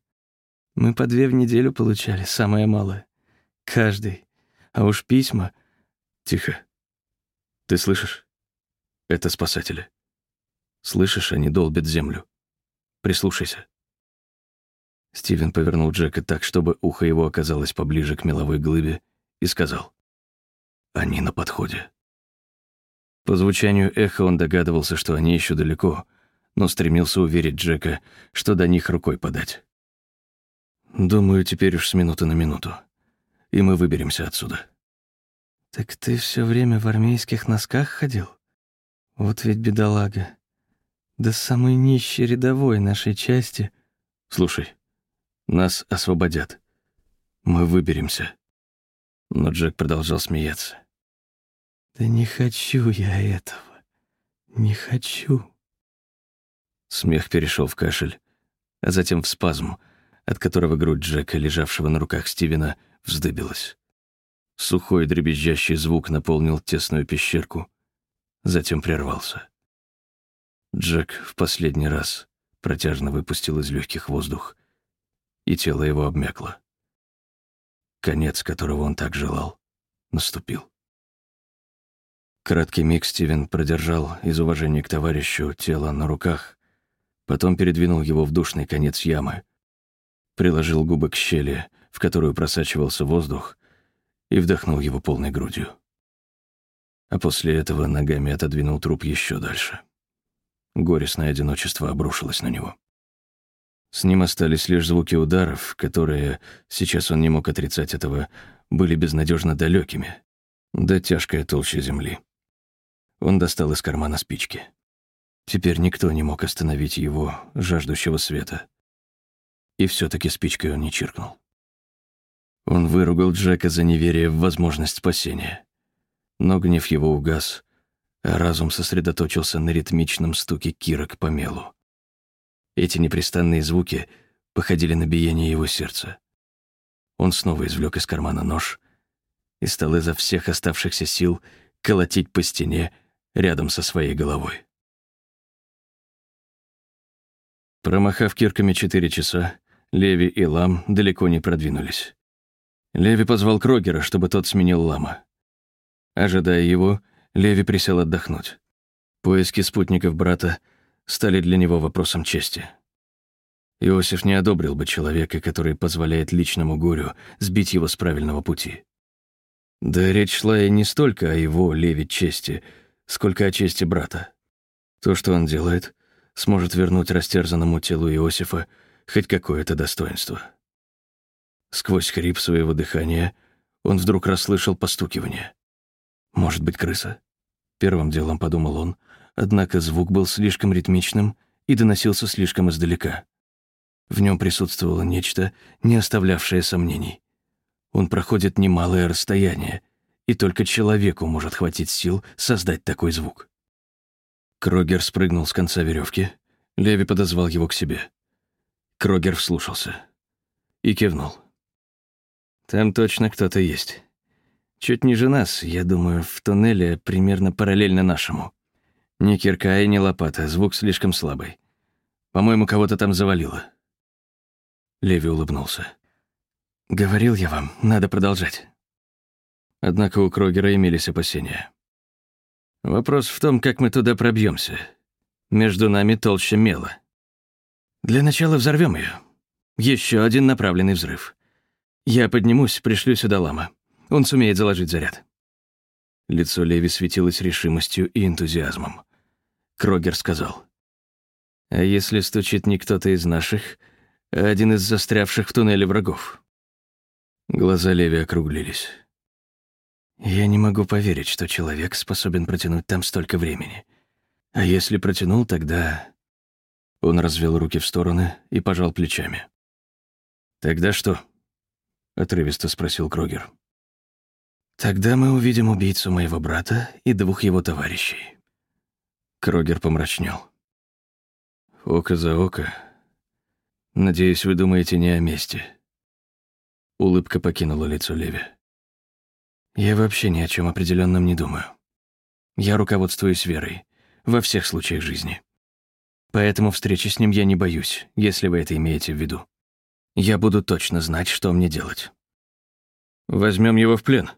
[SPEAKER 3] Мы по две в неделю получали, самое малое. Каждый. А уж письма...»
[SPEAKER 2] «Тихо. Ты слышишь? Это спасатели. Слышишь, они долбят землю. Прислушайся». Стивен повернул Джека так, чтобы ухо его оказалось поближе к меловой глыбе, и сказал. «Они на подходе». По звучанию эха он догадывался, что они еще далеко, но стремился уверить Джека, что до них рукой подать. «Думаю, теперь уж с минуты на минуту, и мы выберемся отсюда».
[SPEAKER 3] «Так ты все время в армейских носках ходил? Вот ведь бедолага. Да самый нищий рядовой нашей части...»
[SPEAKER 2] «Слушай, нас освободят. Мы выберемся. Но Джек продолжал смеяться.
[SPEAKER 3] Да не хочу я этого. Не хочу.
[SPEAKER 2] Смех перешел в кашель, а затем в спазм, от которого грудь Джека, лежавшего на руках Стивена, вздыбилась. Сухой дребезжащий звук наполнил тесную пещерку, затем прервался. Джек в последний раз протяжно выпустил из легких воздух и тело его обмякло. Конец, которого он так желал, наступил. Краткий миг Стивен продержал из уважения к товарищу тело на руках, потом передвинул его в душный конец ямы, приложил губы к щели, в которую просачивался воздух, и вдохнул его полной грудью. А после этого ногами отодвинул труп еще дальше. Горестное одиночество обрушилось на него. С ним остались лишь звуки ударов, которые, сейчас он не мог отрицать этого, были безнадежно далекими, да тяжкая толща земли. Он достал из кармана спички. Теперь никто не мог остановить его, жаждущего света. И все таки спичкой он не чиркнул. Он выругал Джека за неверие в возможность спасения. Но гнев его угас, а разум сосредоточился на ритмичном стуке кирок по мелу. Эти непрестанные звуки походили на биение его сердца. Он снова извлек из кармана нож и стал изо всех оставшихся сил колотить по стене рядом со своей головой. Промахав кирками четыре часа, Леви и Лам далеко не продвинулись. Леви позвал Крогера, чтобы тот сменил Лама. Ожидая его, Леви присел отдохнуть. Поиски спутников брата — стали для него вопросом чести. Иосиф не одобрил бы человека, который позволяет личному горю сбить его с правильного пути. Да речь шла и не столько о его, Леве, чести, сколько о чести брата. То, что он делает, сможет вернуть растерзанному телу Иосифа хоть какое-то достоинство. Сквозь хрип своего дыхания он вдруг расслышал постукивание. Может быть, крыса? Первым делом подумал он, Однако звук был слишком ритмичным и доносился слишком издалека. В нем присутствовало нечто, не оставлявшее сомнений. Он проходит немалое расстояние, и только человеку может хватить сил создать такой звук. Крогер спрыгнул с конца веревки. Леви подозвал его к себе. Крогер вслушался и кивнул. «Там точно кто-то есть. Чуть ниже нас, я думаю, в туннеле примерно параллельно нашему. Ни кирка и ни лопата, звук слишком слабый. По-моему, кого-то там завалило. Леви улыбнулся. «Говорил я вам, надо продолжать». Однако у Крогера имелись опасения. «Вопрос в том, как мы туда пробьемся. Между нами толще мела. Для начала взорвем ее. Еще один направленный взрыв. Я поднимусь, пришлю сюда лама. Он сумеет заложить заряд». Лицо Леви светилось решимостью и энтузиазмом. Крогер сказал. «А если стучит не кто-то из наших, а один из застрявших в туннеле врагов?» Глаза Леви округлились. «Я не могу поверить, что человек способен протянуть там столько времени. А если протянул, тогда...» Он развел руки в стороны и пожал плечами. «Тогда что?» — отрывисто спросил Крогер. «Тогда мы увидим убийцу моего брата и двух его товарищей». Крогер помрачнел. «Око за око. Надеюсь, вы думаете не о мести». Улыбка покинула лицо Леви. «Я вообще ни о чем определенном не думаю. Я руководствуюсь верой во всех случаях жизни. Поэтому встречи с ним я не боюсь, если вы это имеете в виду. Я буду точно знать, что мне делать. Возьмем его в плен,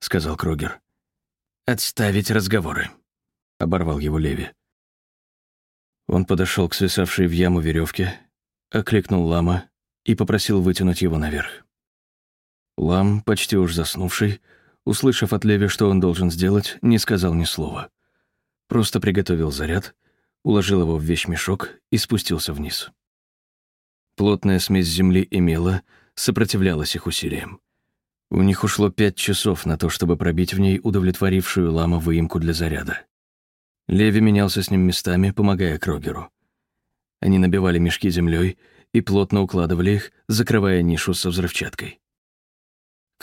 [SPEAKER 2] сказал Крогер. Отставить разговоры, оборвал его Леви. Он подошел к свисавшей в яму веревке, окликнул лама и попросил вытянуть его наверх. Лам, почти уж заснувший, услышав от Леви, что он должен сделать, не сказал ни слова. Просто приготовил заряд, уложил его в вещмешок и спустился вниз. Плотная смесь земли и мела сопротивлялась их усилиям. У них ушло пять часов на то, чтобы пробить в ней удовлетворившую лама выемку для заряда. Леви менялся с ним местами, помогая Крогеру. Они набивали мешки землей и плотно укладывали их, закрывая нишу со взрывчаткой.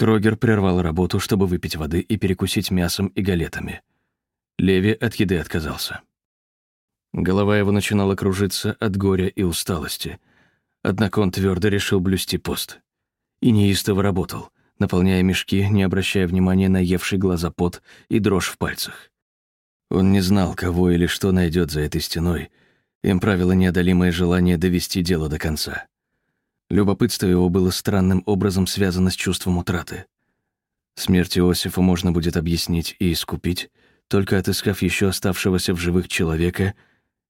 [SPEAKER 2] Крогер прервал работу, чтобы выпить воды и перекусить мясом и галетами. Леви от еды отказался. Голова его начинала кружиться от горя и усталости — Однако он твердо решил блюсти пост. И неистово работал, наполняя мешки, не обращая внимания на евший глаза пот и дрожь в пальцах. Он не знал, кого или что найдет за этой стеной. Им правило неодолимое желание довести дело до конца. Любопытство его было странным образом связано с чувством утраты. Смерть Иосифа можно будет объяснить и искупить, только отыскав еще оставшегося в живых человека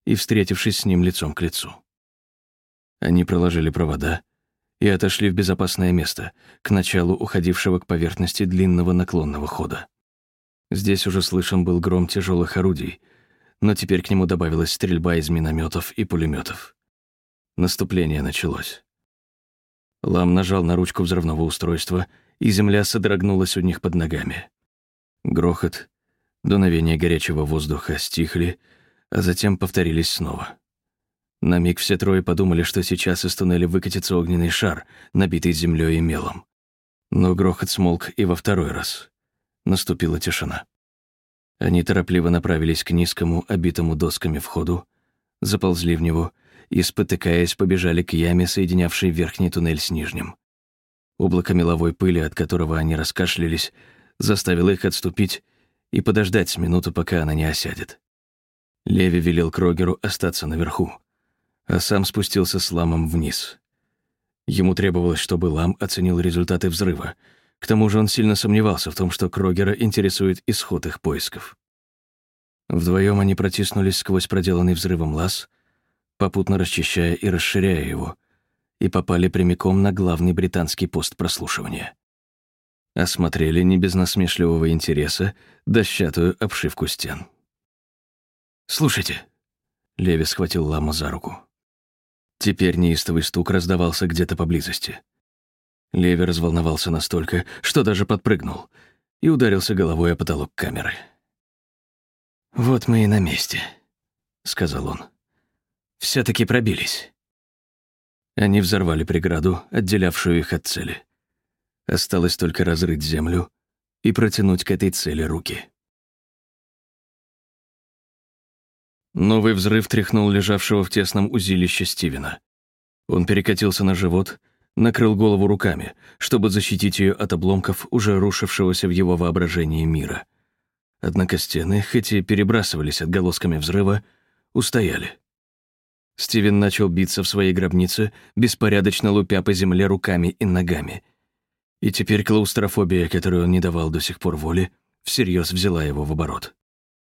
[SPEAKER 2] и встретившись с ним лицом к лицу. Они проложили провода и отошли в безопасное место, к началу уходившего к поверхности длинного наклонного хода. Здесь уже слышен был гром тяжелых орудий, но теперь к нему добавилась стрельба из минометов и пулеметов. Наступление началось. Лам нажал на ручку взрывного устройства, и земля содрогнулась у них под ногами. Грохот, дуновение горячего воздуха стихли, а затем повторились снова. На миг все трое подумали, что сейчас из туннеля выкатится огненный шар, набитый землей и мелом. Но грохот смолк и во второй раз. Наступила тишина. Они торопливо направились к низкому, обитому досками входу, заползли в него и, спотыкаясь, побежали к яме, соединявшей верхний туннель с нижним. Облако меловой пыли, от которого они раскашлялись, заставило их отступить и подождать с минуту, пока она не осядет. Леви велел Крогеру остаться наверху а сам спустился с ламом вниз. Ему требовалось, чтобы лам оценил результаты взрыва. К тому же он сильно сомневался в том, что Крогера интересует исход их поисков. Вдвоем они протиснулись сквозь проделанный взрывом лаз, попутно расчищая и расширяя его, и попали прямиком на главный британский пост прослушивания. Осмотрели не без насмешливого интереса дощатую обшивку стен. «Слушайте», — Леви схватил ламу за руку. Теперь неистовый стук раздавался где-то поблизости. Леви разволновался настолько, что даже подпрыгнул и ударился головой о потолок камеры. «Вот мы и на месте», — сказал он. Все таки пробились». Они взорвали преграду, отделявшую их от цели. Осталось только разрыть землю и протянуть к этой цели руки. Новый взрыв тряхнул лежавшего в тесном узилище Стивена. Он перекатился на живот, накрыл голову руками, чтобы защитить ее от обломков уже рушившегося в его воображении мира. Однако стены, хоть и перебрасывались отголосками взрыва, устояли. Стивен начал биться в своей гробнице, беспорядочно лупя по земле руками и ногами. И теперь клаустрофобия, которую он не давал до сих пор воли, всерьез взяла его в оборот.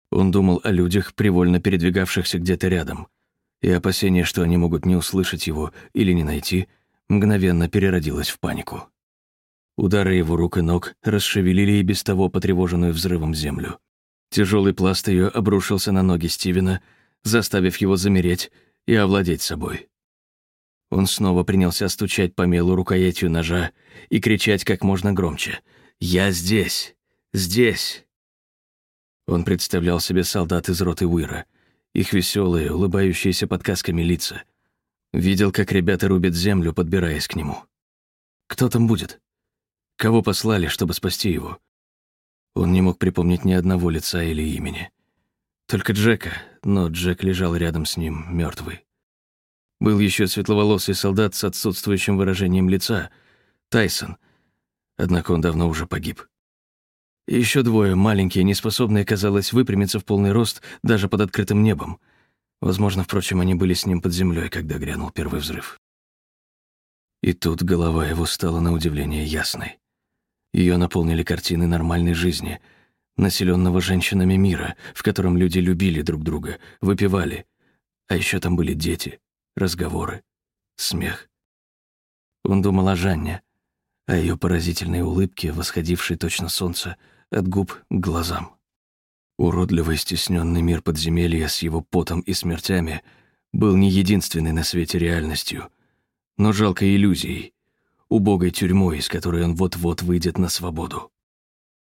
[SPEAKER 2] Он думал о людях, привольно передвигавшихся где-то рядом, и опасение, что они могут не услышать его или не найти, мгновенно переродилось в панику. Удары его рук и ног расшевелили и без того потревоженную взрывом землю. Тяжелый пласт ее обрушился на ноги Стивена, заставив его замереть и овладеть собой. Он снова принялся стучать по мелу рукоятью ножа и кричать как можно громче. «Я здесь! Здесь!» Он представлял себе солдат из роты Уира, их веселые, улыбающиеся под касками лица. Видел, как ребята рубят землю, подбираясь к нему. Кто там будет? Кого послали, чтобы спасти его? Он не мог припомнить ни одного лица или имени. Только Джека, но Джек лежал рядом с ним, мертвый. Был еще светловолосый солдат с отсутствующим выражением лица, Тайсон. Однако он давно уже погиб. И еще двое, маленькие, неспособные, казалось, выпрямиться в полный рост даже под открытым небом. Возможно, впрочем, они были с ним под землей, когда грянул первый взрыв. И тут голова его стала на удивление ясной. Ее наполнили картины нормальной жизни, населенного женщинами мира, в котором люди любили друг друга, выпивали. А еще там были дети, разговоры, смех. Он думал о Жанне, о ее поразительной улыбке, восходившей точно солнце, от губ к глазам. Уродливо стесненный мир подземелья с его потом и смертями был не единственной на свете реальностью, но жалкой иллюзией, убогой тюрьмой, из которой он вот-вот выйдет на свободу.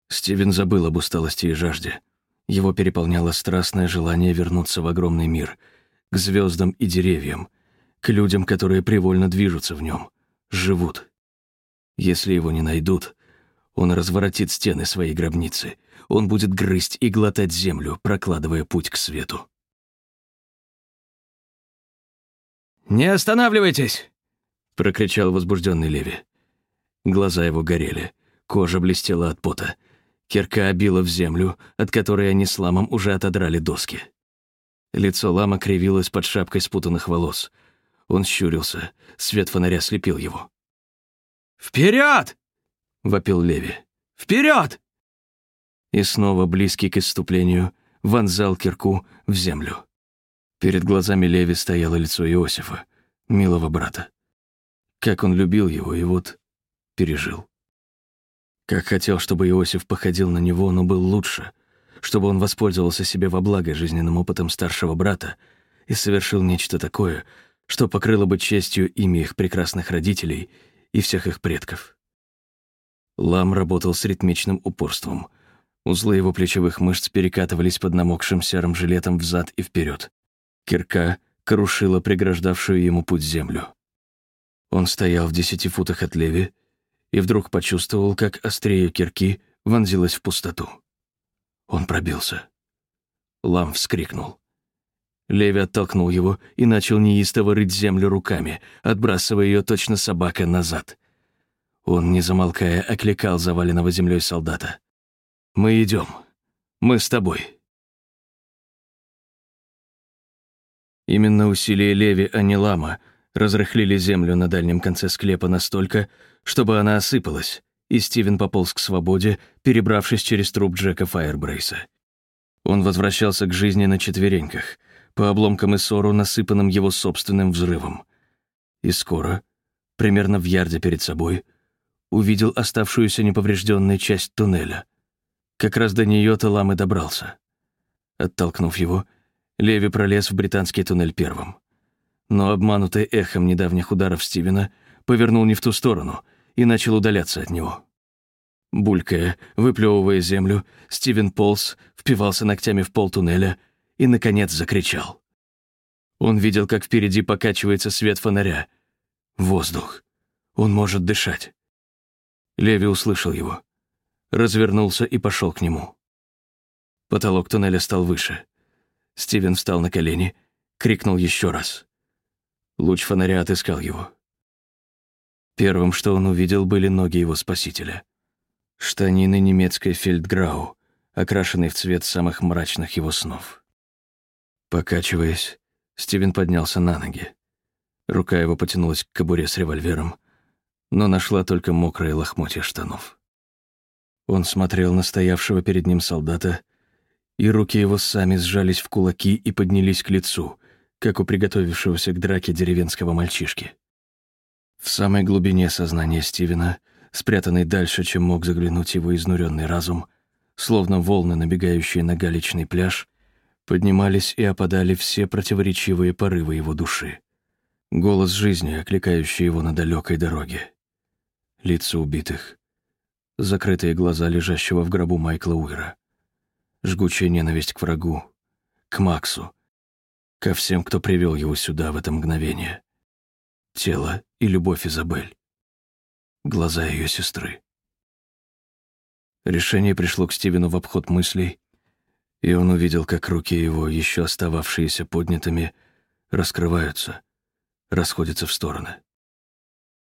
[SPEAKER 2] Стивен забыл об усталости и жажде. Его переполняло страстное желание вернуться в огромный мир — к звездам и деревьям, к людям, которые привольно движутся в нем, живут. Если его не найдут, он разворотит стены своей гробницы, он будет грызть и глотать землю, прокладывая путь к свету.
[SPEAKER 1] «Не останавливайтесь!»
[SPEAKER 2] — прокричал возбужденный Леви. Глаза его горели, кожа блестела от пота. Кирка обила в землю, от которой они с ламом уже отодрали доски. Лицо лама кривилось под шапкой спутанных волос. Он щурился, свет фонаря слепил его.
[SPEAKER 1] «Вперед!»
[SPEAKER 2] — вопил Леви.
[SPEAKER 1] «Вперед!»
[SPEAKER 2] И снова, близкий к исступлению, вонзал кирку в землю. Перед глазами Леви стояло лицо Иосифа, милого брата. Как он любил его, и вот пережил. Как хотел, чтобы Иосиф походил на него, но был лучше, чтобы он воспользовался себе во благо жизненным опытом старшего брата и совершил нечто такое, что покрыло бы честью имя их прекрасных родителей и всех их предков. Лам работал с ритмичным упорством. Узлы его плечевых мышц перекатывались под намокшим серым жилетом взад и вперед. Кирка крушила преграждавшую ему путь землю. Он стоял в десяти футах от Леви и вдруг почувствовал, как острее кирки вонзилась в пустоту. Он пробился. Лам вскрикнул. Леви оттолкнул его и начал неистово рыть землю руками, отбрасывая ее точно собака назад. Он, не замолкая, окликал заваленного землей солдата. «Мы идем. Мы с тобой». Именно усилия Леви, а не Лама, разрыхлили землю на дальнем конце склепа настолько, чтобы она осыпалась, и Стивен пополз к свободе, перебравшись через труп Джека Фаербрейса. Он возвращался к жизни на четвереньках, по обломкам Иссору, насыпанным его собственным взрывом. И скоро, примерно в ярде перед собой, увидел оставшуюся неповрежденной часть туннеля. Как раз до нее-то Лам и добрался. Оттолкнув его, Леви пролез в британский туннель первым. Но обманутый эхом недавних ударов Стивена повернул не в ту сторону — и начал удаляться от него. Булькая, выплевывая землю, Стивен полз, впивался ногтями в пол туннеля и, наконец, закричал. Он видел, как впереди покачивается свет фонаря. Воздух. Он может дышать. Леви услышал его. Развернулся и пошел к нему. Потолок туннеля стал выше. Стивен встал на колени, крикнул еще раз. Луч фонаря отыскал его. Первым, что он увидел, были ноги его спасителя. Штанины немецкой фельдграу, окрашенные в цвет самых мрачных его снов. Покачиваясь, Стивен поднялся на ноги. Рука его потянулась к кобуре с револьвером, но нашла только мокрые лохмотья штанов. Он смотрел на стоявшего перед ним солдата, и руки его сами сжались в кулаки и поднялись к лицу, как у приготовившегося к драке деревенского мальчишки. В самой глубине сознания Стивена спрятанный дальше, чем мог заглянуть его изнуренный разум, словно волны, набегающие на галечный пляж, поднимались и опадали все противоречивые порывы его души. Голос жизни, окликающий его на далекой дороге. Лица убитых. Закрытые глаза лежащего в гробу Майкла Уира. Жгучая ненависть к врагу, к Максу, ко всем, кто привел его сюда в это мгновение. Тело и любовь Изабель. Глаза ее сестры. Решение пришло к Стивену в обход мыслей, и он увидел, как руки его, еще остававшиеся поднятыми, раскрываются, расходятся в стороны.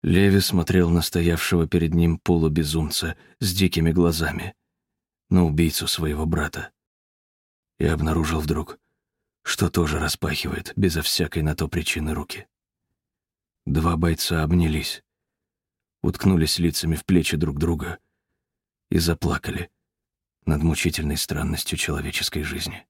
[SPEAKER 2] Леви смотрел на стоявшего перед ним полубезумца с дикими глазами, на убийцу своего брата, и обнаружил вдруг, что тоже распахивает, безо всякой на то причины, руки. Два бойца обнялись, уткнулись лицами в плечи друг друга — и заплакали над мучительной странностью человеческой жизни.